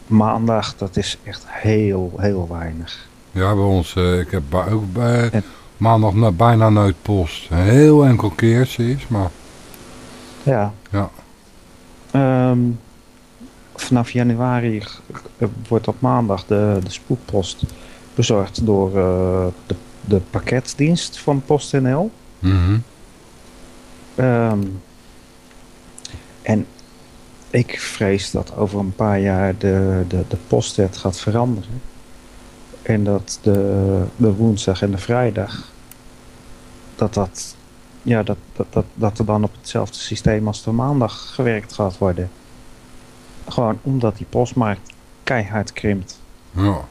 maandag, dat is echt heel, heel weinig. Ja, bij ons, eh, ik heb ook bij En- maandag bijna nooit post. Een heel enkel keertje is, maar Ja. Ja. Ehm, vanaf januari wordt op maandag de, de spoedpost bezorgd door eh, de, de pakketdienst van PostNL. Ehm, en ik vrees dat over een paar jaar de, de, de postwet gaat veranderen. En dat de, de woensdag en de vrijdag, dat, dat, ja, dat, dat, dat, dat er dan op hetzelfde systeem als de maandag gewerkt gaat worden. Gewoon omdat die postmarkt keihard krimpt. ja.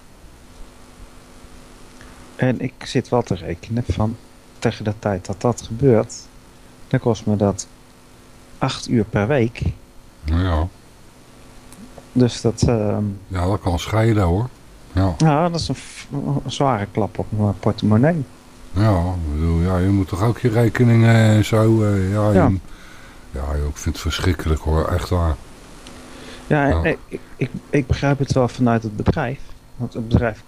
En ik zit wel te rekenen van tegen de tijd dat dat gebeurt, dan kost me dat 8 uur per week. ja. Dus dat, ehm, Ja, dat kan schelen hoor. Ja, ja, dat is een, zware klap op mijn portemonnee. ja, bedoel, ja, je moet toch ook je rekeningen en zo. eh, ja, Ja. Je, ja joh, ik vind het verschrikkelijk hoor, echt waar. Ja, Ja. Ik, ik, ik, ik begrijp het wel vanuit het bedrijf. Want het bedrijf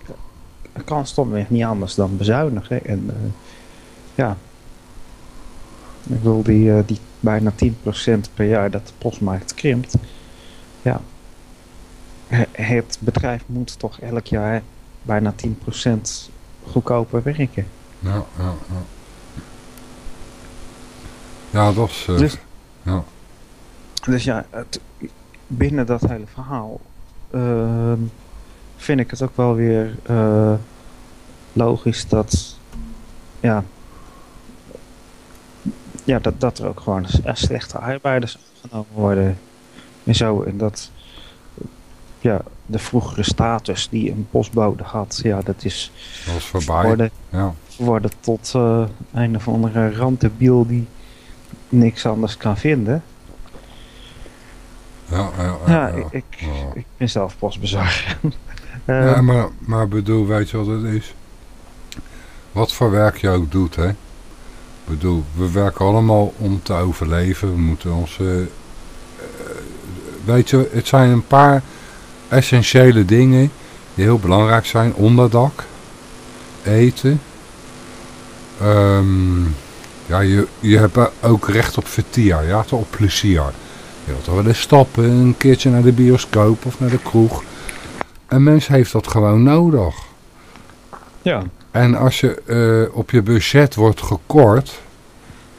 k- kan stomweg niet anders dan bezuinigen. En eh, ja, ik wil die, eh, die bijna 10% per jaar dat de postmarkt krimpt. Ja, He- het bedrijf moet toch elk jaar bijna 10% goedkoper werken. Ja, ja, ja. Ja, dat is... eh, Dus- ja. Dus ja, het, binnen dat hele verhaal ehm, vind ik het ook wel weer eh, logisch dat, ja, ja dat, dat er ook gewoon slechte arbeiders genomen worden en zo. En dat ja, de vroegere status die een postbode had, ja, dat is dat is voorbij. geworden, Ja, geworden tot eh, een of andere rantebiel die niks anders kan vinden. ja, ja. ja, Ja, ja. ik, ik, ik ben zelf postbezorger. Ja, maar, maar bedoel, weet je wat het is? Wat voor werk je ook doet, hè? bedoel, we werken allemaal om te overleven. We moeten ons... eh, weet je, het zijn een paar essentiële dingen die heel belangrijk zijn. Onderdak, eten. Ehm, ja, je, je hebt ook recht op vertier, ja, op plezier. Je wilt toch wel eens stappen, een keertje naar de bioscoop of naar de kroeg. Een mens heeft dat gewoon nodig. ja. En als je eh, op je budget wordt gekort,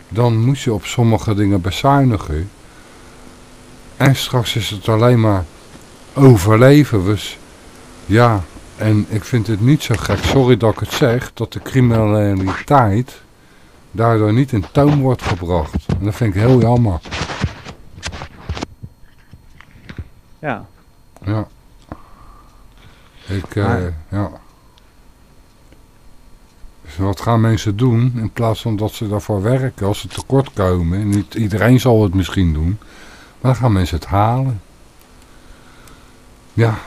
dan moet je op sommige dingen bezuinigen. En straks is het alleen maar overleven. Dus ja, en ik vind het niet zo gek, sorry dat ik het zeg, dat de criminaliteit daardoor niet in toon wordt gebracht. En dat vind ik heel jammer. Ja. Ja. Ik, eh, ja. Dus wat gaan mensen doen in plaats van dat ze daarvoor werken als ze tekort komen? Niet iedereen zal het misschien doen, maar dan gaan mensen het halen. Ja.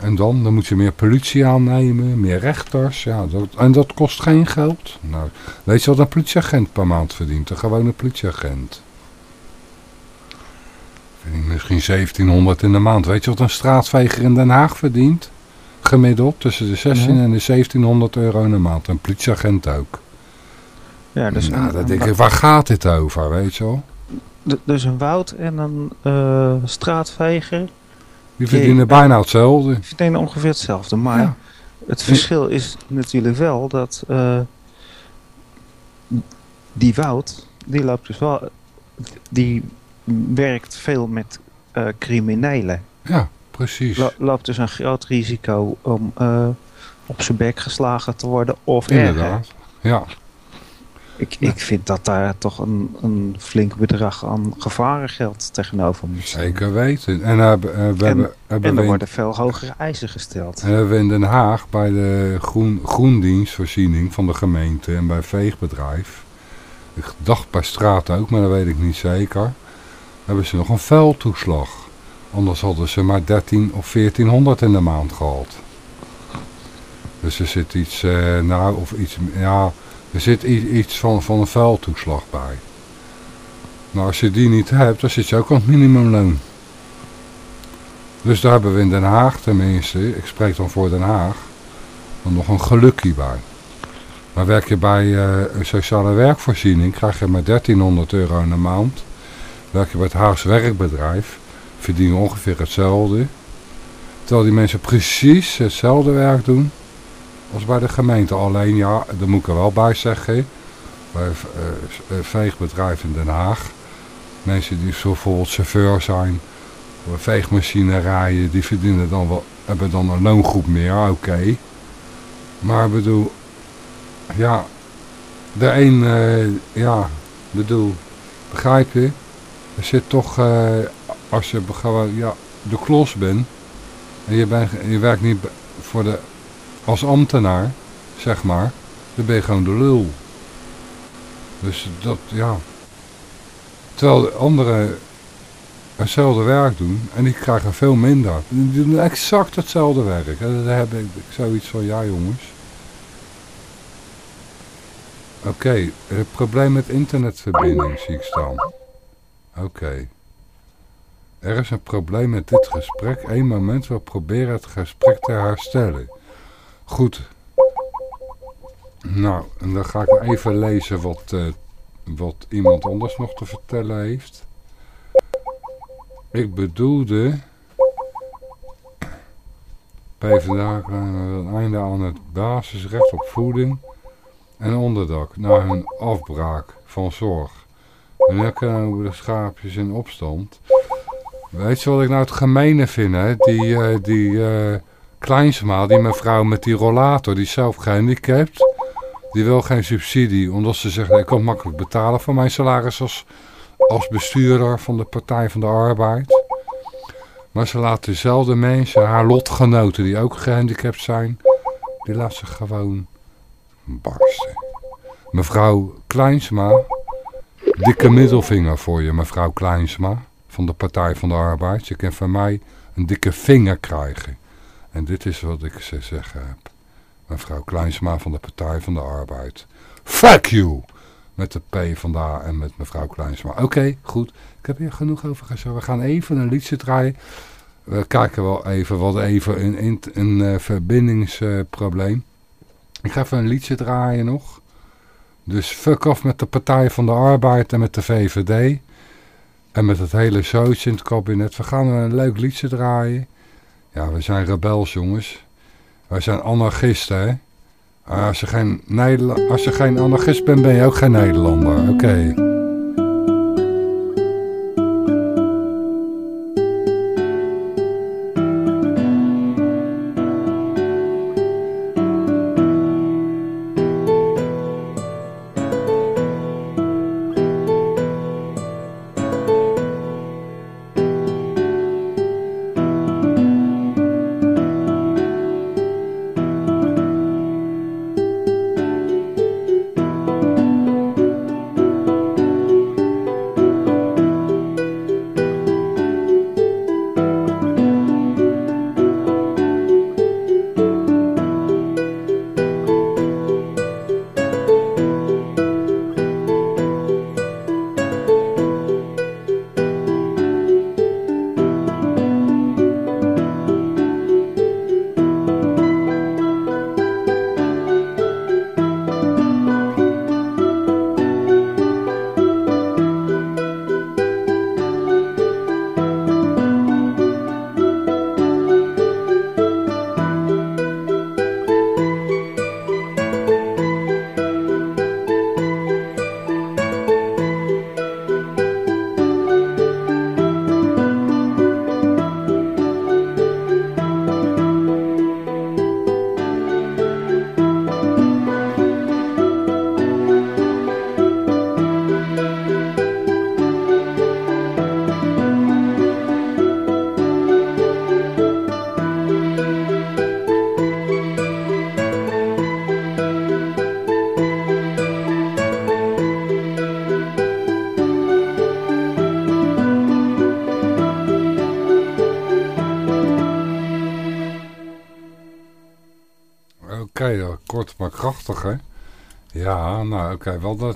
En dan, dan moet je meer politie aannemen, meer rechters. Ja, dat, en dat kost geen geld. Nou, weet je wat een politieagent per maand verdient? Een gewone politieagent. Misschien 1700 in de maand. Weet je wat een straatveger in Den Haag verdient? Gemiddeld tussen de 16 en de 1700 euro in de maand. Een politieagent ook. Ja, dus nou, een- dan denk ik, waar gaat dit over, weet je wel? Dus een woud en een eh, straatveger. Die verdienen Die, bijna hetzelfde. Die verdienen ongeveer hetzelfde. Maar Ja. het verschil is natuurlijk wel dat eh, die woud, die loopt dus wel, die werkt veel met eh, criminelen. Ja, precies. Lo- loopt dus een groot risico om eh, op zijn bek geslagen te worden of Inderdaad. erger. Ja. Ik, ik vind dat daar toch een, een flink bedrag aan gevarengeld tegenover moet staan. Zeker weten. En, hebben eh, we En, hebben, hebben en we er in- worden veel hogere eisen gesteld. En hebben we in Den Haag bij de groen, groendienstvoorziening van de gemeente en bij veegbedrijf. Ik dacht bij straat ook, maar dat weet ik niet zeker. Hebben ze nog een vuiltoeslag. Anders hadden ze maar 13 of 1400 in de maand gehad. Dus er zit iets, eh, nou, of iets, ja, er zit iets van, van een vuiltoeslag bij. Maar als je die niet hebt, dan zit je ook aan het minimumloon. Dus daar hebben we in Den Haag tenminste, ik spreek dan voor Den Haag, dan nog een gelukkie bij. Maar werk je bij eh, een sociale werkvoorziening, krijg je maar 1300 euro in de maand. Werk je bij het Haags werkbedrijf, verdien je ongeveer hetzelfde. Terwijl die mensen precies hetzelfde werk doen als bij de gemeente. Alleen ja, daar moet ik er wel bij zeggen, bij een eh, eh, veegbedrijf in Den Haag. Mensen die bijvoorbeeld chauffeur zijn, veegmachine rijden, die verdienen dan wel, hebben dan een loongroep meer, oké. Maar ik bedoel, ja, de een, eh, ja, bedoel, begrijp je? Er zit toch, eh, als je ja, de klos bent, en je, bent, je werkt niet voor de, als ambtenaar, zeg maar, dan ben je gewoon de lul. Dus dat, ja. Terwijl de anderen hetzelfde werk doen en die krijgen veel minder. Die doen exact hetzelfde werk. En dan heb ik zoiets van, ja jongens. Oké, probleem met internetverbinding zie ik staan. Oké. Er is een probleem met dit gesprek. Eén moment, we proberen het gesprek te herstellen. Goed. Nou, en dan ga ik even lezen wat, eh, wat iemand anders nog te vertellen heeft. Ik bedoelde... PvdA krijgen een einde aan het basisrecht op voeding en onderdak na hun afbraak van zorg. Kunnen we de schaapjes in opstand? Weet je wat ik nou het gemene vind, hè? Die, eh, die eh, Kleinsma, die mevrouw met die rollator, die zelf gehandicapt. Die wil geen subsidie, omdat ze zegt, ik kan makkelijk betalen voor mijn salaris als, als bestuurder van de Partij van de Arbeid. Maar ze laat dezelfde mensen, haar lotgenoten die ook gehandicapt zijn, die laat ze gewoon barsten. Mevrouw Kleinsma, dikke middelvinger voor je, mevrouw Kleinsma, van de Partij van de Arbeid. Je kan van mij een dikke vinger krijgen. En dit is wat ik ze zeggen heb. Mevrouw Kleinsma van de Partij van de Arbeid. Fuck you! Met de P vandaar en met mevrouw Kleinsma. Oké, goed. Ik heb hier genoeg over gezegd. We gaan even een liedje draaien. We kijken wel even wat even een, een, een verbindingsprobleem. ik ga even een liedje draaien nog. Dus fuck off met de Partij van de Arbeid en met de VVD. En met het hele zootje in het kabinet. We gaan een leuk liedje draaien. Ja, we zijn rebels jongens. Wij zijn anarchisten hè. Als je, geen als je geen anarchist bent, ben je ook geen Nederlander. Oké,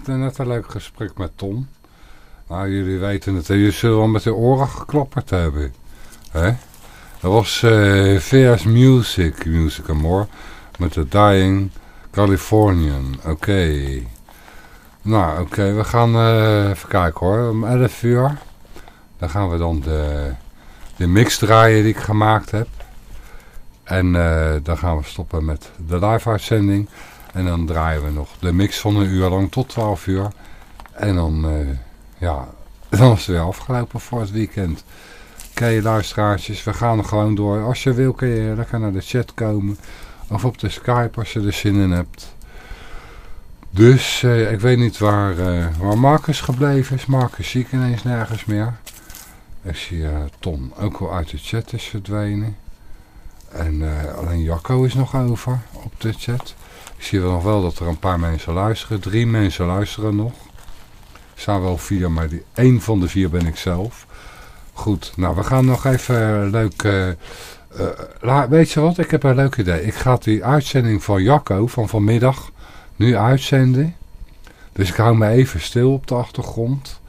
dat, net een leuk gesprek met Tom. Nou, jullie weten het, jullie zullen wel met de oren geklapperd hebben. hè? Dat was uh, VS Music, Music More, met de Dying Californian. Oké. Nou, oké, we gaan uh, even kijken hoor. Om 11 uur, dan gaan we dan de, de mix draaien die ik gemaakt heb. En uh, dan gaan we stoppen met de live uitzending. En dan draaien we nog de mix van een uur lang tot 12 uur. En dan, uh, ja, dan is het weer afgelopen voor het weekend. Oké, luisteraartjes, we gaan gewoon door. Als je wil kun je lekker naar de chat komen. Of op de Skype als je er zin in hebt. Dus uh, ik weet niet waar, uh, waar Marcus gebleven is. Marcus zie ik ineens nergens meer. Ik zie uh, Tom ook wel uit de chat is verdwenen. En alleen Jacco is nog over op de chat. Ik zie wel nog wel dat er een paar mensen luisteren. Drie mensen luisteren nog. Er staan wel vier, maar die, één van de vier ben ik zelf. Goed, nou we gaan nog even leuk... Uh, weet je wat, ik heb een leuk idee. Ik ga die uitzending van Jacco van vanmiddag nu uitzenden. Dus ik hou me even stil op de achtergrond.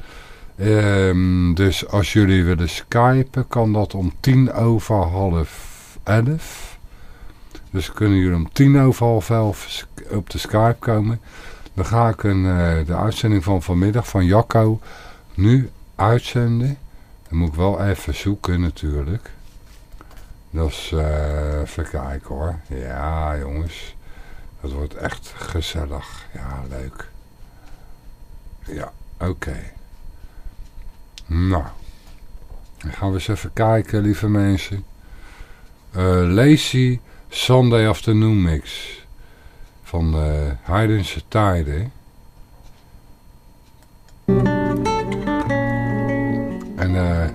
Um, dus als jullie willen skypen, kan dat om tien over half elf. Dus kunnen jullie om tien over half elf op de Skype komen. Dan ga ik een, uh, de uitzending van vanmiddag van Jacco nu uitzenden. Dan moet ik wel even zoeken natuurlijk. Dat is, uh, even kijken hoor. Ja jongens. Dat wordt echt gezellig. Ja, leuk. Ja, oké. Nou. Dan gaan we eens even kijken, lieve mensen. Uh, Lazy Sunday Afternoon Mix. Van Heidense Tijden. En uh,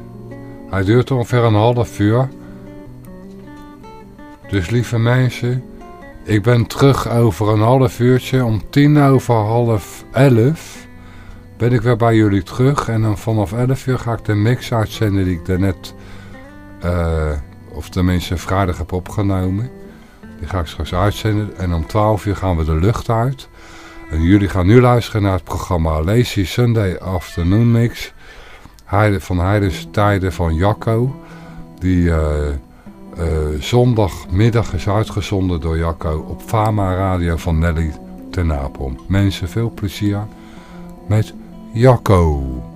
hij duurt ongeveer een half uur. Dus lieve mensen, ik ben terug over een half uurtje. Om tien over half elf ben ik weer bij jullie terug. En dan vanaf elf uur ga ik de mix uitzenden die ik daarnet, uh, of tenminste vrijdag heb opgenomen. Die ga ik straks uitzenden. En om 12 uur gaan we de lucht uit. En jullie gaan nu luisteren naar het programma Lazy Sunday Afternoon Mix. Van Heidense Tijden van Jacco. Die uh, zondagmiddag is uitgezonden door Jacco op Fama Radio van Nelly ten Napel. Mensen, veel plezier met Jacco.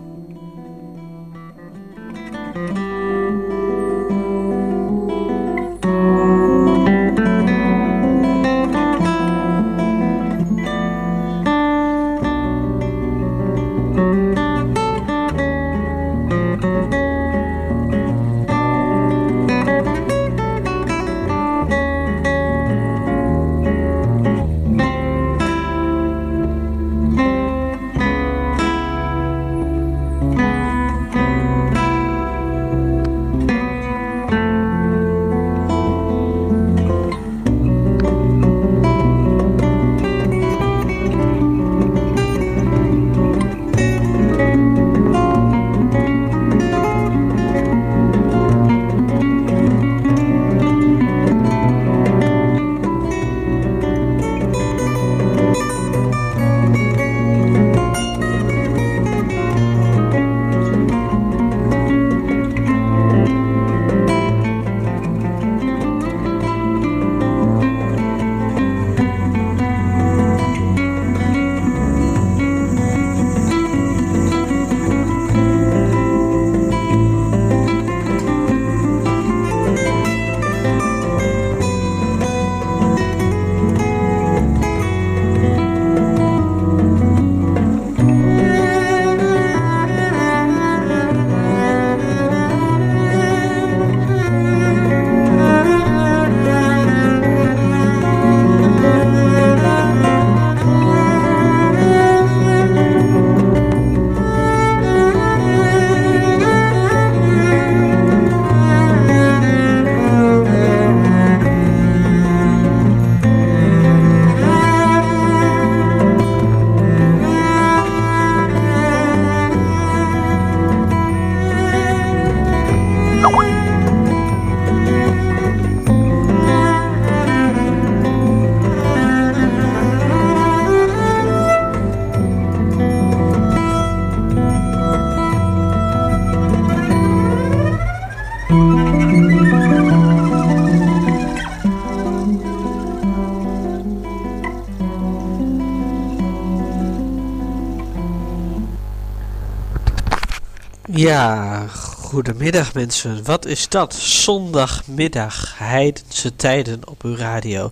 Ja, goedemiddag mensen. Wat is dat? Zondagmiddag, heidense tijden op uw radio.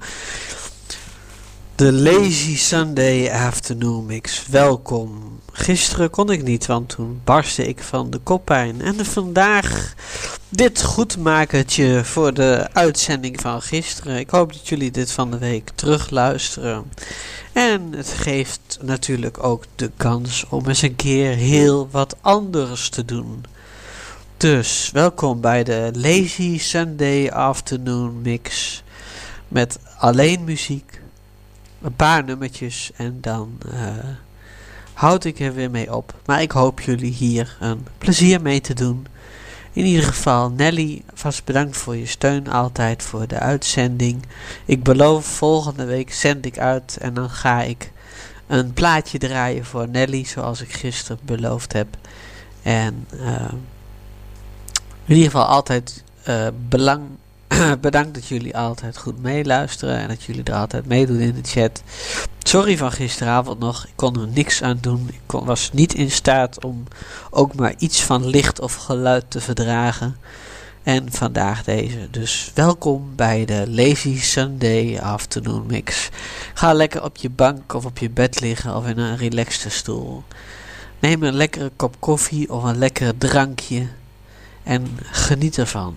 De Lazy Sunday Afternoon Mix. Welkom. Gisteren kon ik niet, want toen barstte ik van de koppijn. En vandaag dit goedmakertje voor de uitzending van gisteren. Ik hoop dat jullie dit van de week terugluisteren. En het geeft natuurlijk ook de kans om eens een keer heel wat anders te doen. Dus welkom bij de Lazy Sunday Afternoon Mix. Met alleen muziek, een paar nummertjes en dan uh, houd ik er weer mee op. Maar ik hoop jullie hier een plezier mee te doen. In ieder geval, Nelly, vast bedankt voor je steun altijd voor de uitzending. Ik beloof, volgende week zend ik uit en dan ga ik een plaatje draaien voor Nelly, zoals ik gisteren beloofd heb. En uh, in ieder geval altijd uh, belang, [clears throat] bedankt dat jullie altijd goed meeluisteren en dat jullie er altijd meedoen in de chat. Sorry van gisteravond nog, ik kon er niks aan doen. Ik kon, was niet in staat om ook maar iets van licht of geluid te verdragen. En vandaag deze. Dus welkom bij de Lazy Sunday Afternoon Mix. Ga lekker op je bank of op je bed liggen of in een relaxte stoel. Neem een lekkere kop koffie of een lekker drankje en geniet ervan.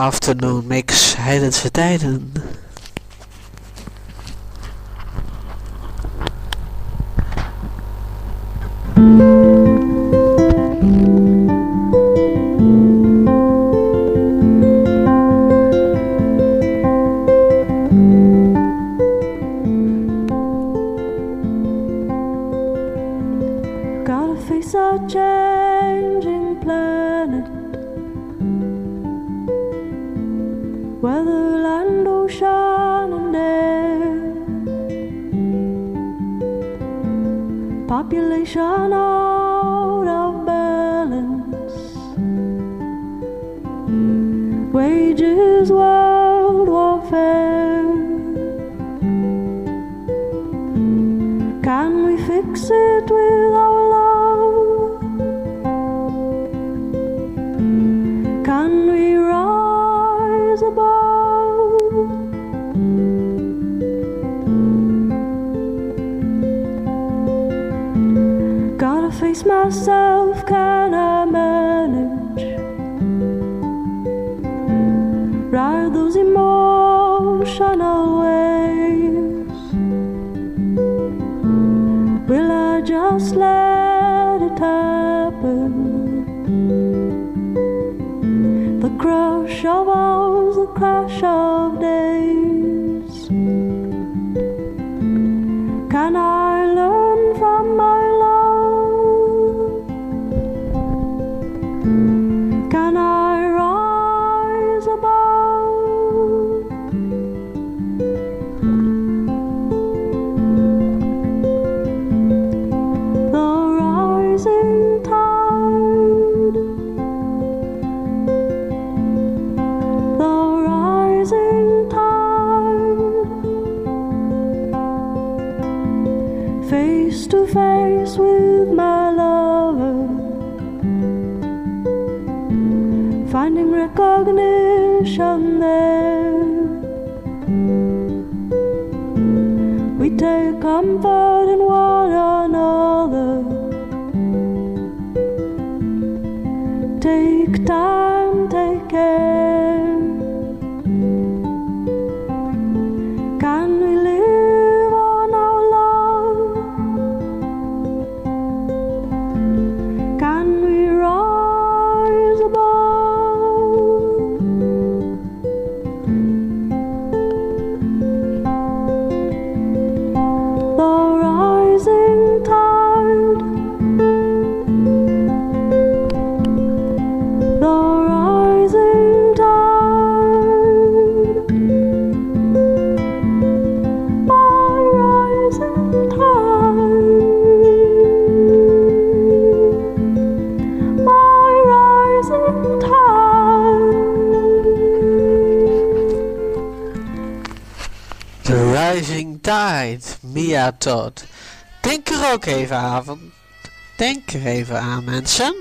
Afternoon Mix, heidense tijden. Can we rise above? Gotta face myself, ook even aan. Denk er even aan, mensen.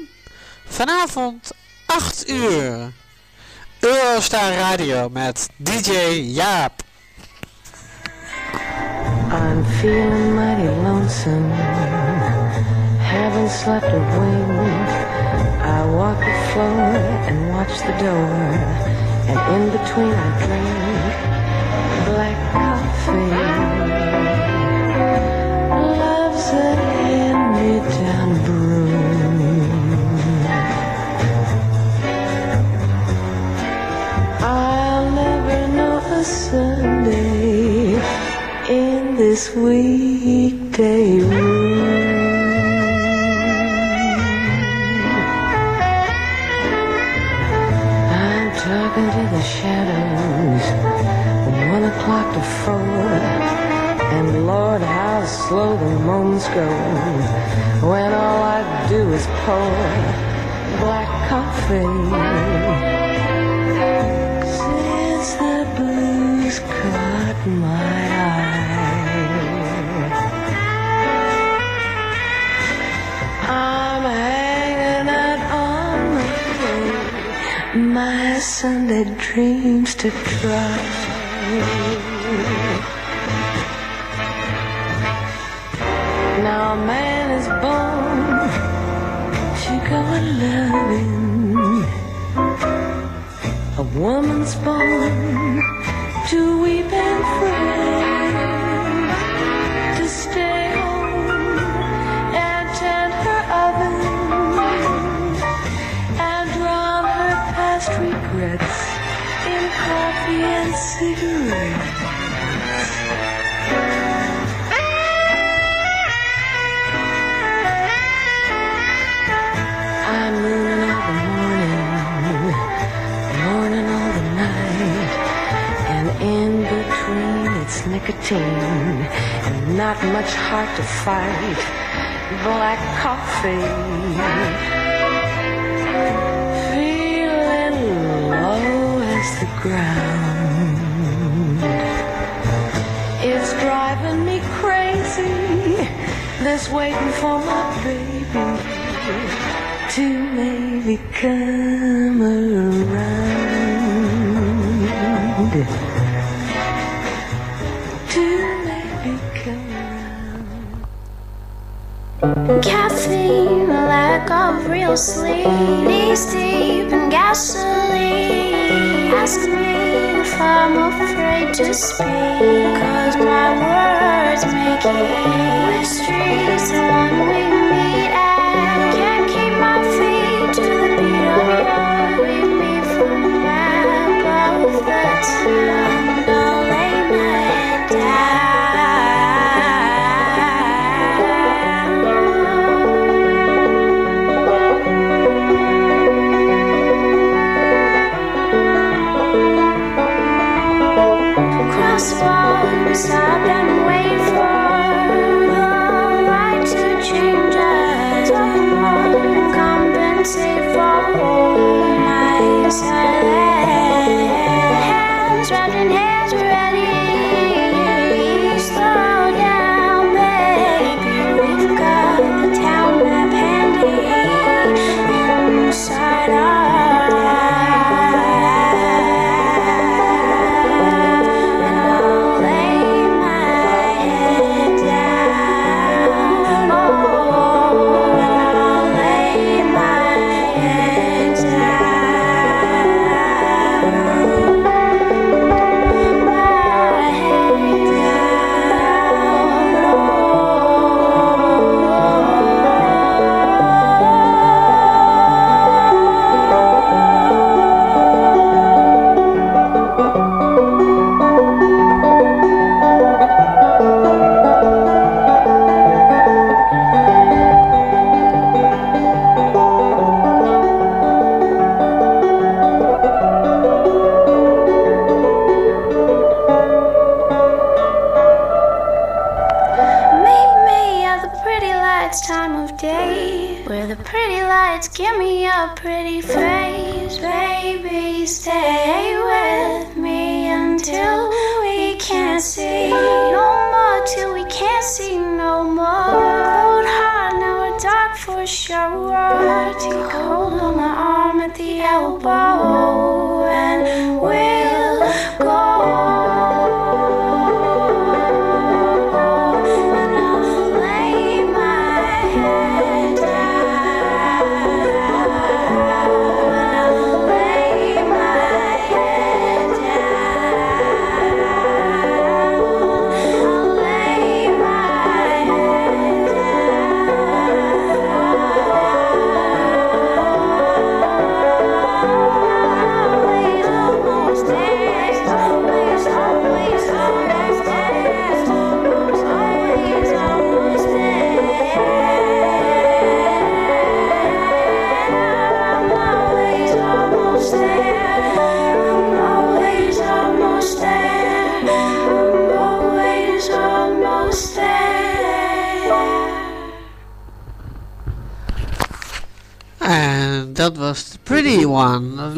Vanavond 8 uur. Eurostar Radio met DJ Jaap. I'm feeling mighty lonesome. Haven't slept a wink. I walk the floor and watch the door. And in between I drink black coffee. Hand-me-down. I'll never know a Sunday in this weekday room. I'm talking to the shadows from one o'clock to four. And Lord, how slow the moments go when all I do is pour black coffee. Since the blues caught my eye, I'm hanging out on my my Sunday dreams to try. fall. nicotine and not much heart to fight black coffee. Feeling low as the ground It's driving me crazy. This waiting for my baby to maybe come around. Sleeping deep in gasoline. Ask me if I'm afraid to speak, cause my words make it mystery.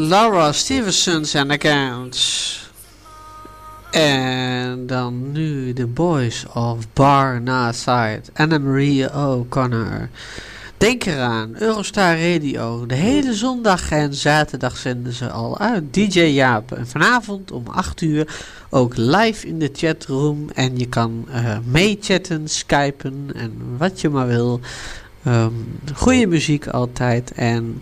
Laura Stevenson's and Accounts. En dan nu de Boys of Bar Side. Anna-Maria O'Connor. Denk eraan, Eurostar Radio. De hele zondag en zaterdag zenden ze al uit. DJ Jaap. En vanavond om 8 uur ook live in de chatroom. En je kan uh, meechatten, skypen en wat je maar wil. Ehm, Goede muziek altijd. En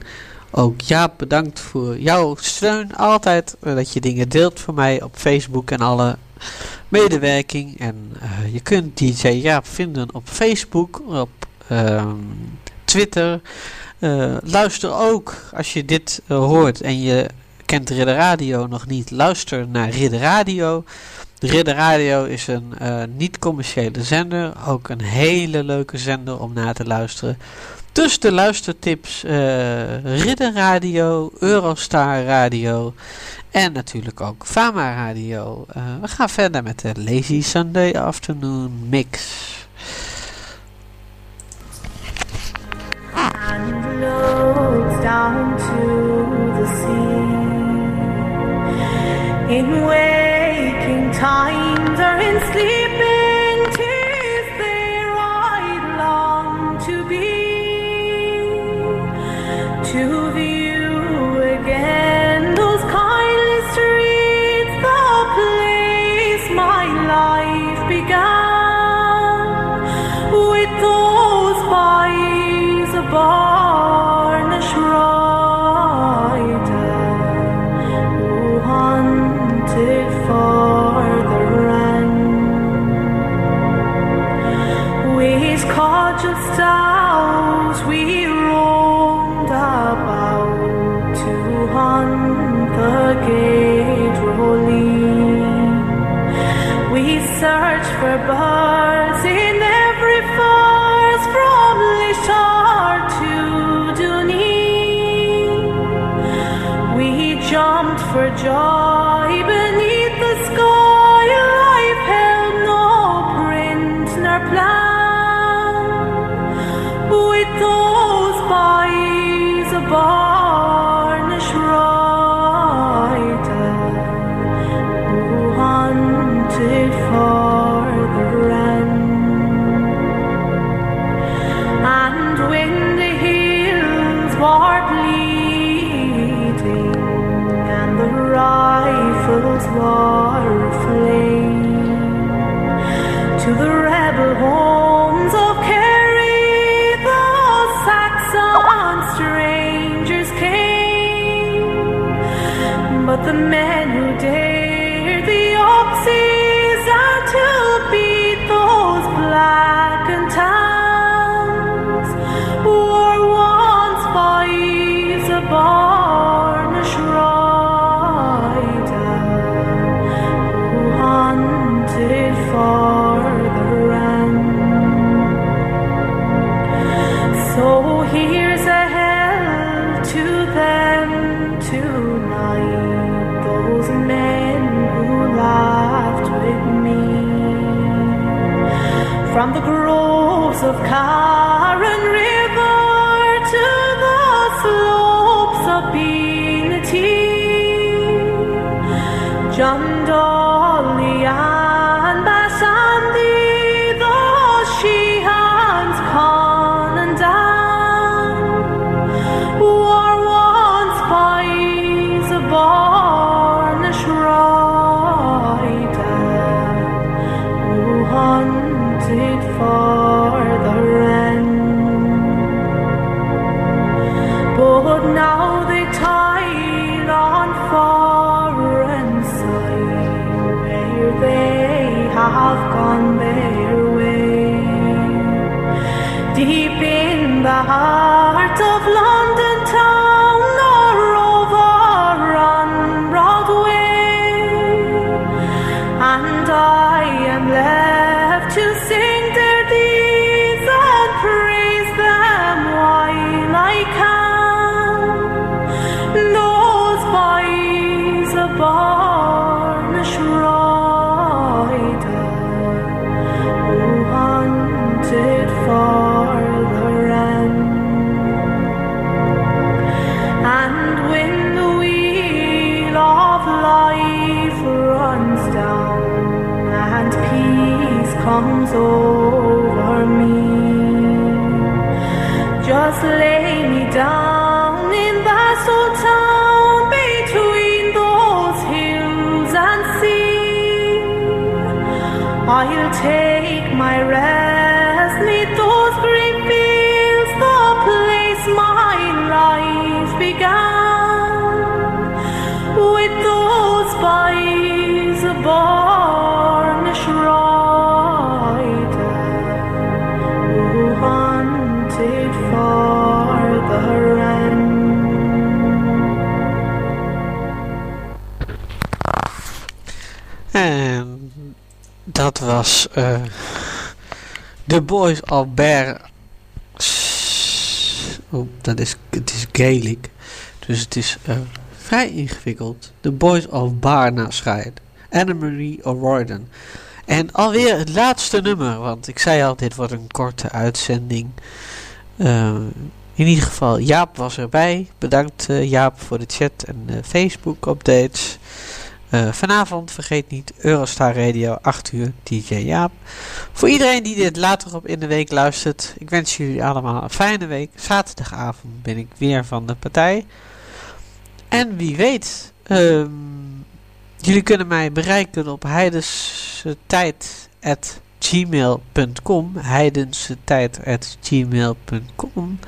ook Jaap, bedankt voor jouw steun. Altijd uh, dat je dingen deelt voor mij op Facebook en alle medewerking. En uh, je kunt DJ Jaap vinden op Facebook, op um, Twitter. Uh, luister ook als je dit hoort en je kent Ridder Radio nog niet. Luister naar Ridder Radio. De Ridder Radio is een niet-commerciële zender. Ook een hele leuke zender om naar te luisteren. Dus de luistertips Ridder Radio, Eurostar Radio en natuurlijk ook Fama Radio. we gaan verder met de Lazy Sunday Afternoon Mix. down to the sea. In waking times or in sleeping, the men who dared of Karen was eh The Boys of Bear. Oh, dat is, het is Gaelic. Dus het is eh, vrij ingewikkeld. The Boys of Barna Scheid. Anne-Marie O'Riordan. En alweer het laatste nummer. Want ik zei al, dit wordt een korte uitzending. Eh, in ieder geval, Jaap was erbij. Bedankt Jaap voor de chat en Facebook updates. Eh, vanavond, vergeet niet, Eurostar Radio, 8 uur, DJ Jaap. Voor iedereen die dit later op in de week luistert, ik wens jullie allemaal een fijne week. Zaterdagavond ben ik weer van de partij. En wie weet, ehm, jullie kunnen mij bereiken op heidensetijd.gmail.com heidensetijd.gmail.com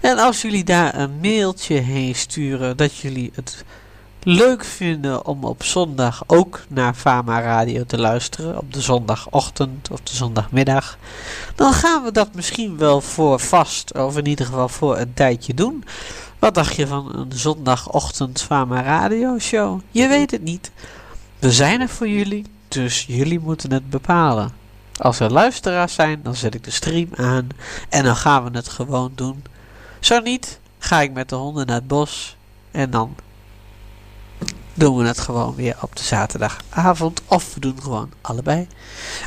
En als jullie daar een mailtje heen sturen dat jullie het leuk vinden om op zondag ook naar Fama Radio te luisteren, op de zondagochtend of de zondagmiddag, dan gaan we dat misschien wel voor vast, of in ieder geval voor een tijdje doen. Wat dacht je van een zondagochtend Fama Radio show? Je weet het niet. We zijn er voor jullie, dus jullie moeten het bepalen. Als er luisteraars zijn, dan zet ik de stream aan en dan gaan we het gewoon doen. Zo niet, ga ik met de honden naar het bos en dan doen we het gewoon weer op de zaterdagavond. Of we doen gewoon allebei.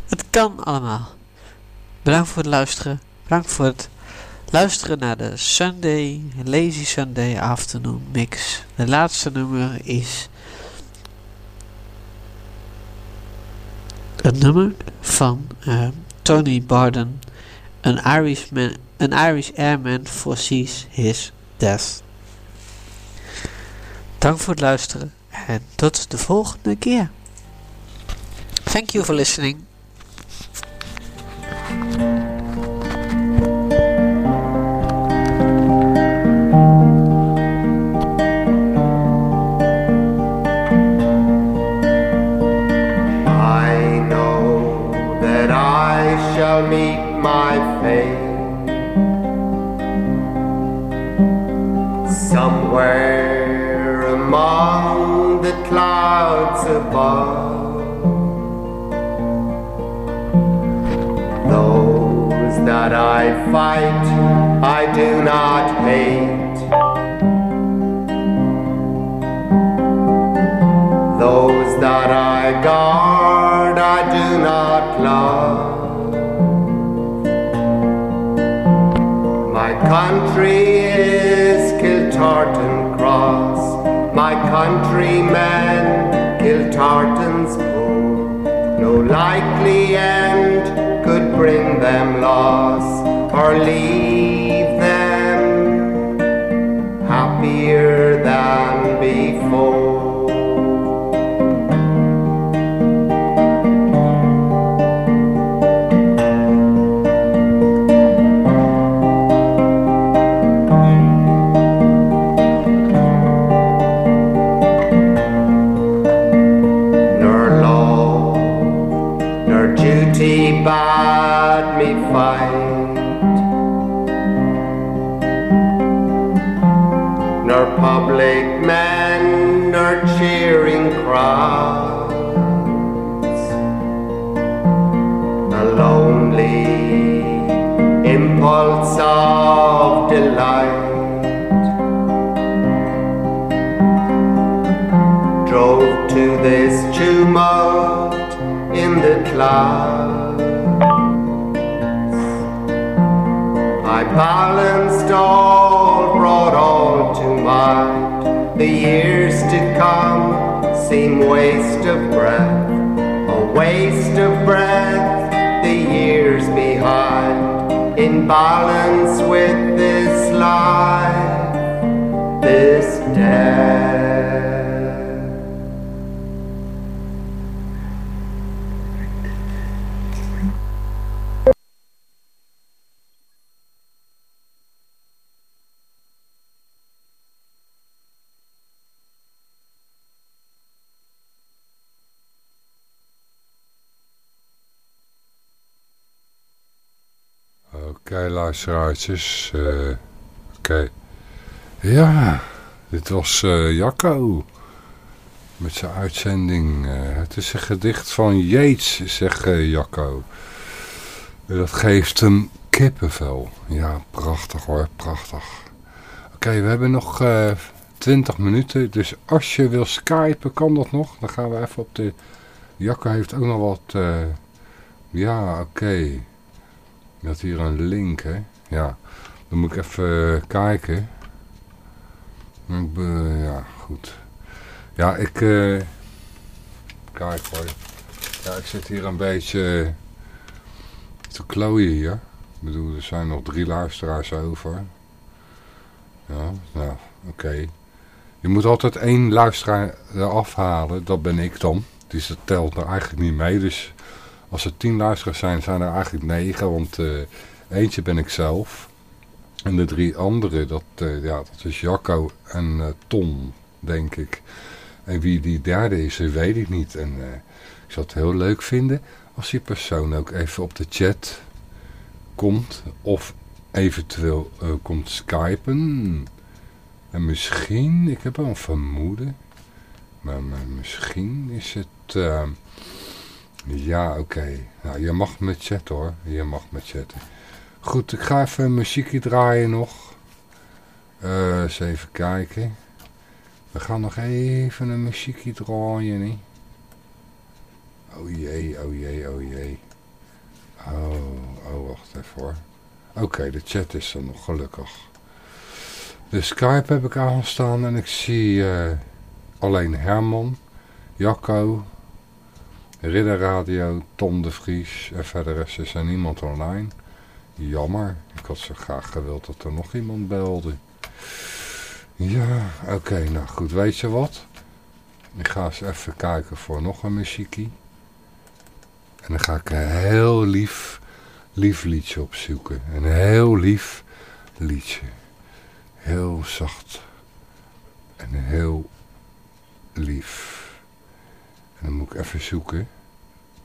Het kan allemaal. Bedankt voor het luisteren. Bedankt voor het luisteren naar de Sunday, Lazy Sunday Afternoon Mix. De laatste nummer is het nummer van eh, Tony Barden. An Irishman, an Irish airman foresees his death. Dank voor het luisteren en tot de volgende keer. Thank you for listening. I clouds above. Those that I fight, I do not hate. Or clouds. I balanced all, brought all to mind. The years to come seem waste of breath, a waste of breath. The years behind in in balance with this life, this death. Luisteraartjes. eh, Oké. Ja, dit was eh, Jacco. Met zijn uitzending. eh, het is een gedicht van Yeats, zegt Jacco. Dat geeft hem kippenvel. Ja, prachtig hoor, prachtig. Oké, we hebben nog eh 20 minuten. Dus als je wil skypen, kan dat nog. Dan gaan we even op de... Jacco heeft ook nog wat... Ja, oké. Je had hier een link, hè? Ja. Dan moet ik even eh, kijken. Ik ja, goed. Ja, ik... eh, kijk hoor. Ja, ik zit hier een beetje eh, te klooien hier. Ik bedoel, er zijn nog drie luisteraars over. Ja, nou, oké. Je moet altijd één luisteraar eraf halen. Dat ben ik dan. Dus dat telt er eigenlijk niet mee. Dus als er tien luisteraars zijn, zijn er eigenlijk negen. Want eh, eentje ben ik zelf. En de drie anderen, dat, eh, ja, dat is Jacco en eh, Tom, denk ik. En wie die derde is, weet ik niet. En ik zou het heel leuk vinden als die persoon ook even op de chat komt. Of eventueel komt skypen. En misschien, ik heb wel een vermoeden. Maar, maar misschien is het... ja, oké. Nou, je mag met chatten hoor. Je mag met chatten. Goed, ik ga even muziekje draaien nog. Eh, eens even kijken. We gaan nog even een muziekje draaien, niet? Oh jee, oh jee, oh jee. Oh, oh, wacht even hoor. Oké, de chat is er nog, gelukkig. De Skype heb ik aanstaan en ik zie eh, alleen Herman, Jacco, Ridder Radio, Tom de Vries en verder is er niemand online. Jammer, ik had zo graag gewild dat er nog iemand belde. Ja, oké, nou goed, weet je wat? Ik ga eens even kijken voor nog een muziekie. En dan ga ik een heel lief, lief liedje opzoeken. Een heel lief liedje. Heel zacht. En heel lief. En dan moet ik even zoeken.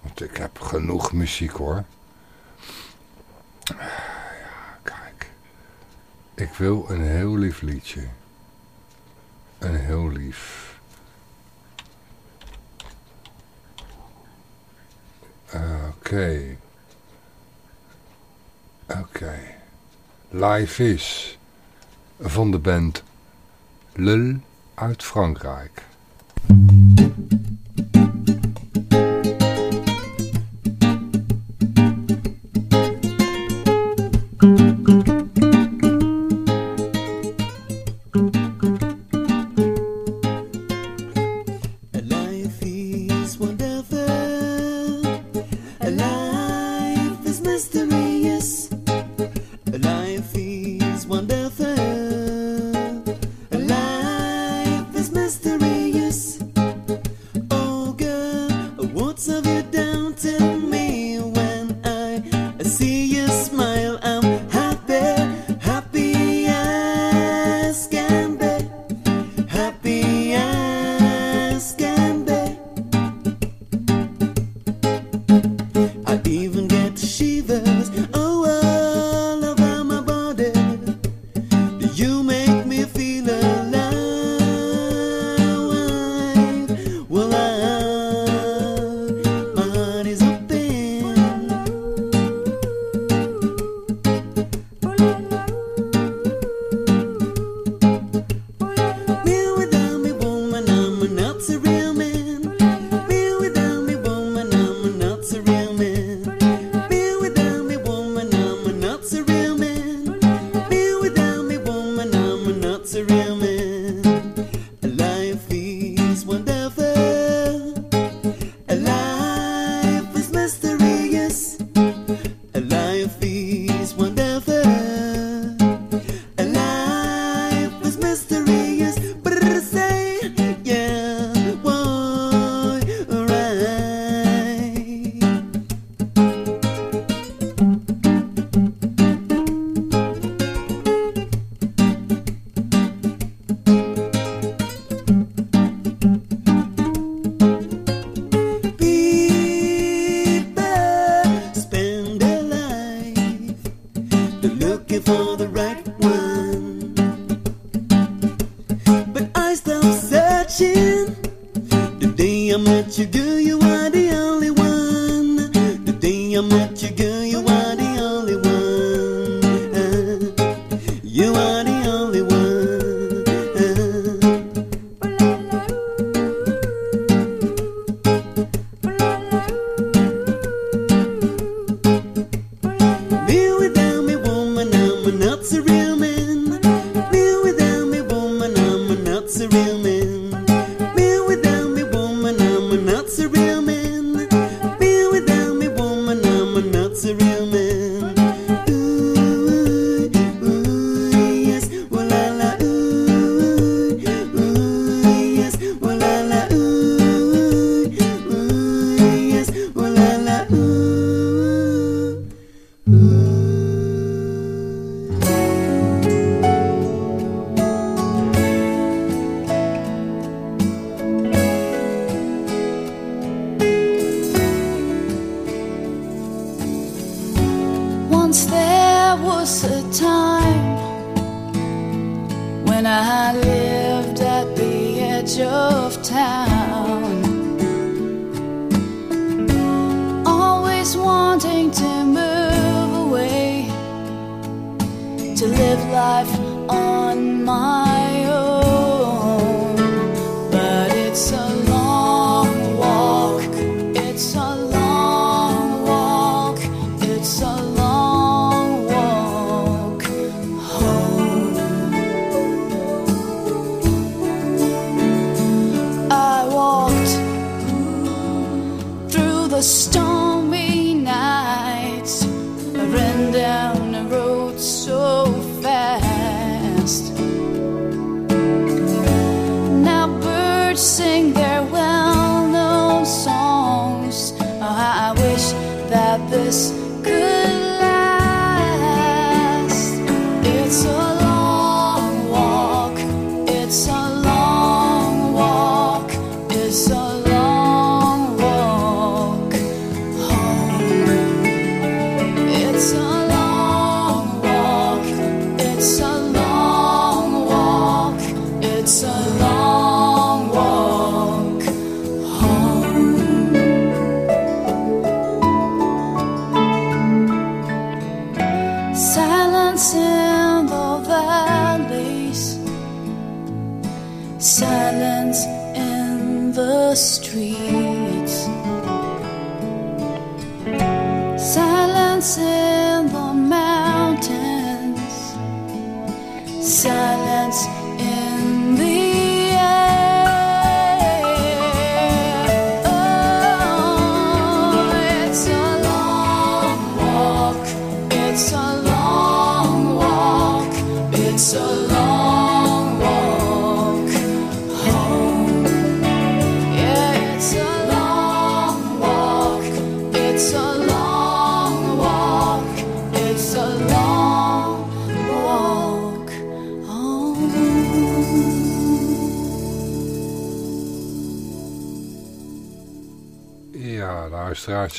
Want ik heb genoeg muziek hoor. Ja, kijk. Ik wil een heel lief liedje. Een heel lief. Oké. Oké. Live is van de band Lul uit Frankrijk.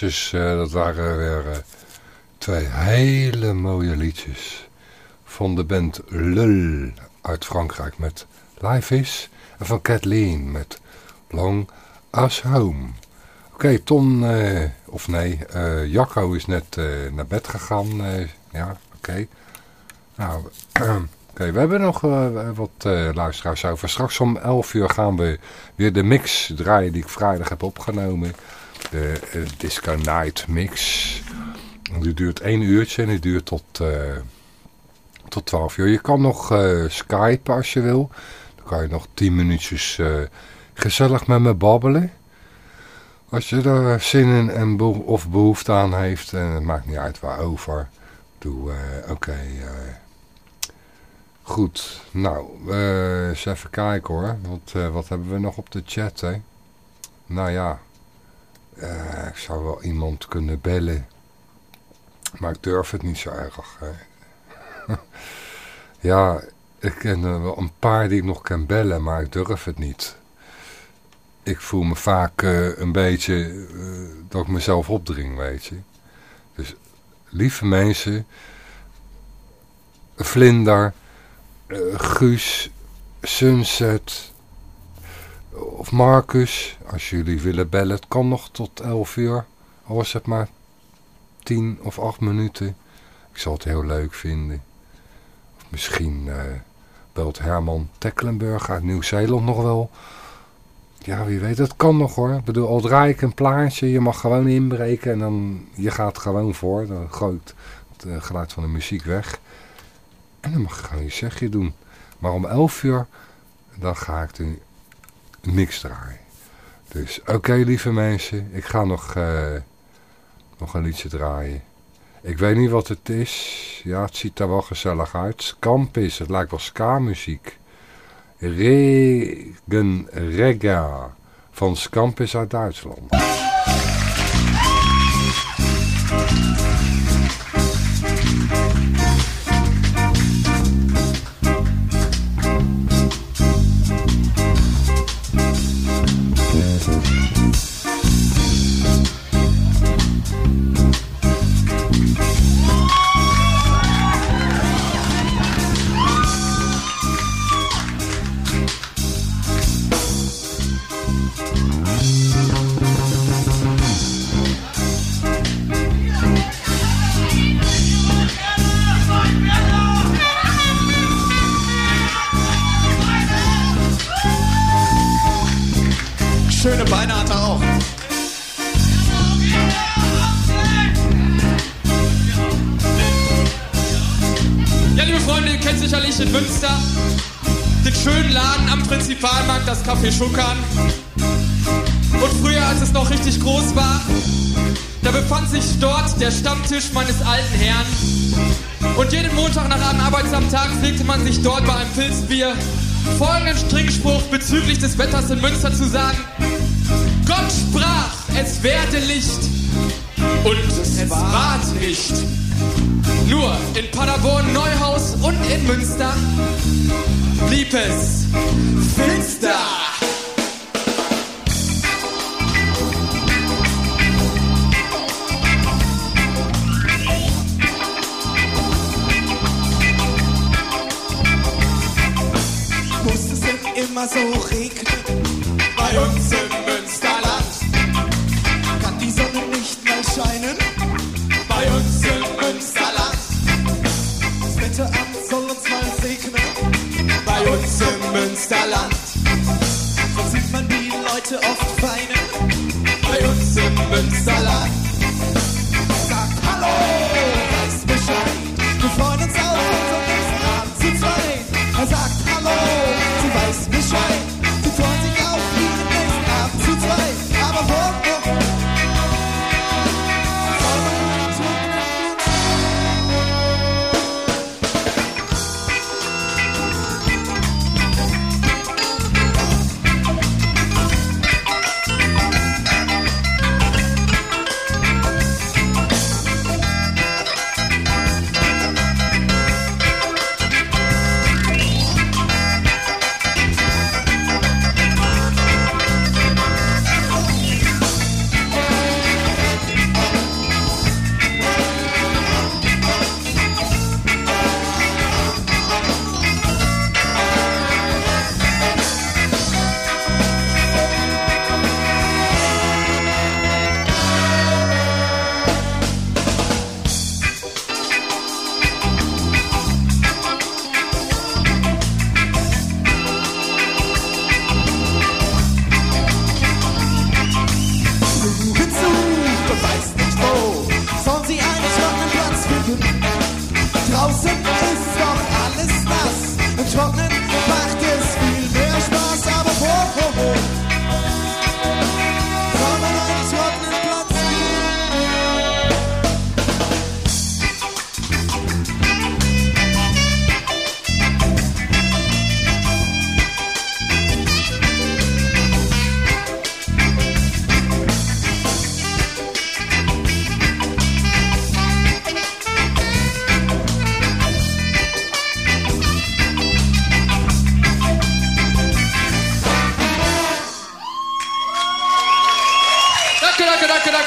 Eh, dat waren weer eh, twee hele mooie liedjes van de band Lul uit Frankrijk met Life Is en van Kathleen met Long as Home. Oké, Ton, eh, of nee, eh, Jacco is net naar bed gegaan. ja, oké. Nou, [clears throat] oké, we hebben nog wat luisteraars over. Straks om 11 uur gaan we weer de mix draaien die ik vrijdag heb opgenomen. De eh, Disco Night Mix. Die duurt één uurtje en die duurt tot, eh, tot 12 uur. Je kan nog eh skypen als je wil. Dan kan je nog 10 minuutjes gezellig met me babbelen. Als je er zin in en of behoefte aan heeft. En het maakt niet uit waarover. Doe, oké. goed, nou, eens even kijken hoor. Wat, wat hebben we nog op de chat, hè? Nou ja, eh, ik zou wel iemand kunnen bellen. Maar ik durf het niet zo erg. hè. [laughs] ja, ik ken er wel een paar die ik nog kan bellen, maar ik durf het niet. Ik voel me vaak eh, een beetje eh, dat ik mezelf opdring, weet je. Dus lieve mensen, Vlinder, Guus, Sunset, Of Marcus, als jullie willen bellen. Het kan nog tot 11 uur. Al was het maar 10 of 8 minuten. Ik zal het heel leuk vinden. Of misschien eh, belt Herman Tecklenburg uit Nieuw-Zeeland nog wel. Ja, wie weet, dat kan nog hoor. Ik bedoel, al draai ik een plaatje, je mag gewoon inbreken en dan, je gaat gewoon voor. Dan gooi ik het eh, geluid van de muziek weg. En dan mag je gewoon je zegje doen. Maar om 11 uur, dan ga ik er niks draaien. Dus oké lieve mensen, ik ga nog, eh, nog een liedje draaien. Ik weet niet wat het is. Ja, het ziet er wel gezellig uit. Scampis, het lijkt wel ska-muziek. Regen Rega van Scampis uit Duitsland. Schöne Beine hat er auch. Ja, liebe Freunde, ihr kennt sicherlich in Münster den schönen Laden am Prinzipalmarkt, das Café Schuckern. Und früher, als es noch richtig groß war, da befand sich dort der Stammtisch meines alten Herrn. Und jeden Montag nach einem arbeitsamen Tag pflegte man sich dort bei einem Pilzbier folgenden Strickspruch bezüglich des Wetters in Münster zu sagen. Gott sprach, es werde Licht. Und es ward Licht. Nur in Paderborn, Neuhaus und in Münster blieb es finster. Immer so regnen? Bei uns im Münsterland kann die Sonne nicht mal scheinen. Bei uns im Münsterland das Wetteramt soll uns mal segnen. Bei uns im Münsterland so sieht man die Leute oft weinen.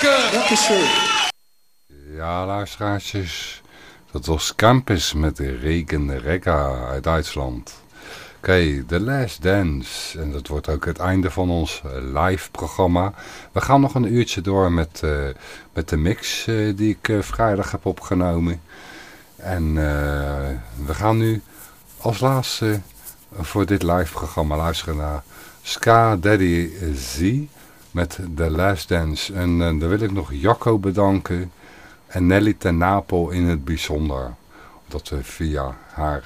Dankeschön. Ja, luisteraartjes. Dat was Campus met de Regen Rekka uit Duitsland. Oké, The Last Dance. En dat wordt ook het einde van ons eh, live programma. We gaan nog een uurtje door met, eh, met de mix eh, die ik vrijdag heb opgenomen. En we gaan nu als laatste voor dit live programma luisteren naar Ska Daddy Z met The Last Dance. En dan wil ik nog Jacco bedanken en Nelly ten Napel in het bijzonder. Dat we via haar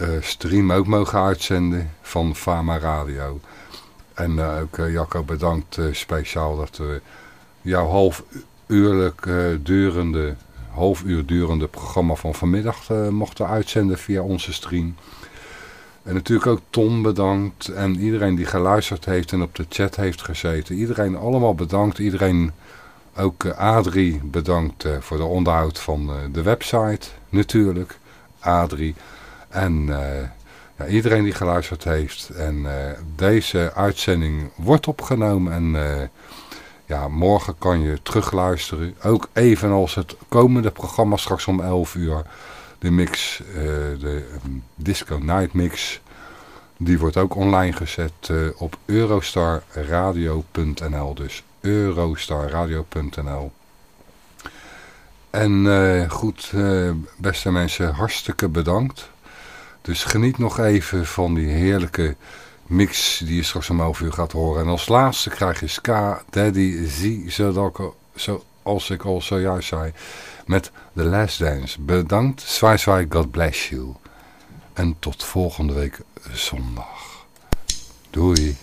uh, stream ook mogen uitzenden van Fama Radio. En uh, ook uh, Jacco bedankt speciaal dat we jouw half uurlijk durende, half uur durende programma van vanmiddag mochten uitzenden via onze stream. En natuurlijk ook Tom bedankt en iedereen die geluisterd heeft en op de chat heeft gezeten. Iedereen allemaal bedankt. Iedereen, ook Adrie bedankt voor de onderhoud van de website natuurlijk. Adrie. En ja, iedereen die geluisterd heeft. En deze uitzending wordt opgenomen. En ja, morgen kan je terugluisteren. Ook evenals het komende programma straks om 11 uur. De mix, de um, Disco Night Mix. Die wordt ook online gezet op eurostarradio.nl. Dus eurostarradio.nl. En goed, beste mensen, hartstikke bedankt dus geniet nog even van die heerlijke mix die je straks om 11 uur gaat horen. En als laatste krijg je Ska Daddy Z, zoals ik al zojuist zei, met The Last Dance. Bedankt, zwaai zwaai, God bless you. En tot volgende week zondag. Doei.